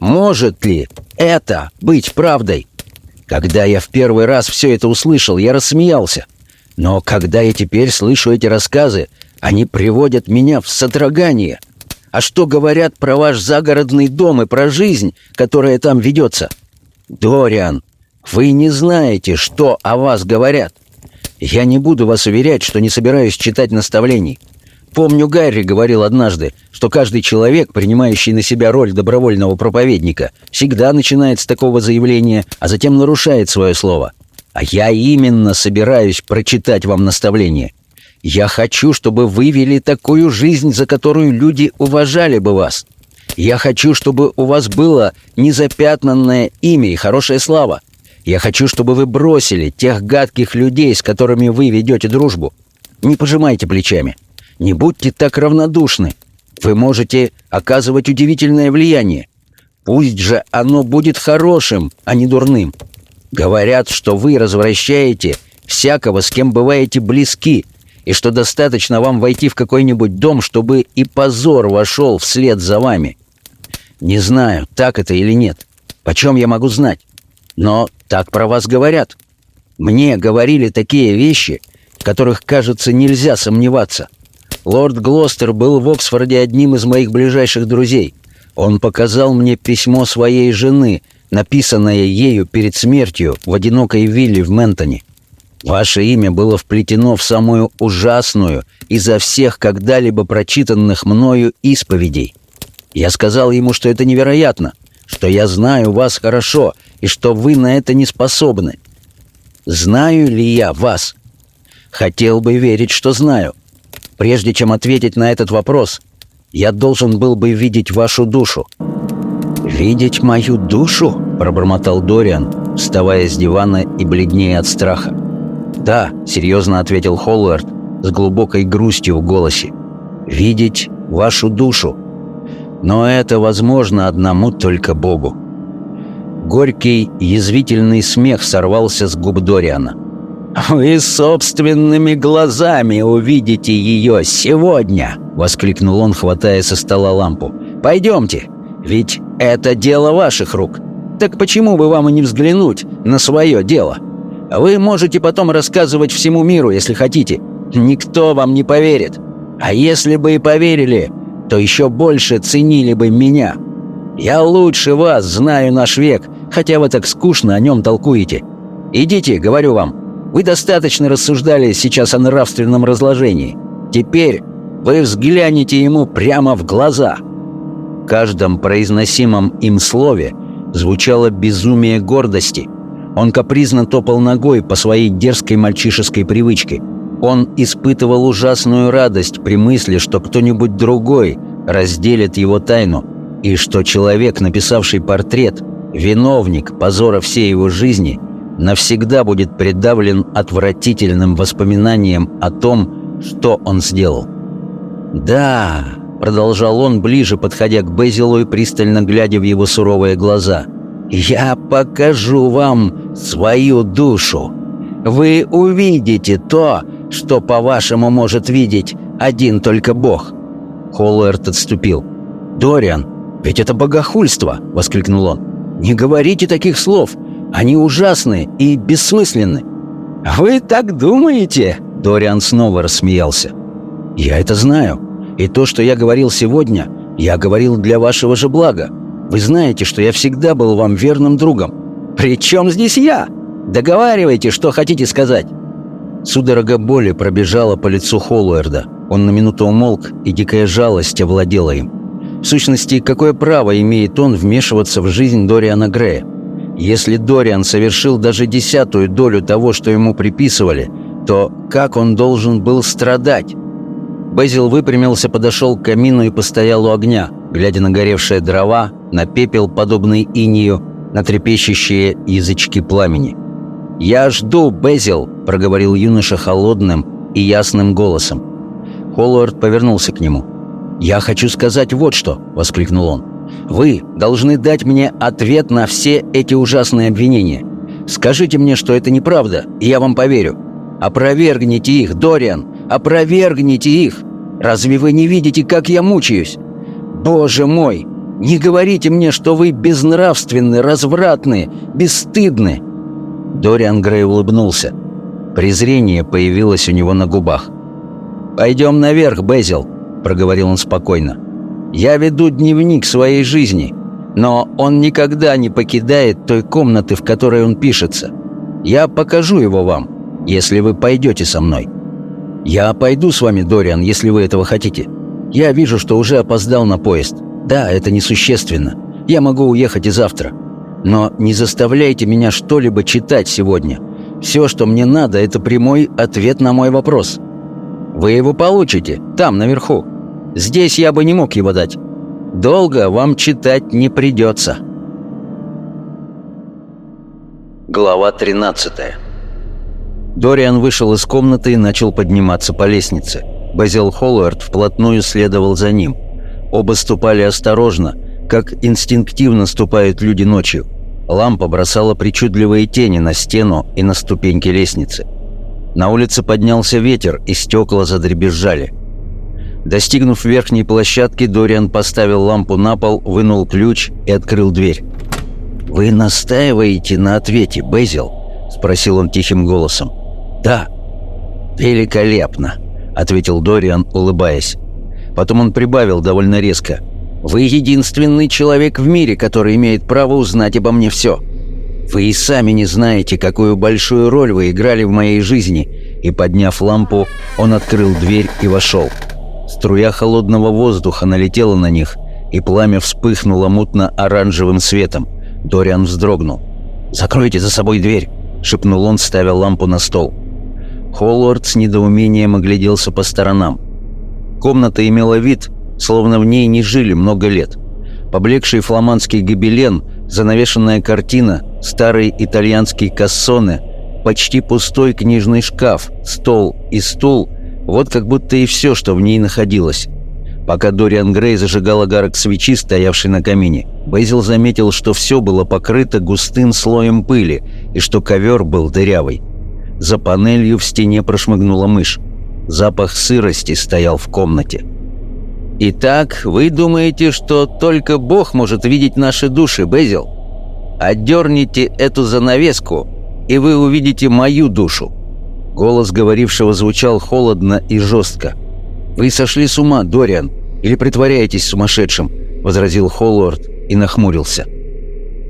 Может ли это быть правдой? Когда я в первый раз все это услышал, я рассмеялся. Но когда я теперь слышу эти рассказы, они приводят меня в содрогание. А что говорят про ваш загородный дом и про жизнь, которая там ведется? Дориан, вы не знаете, что о вас говорят. Я не буду вас уверять, что не собираюсь читать наставлений. Помню, Гарри говорил однажды, что каждый человек, принимающий на себя роль добровольного проповедника, всегда начинает с такого заявления, а затем нарушает свое слово. А я именно собираюсь прочитать вам наставление. Я хочу, чтобы вы вели такую жизнь, за которую люди уважали бы вас. Я хочу, чтобы у вас было незапятнанное имя и хорошая слава. Я хочу, чтобы вы бросили тех гадких людей, с которыми вы ведете дружбу. Не пожимайте плечами. Не будьте так равнодушны. Вы можете оказывать удивительное влияние. Пусть же оно будет хорошим, а не дурным. Говорят, что вы развращаете всякого, с кем бываете близки, и что достаточно вам войти в какой-нибудь дом, чтобы и позор вошел вслед за вами. Не знаю, так это или нет. Почем я могу знать? Но так про вас говорят. Мне говорили такие вещи, в которых, кажется, нельзя сомневаться. Лорд Глостер был в Оксфорде одним из моих ближайших друзей. Он показал мне письмо своей жены, написанное ею перед смертью в одинокой вилле в Ментоне. Ваше имя было вплетено в самую ужасную изо всех когда-либо прочитанных мною исповедей. Я сказал ему, что это невероятно, что я знаю вас хорошо и что вы на это не способны. Знаю ли я вас? Хотел бы верить, что знаю. Прежде чем ответить на этот вопрос, я должен был бы видеть вашу душу». «Видеть мою душу?» — пробормотал Дориан, вставая с дивана и бледнее от страха. «Да», — серьезно ответил Холлард с глубокой грустью в голосе. «Видеть вашу душу. Но это возможно одному только Богу». Горький, язвительный смех сорвался с губ Дориана. «Вы собственными глазами увидите ее сегодня!» — воскликнул он, хватая со стола лампу. «Пойдемте, ведь это дело ваших рук. Так почему бы вам и не взглянуть на свое дело? Вы можете потом рассказывать всему миру, если хотите. Никто вам не поверит. А если бы и поверили, то еще больше ценили бы меня. Я лучше вас знаю наш век, хотя вы так скучно о нем толкуете. Идите, говорю вам, вы достаточно рассуждали сейчас о нравственном разложении. Теперь вы взглянете ему прямо в глаза». В каждом произносимом им слове звучало безумие гордости. Он капризно топал ногой по своей дерзкой мальчишеской привычке. Он испытывал ужасную радость при мысли, что кто-нибудь другой разделит его тайну, и что человек, написавший портрет, виновник позора всей его жизни, навсегда будет придавлен отвратительным воспоминанием о том, что он сделал. «Да», — продолжал он, ближе подходя к Безилу и пристально глядя в его суровые глаза, «я покажу вам свою душу. Вы увидите то, что, по-вашему, может видеть один только Бог». Холлард отступил. «Дориан, ведь это богохульство!» — воскликнул он. «Не говорите таких слов! Они ужасны и бессмысленны!» «Вы так думаете?» — Дориан снова рассмеялся. «Я это знаю. И то, что я говорил сегодня, я говорил для вашего же блага. Вы знаете, что я всегда был вам верным другом. При чем здесь я? Договаривайте, что хотите сказать». Судорога боли пробежала по лицу Холлуэрда. Он на минуту умолк, и дикая жалость овладела им. В сущности, какое право имеет он вмешиваться в жизнь Дориана Грея? Если Дориан совершил даже десятую долю того, что ему приписывали, то как он должен был страдать? Безил выпрямился, подошел к камину и постоял у огня, глядя на горевшие дрова, на пепел, подобный инию, на трепещущие язычки пламени. «Я жду, Безил!» — проговорил юноша холодным и ясным голосом. Холлард повернулся к нему. «Я хочу сказать вот что!» — воскликнул он. «Вы должны дать мне ответ на все эти ужасные обвинения. Скажите мне, что это неправда, и я вам поверю. Опровергните их, Дориан! Опровергните их! Разве вы не видите, как я мучаюсь? Боже мой! Не говорите мне, что вы безнравственны, развратны, бесстыдны!» Дориан Грей улыбнулся. Презрение появилось у него на губах. «Пойдем наверх, Безил», — проговорил он спокойно. «Я веду дневник своей жизни, но он никогда не покидает той комнаты, в которой он пишется. Я покажу его вам, если вы пойдете со мной. Я пойду с вами, Дориан, если вы этого хотите. Я вижу, что уже опоздал на поезд. Да, это несущественно. Я могу уехать и завтра. Но не заставляйте меня что-либо читать сегодня. Все, что мне надо, это прямой ответ на мой вопрос. Вы его получите, там, наверху. Здесь я бы не мог его дать. Долго вам читать не придется. Глава 13 Дориан вышел из комнаты и начал подниматься по лестнице. Базил Холлард вплотную следовал за ним. Оба ступали осторожно, как инстинктивно ступают люди ночью. Лампа бросала причудливые тени на стену и на ступеньки лестницы. На улице поднялся ветер, и стекла задребезжали. Достигнув верхней площадки, Дориан поставил лампу на пол, вынул ключ и открыл дверь. «Вы настаиваете на ответе, Безил?» — спросил он тихим голосом. «Да». «Великолепно», — ответил Дориан, улыбаясь. Потом он прибавил довольно резко. «Вы единственный человек в мире, который имеет право узнать обо мне все. Вы и сами не знаете, какую большую роль вы играли в моей жизни». И, подняв лампу, он открыл дверь и вошел. Струя холодного воздуха налетела на них, и пламя вспыхнуло мутно-оранжевым светом. Дориан вздрогнул. «Закройте за собой дверь!» — шепнул он, ставя лампу на стол. Холлорд с недоумением огляделся по сторонам. Комната имела вид, словно в ней не жили много лет. Поблекший фламандский гобелен, занавешенная картина, старый итальянский кассоне, почти пустой книжный шкаф, стол и стул — вот как будто и все, что в ней находилось. Пока Дориан Грей зажигал огарок свечи, стоявший на камине, Бейзил заметил, что все было покрыто густым слоем пыли и что ковер был дырявый. За панелью в стене прошмыгнула мышь. Запах сырости стоял в комнате. «Итак, вы думаете, что только Бог может видеть наши души, Безил? Отдерните эту занавеску, и вы увидите мою душу». Голос говорившего звучал холодно и жестко. «Вы сошли с ума, Дориан, или притворяетесь сумасшедшим?» — возразил Холлорд, и нахмурился.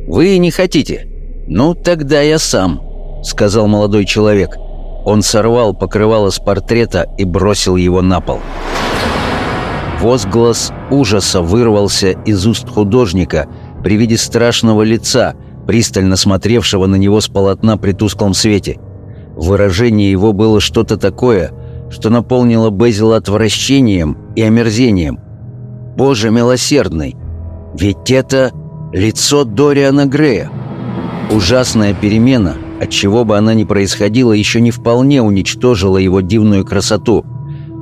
«Вы не хотите? Ну, тогда я сам», — сказал молодой человек. Он сорвал покрывало с портрета и бросил его на пол. Возглас ужаса вырвался из уст художника при виде страшного лица, пристально смотревшего на него с полотна при тусклом свете. Выражение его было что-то такое, что наполнило Безила отвращением и омерзением. «Боже милосердный! Ведь это лицо Дориана Грея!» Ужасная перемена, от чего бы она ни происходила, еще не вполне уничтожила его дивную красоту.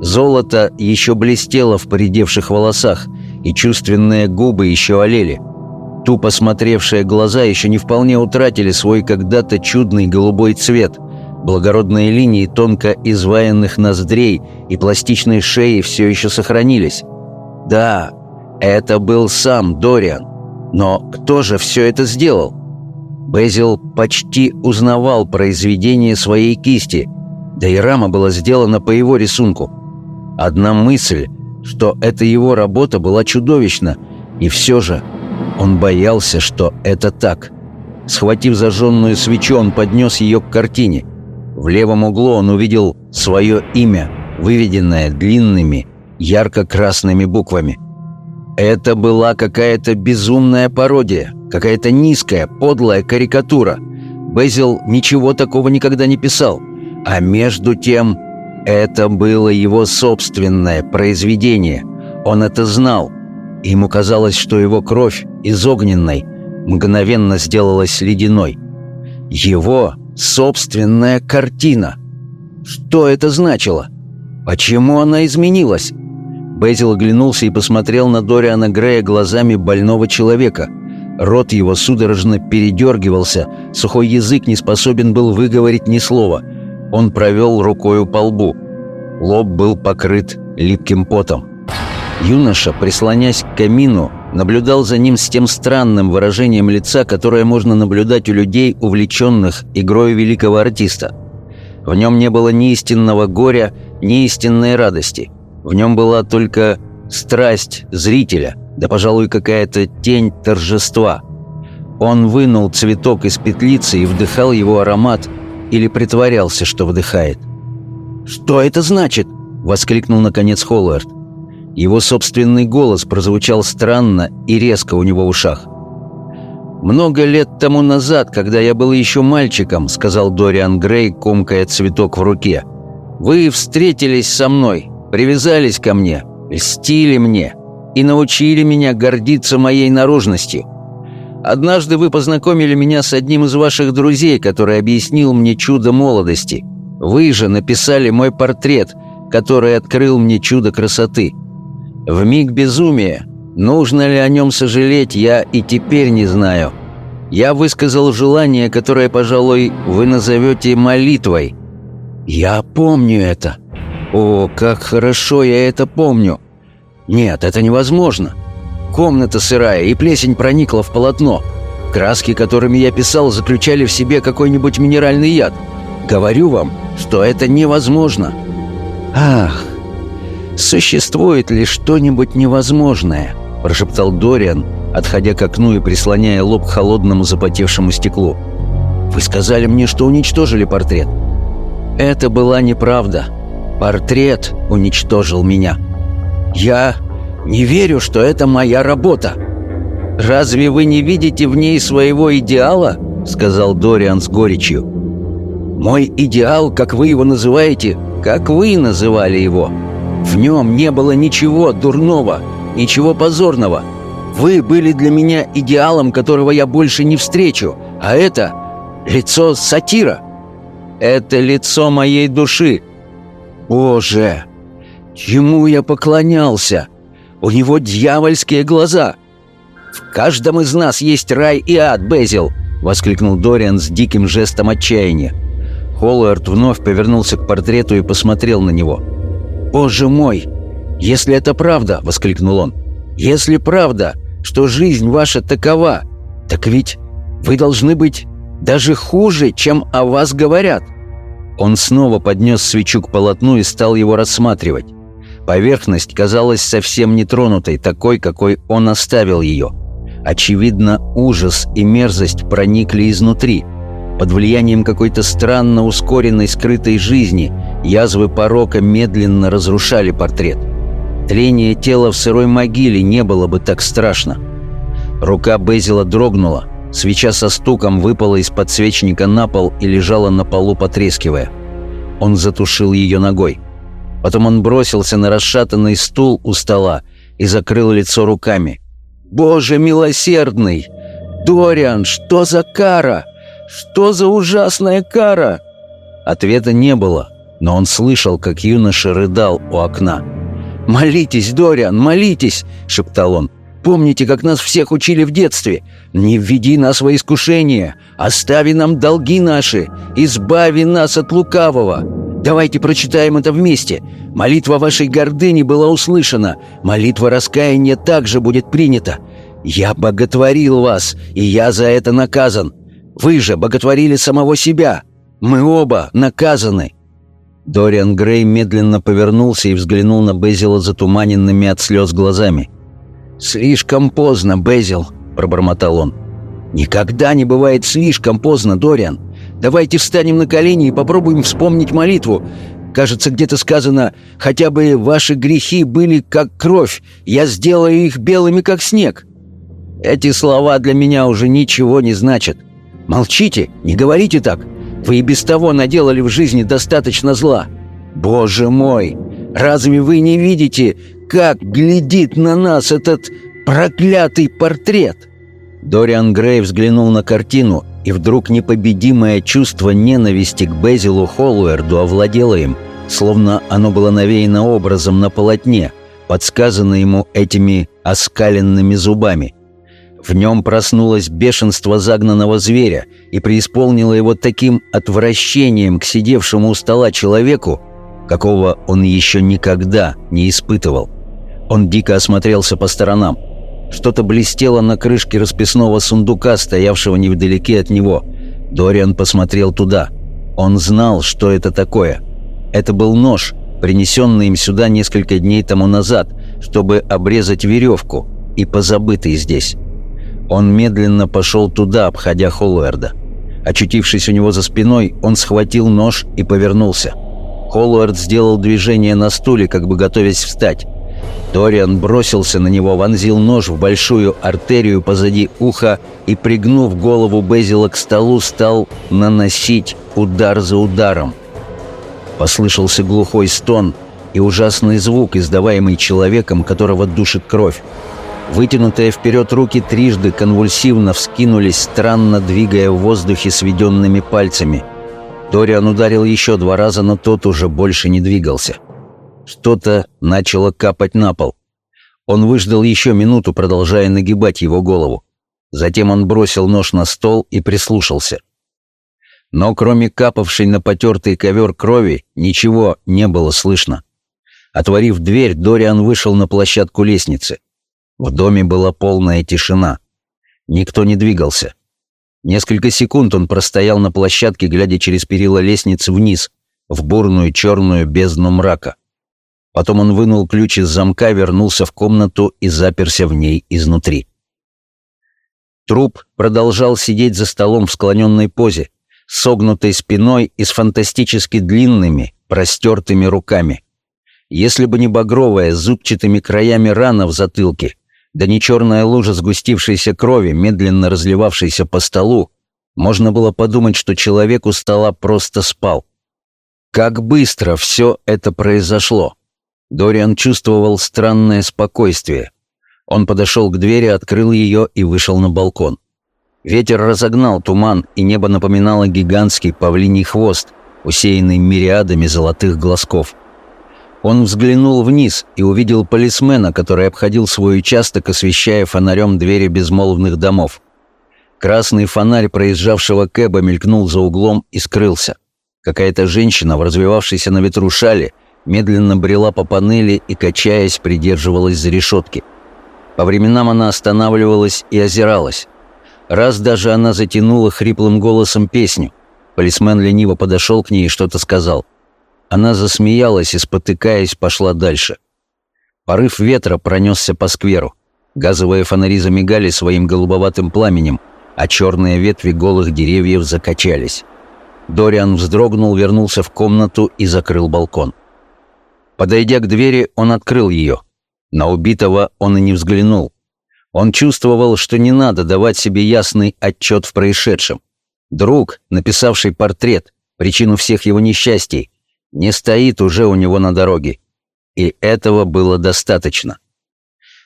Золото еще блестело в поредевших волосах, и чувственные губы еще олели. Тупо смотревшие глаза еще не вполне утратили свой когда-то чудный голубой цвет – Благородные линии тонко изваянных ноздрей и пластичной шеи все еще сохранились. Да, это был сам Дориан. Но кто же все это сделал? Безил почти узнавал произведение своей кисти, да и рама была сделана по его рисунку. Одна мысль, что это его работа была чудовищна, и все же он боялся, что это так. Схватив зажженную свечу, он поднес ее к картине – в левом углу он увидел свое имя, выведенное длинными, ярко-красными буквами. Это была какая-то безумная пародия, какая-то низкая, подлая карикатура. Безил ничего такого никогда не писал. А между тем, это было его собственное произведение. Он это знал. Ему казалось, что его кровь из огненной мгновенно сделалась ледяной. Его собственная картина. Что это значило? Почему она изменилась? Безил оглянулся и посмотрел на Дориана Грея глазами больного человека. Рот его судорожно передергивался, сухой язык не способен был выговорить ни слова. Он провел рукою по лбу. Лоб был покрыт липким потом. Юноша, прислонясь к камину, наблюдал за ним с тем странным выражением лица, которое можно наблюдать у людей, увлеченных игрой великого артиста. В нем не было ни истинного горя, ни истинной радости. В нем была только страсть зрителя, да, пожалуй, какая-то тень торжества. Он вынул цветок из петлицы и вдыхал его аромат или притворялся, что вдыхает. «Что это значит?» — воскликнул наконец Холлард. Его собственный голос прозвучал странно и резко у него в ушах. «Много лет тому назад, когда я был еще мальчиком», — сказал Дориан Грей, комкая цветок в руке, «вы встретились со мной, привязались ко мне, льстили мне и научили меня гордиться моей наружностью. Однажды вы познакомили меня с одним из ваших друзей, который объяснил мне чудо молодости. Вы же написали мой портрет, который открыл мне чудо красоты». В миг безумия, нужно ли о нем сожалеть, я и теперь не знаю. Я высказал желание, которое, пожалуй, вы назовете молитвой. Я помню это. О, как хорошо я это помню. Нет, это невозможно. Комната сырая, и плесень проникла в полотно. Краски, которыми я писал, заключали в себе какой-нибудь минеральный яд. Говорю вам, что это невозможно. Ах, «Существует ли что-нибудь невозможное?» – прошептал Дориан, отходя к окну и прислоняя лоб к холодному запотевшему стеклу. «Вы сказали мне, что уничтожили портрет». «Это была неправда. Портрет уничтожил меня. Я не верю, что это моя работа». «Разве вы не видите в ней своего идеала?» — сказал Дориан с горечью. «Мой идеал, как вы его называете, как вы называли его, в нем не было ничего дурного, ничего позорного. Вы были для меня идеалом, которого я больше не встречу, а это лицо сатира. Это лицо моей души. Боже, чему я поклонялся? У него дьявольские глаза. В каждом из нас есть рай и ад, Безил, воскликнул Дориан с диким жестом отчаяния. Холлард вновь повернулся к портрету и посмотрел на него. «Боже мой! Если это правда!» — воскликнул он. «Если правда, что жизнь ваша такова, так ведь вы должны быть даже хуже, чем о вас говорят!» Он снова поднес свечу к полотну и стал его рассматривать. Поверхность казалась совсем нетронутой, такой, какой он оставил ее. Очевидно, ужас и мерзость проникли изнутри. Под влиянием какой-то странно ускоренной скрытой жизни язвы порока медленно разрушали портрет. Трение тела в сырой могиле не было бы так страшно. Рука Безила дрогнула, свеча со стуком выпала из подсвечника на пол и лежала на полу, потрескивая. Он затушил ее ногой. Потом он бросился на расшатанный стул у стола и закрыл лицо руками. «Боже милосердный! Дориан, что за кара? Что за ужасная кара?» Ответа не было, но он слышал, как юноша рыдал у окна. «Молитесь, Дориан, молитесь!» — шептал он. «Помните, как нас всех учили в детстве? Не введи нас во искушение, остави нам долги наши, избави нас от лукавого!» Давайте прочитаем это вместе. Молитва вашей гордыни была услышана. Молитва раскаяния также будет принята. Я боготворил вас, и я за это наказан. Вы же боготворили самого себя. Мы оба наказаны». Дориан Грей медленно повернулся и взглянул на Безила затуманенными от слез глазами. «Слишком поздно, Безил», — пробормотал он. «Никогда не бывает слишком поздно, Дориан. Давайте встанем на колени и попробуем вспомнить молитву. Кажется, где-то сказано «Хотя бы ваши грехи были как кровь, я сделаю их белыми, как снег». Эти слова для меня уже ничего не значат. Молчите, не говорите так. Вы и без того наделали в жизни достаточно зла. Боже мой, разве вы не видите, как глядит на нас этот проклятый портрет?» Дориан Грей взглянул на картину и вдруг непобедимое чувство ненависти к Безилу Холлуэрду овладело им, словно оно было навеяно образом на полотне, подсказано ему этими оскаленными зубами. В нем проснулось бешенство загнанного зверя и преисполнило его таким отвращением к сидевшему у стола человеку, какого он еще никогда не испытывал. Он дико осмотрелся по сторонам. Что-то блестело на крышке расписного сундука, стоявшего невдалеке от него. Дориан посмотрел туда. Он знал, что это такое. Это был нож, принесенный им сюда несколько дней тому назад, чтобы обрезать веревку, и позабытый здесь. Он медленно пошел туда, обходя Холлуэрда. Очутившись у него за спиной, он схватил нож и повернулся. Холлуэрд сделал движение на стуле, как бы готовясь встать. Ториан бросился на него, вонзил нож в большую артерию позади уха и, пригнув голову Безила к столу, стал наносить удар за ударом. Послышался глухой стон и ужасный звук, издаваемый человеком, которого душит кровь. Вытянутые вперед руки трижды конвульсивно вскинулись, странно двигая в воздухе сведенными пальцами. Дориан ударил еще два раза, но тот уже больше не двигался. — что-то начало капать на пол. Он выждал еще минуту, продолжая нагибать его голову. Затем он бросил нож на стол и прислушался. Но кроме капавшей на потертый ковер крови, ничего не было слышно. Отворив дверь, Дориан вышел на площадку лестницы. В доме была полная тишина. Никто не двигался. Несколько секунд он простоял на площадке, глядя через перила лестницы вниз, в бурную черную бездну мрака. Потом он вынул ключ из замка, вернулся в комнату и заперся в ней изнутри. Труп продолжал сидеть за столом в склоненной позе, согнутой спиной и с фантастически длинными, простертыми руками. Если бы не багровая, зубчатыми краями рана в затылке, да не черная лужа сгустившейся крови, медленно разливавшейся по столу, можно было подумать, что человек у стола просто спал. Как быстро все это произошло! Дориан чувствовал странное спокойствие. Он подошел к двери, открыл ее и вышел на балкон. Ветер разогнал туман, и небо напоминало гигантский павлиний хвост, усеянный мириадами золотых глазков. Он взглянул вниз и увидел полисмена, который обходил свой участок, освещая фонарем двери безмолвных домов. Красный фонарь проезжавшего Кэба мелькнул за углом и скрылся. Какая-то женщина в развивавшейся на ветру шале – медленно брела по панели и, качаясь, придерживалась за решетки. По временам она останавливалась и озиралась. Раз даже она затянула хриплым голосом песню. Полисмен лениво подошел к ней и что-то сказал. Она засмеялась и, спотыкаясь, пошла дальше. Порыв ветра пронесся по скверу. Газовые фонари замигали своим голубоватым пламенем, а черные ветви голых деревьев закачались. Дориан вздрогнул, вернулся в комнату и закрыл балкон. Подойдя к двери, он открыл ее. На убитого он и не взглянул. Он чувствовал, что не надо давать себе ясный отчет в происшедшем. Друг, написавший портрет, причину всех его несчастий, не стоит уже у него на дороге. И этого было достаточно.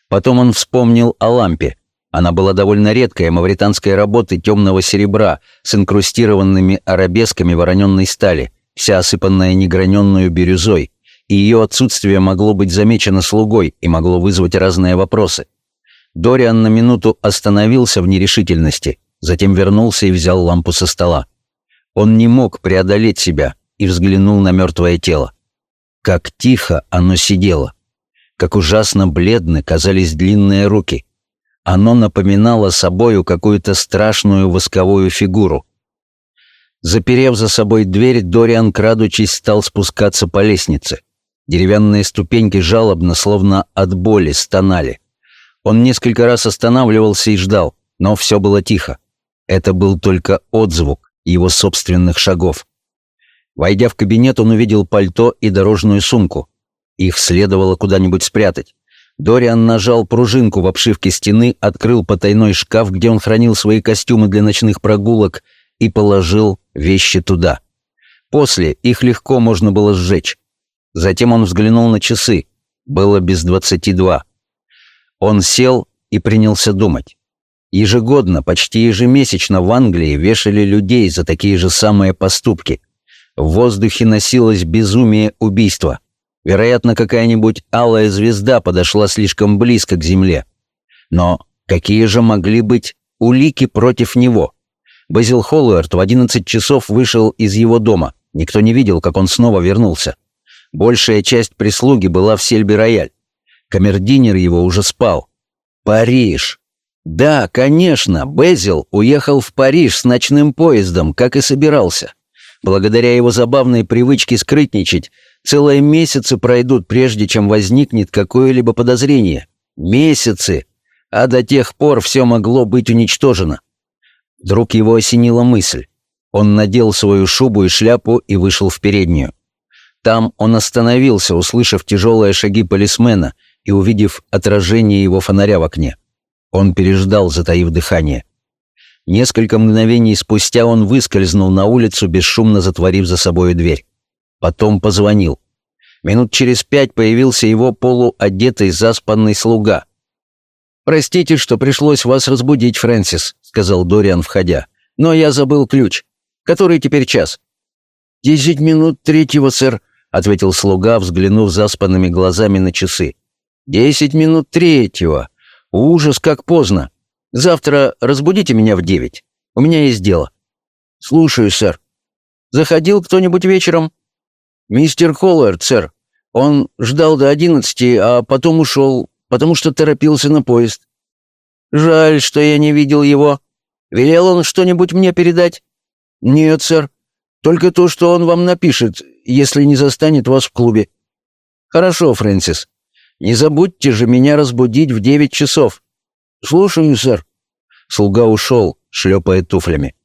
Потом он вспомнил о лампе. Она была довольно редкая, мавританской работы темного серебра с инкрустированными арабесками вороненной стали, вся осыпанная неграненную бирюзой, и ее отсутствие могло быть замечено слугой и могло вызвать разные вопросы. Дориан на минуту остановился в нерешительности, затем вернулся и взял лампу со стола. Он не мог преодолеть себя и взглянул на мертвое тело. Как тихо оно сидело. Как ужасно бледны казались длинные руки. Оно напоминало собою какую-то страшную восковую фигуру. Заперев за собой дверь, Дориан, крадучись, стал спускаться по лестнице. Деревянные ступеньки жалобно, словно от боли, стонали. Он несколько раз останавливался и ждал, но все было тихо. Это был только отзвук его собственных шагов. Войдя в кабинет, он увидел пальто и дорожную сумку. Их следовало куда-нибудь спрятать. Дориан нажал пружинку в обшивке стены, открыл потайной шкаф, где он хранил свои костюмы для ночных прогулок, и положил вещи туда. После их легко можно было сжечь. Затем он взглянул на часы. Было без двадцати два. Он сел и принялся думать. Ежегодно, почти ежемесячно в Англии вешали людей за такие же самые поступки. В воздухе носилось безумие убийства. Вероятно, какая-нибудь алая звезда подошла слишком близко к земле. Но какие же могли быть улики против него? Безил Холлуэрт в одиннадцать часов вышел из его дома. Никто не видел, как он снова вернулся. Большая часть прислуги была в Сельбе-Рояль. Камердинер его уже спал. Париж. Да, конечно, Безил уехал в Париж с ночным поездом, как и собирался. Благодаря его забавной привычке скрытничать, целые месяцы пройдут, прежде чем возникнет какое-либо подозрение. Месяцы! А до тех пор все могло быть уничтожено. Вдруг его осенила мысль. Он надел свою шубу и шляпу и вышел в переднюю. Там он остановился, услышав тяжелые шаги полисмена и увидев отражение его фонаря в окне. Он переждал, затаив дыхание. Несколько мгновений спустя он выскользнул на улицу, бесшумно затворив за собой дверь. Потом позвонил. Минут через пять появился его полуодетый заспанный слуга. «Простите, что пришлось вас разбудить, Фрэнсис», — сказал Дориан, входя. «Но я забыл ключ. Который теперь час?» «Десять минут третьего, сэр», ответил слуга, взглянув заспанными глазами на часы. «Десять минут третьего. Ужас, как поздно. Завтра разбудите меня в девять. У меня есть дело». «Слушаю, сэр». «Заходил кто-нибудь вечером?» «Мистер Холлард, сэр. Он ждал до одиннадцати, а потом ушел, потому что торопился на поезд». «Жаль, что я не видел его. Велел он что-нибудь мне передать?» «Нет, сэр. Только то, что он вам напишет, если не застанет вас в клубе. Хорошо, Фрэнсис. Не забудьте же меня разбудить в девять часов. Слушаю, сэр. Слуга ушел, шлепая туфлями.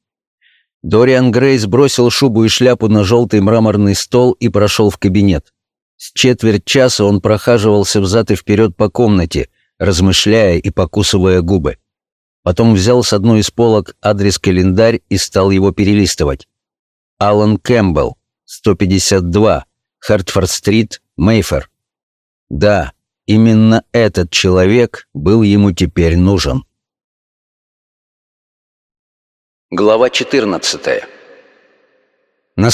Дориан Грейс бросил шубу и шляпу на желтый мраморный стол и прошел в кабинет. С четверть часа он прохаживался взад и вперед по комнате, размышляя и покусывая губы. Потом взял с одной из полок адрес-календарь и стал его перелистывать. Алан Кэмпбелл, 152, Хартфорд-стрит, Мейфер. Да, именно этот человек был ему теперь нужен. Глава 14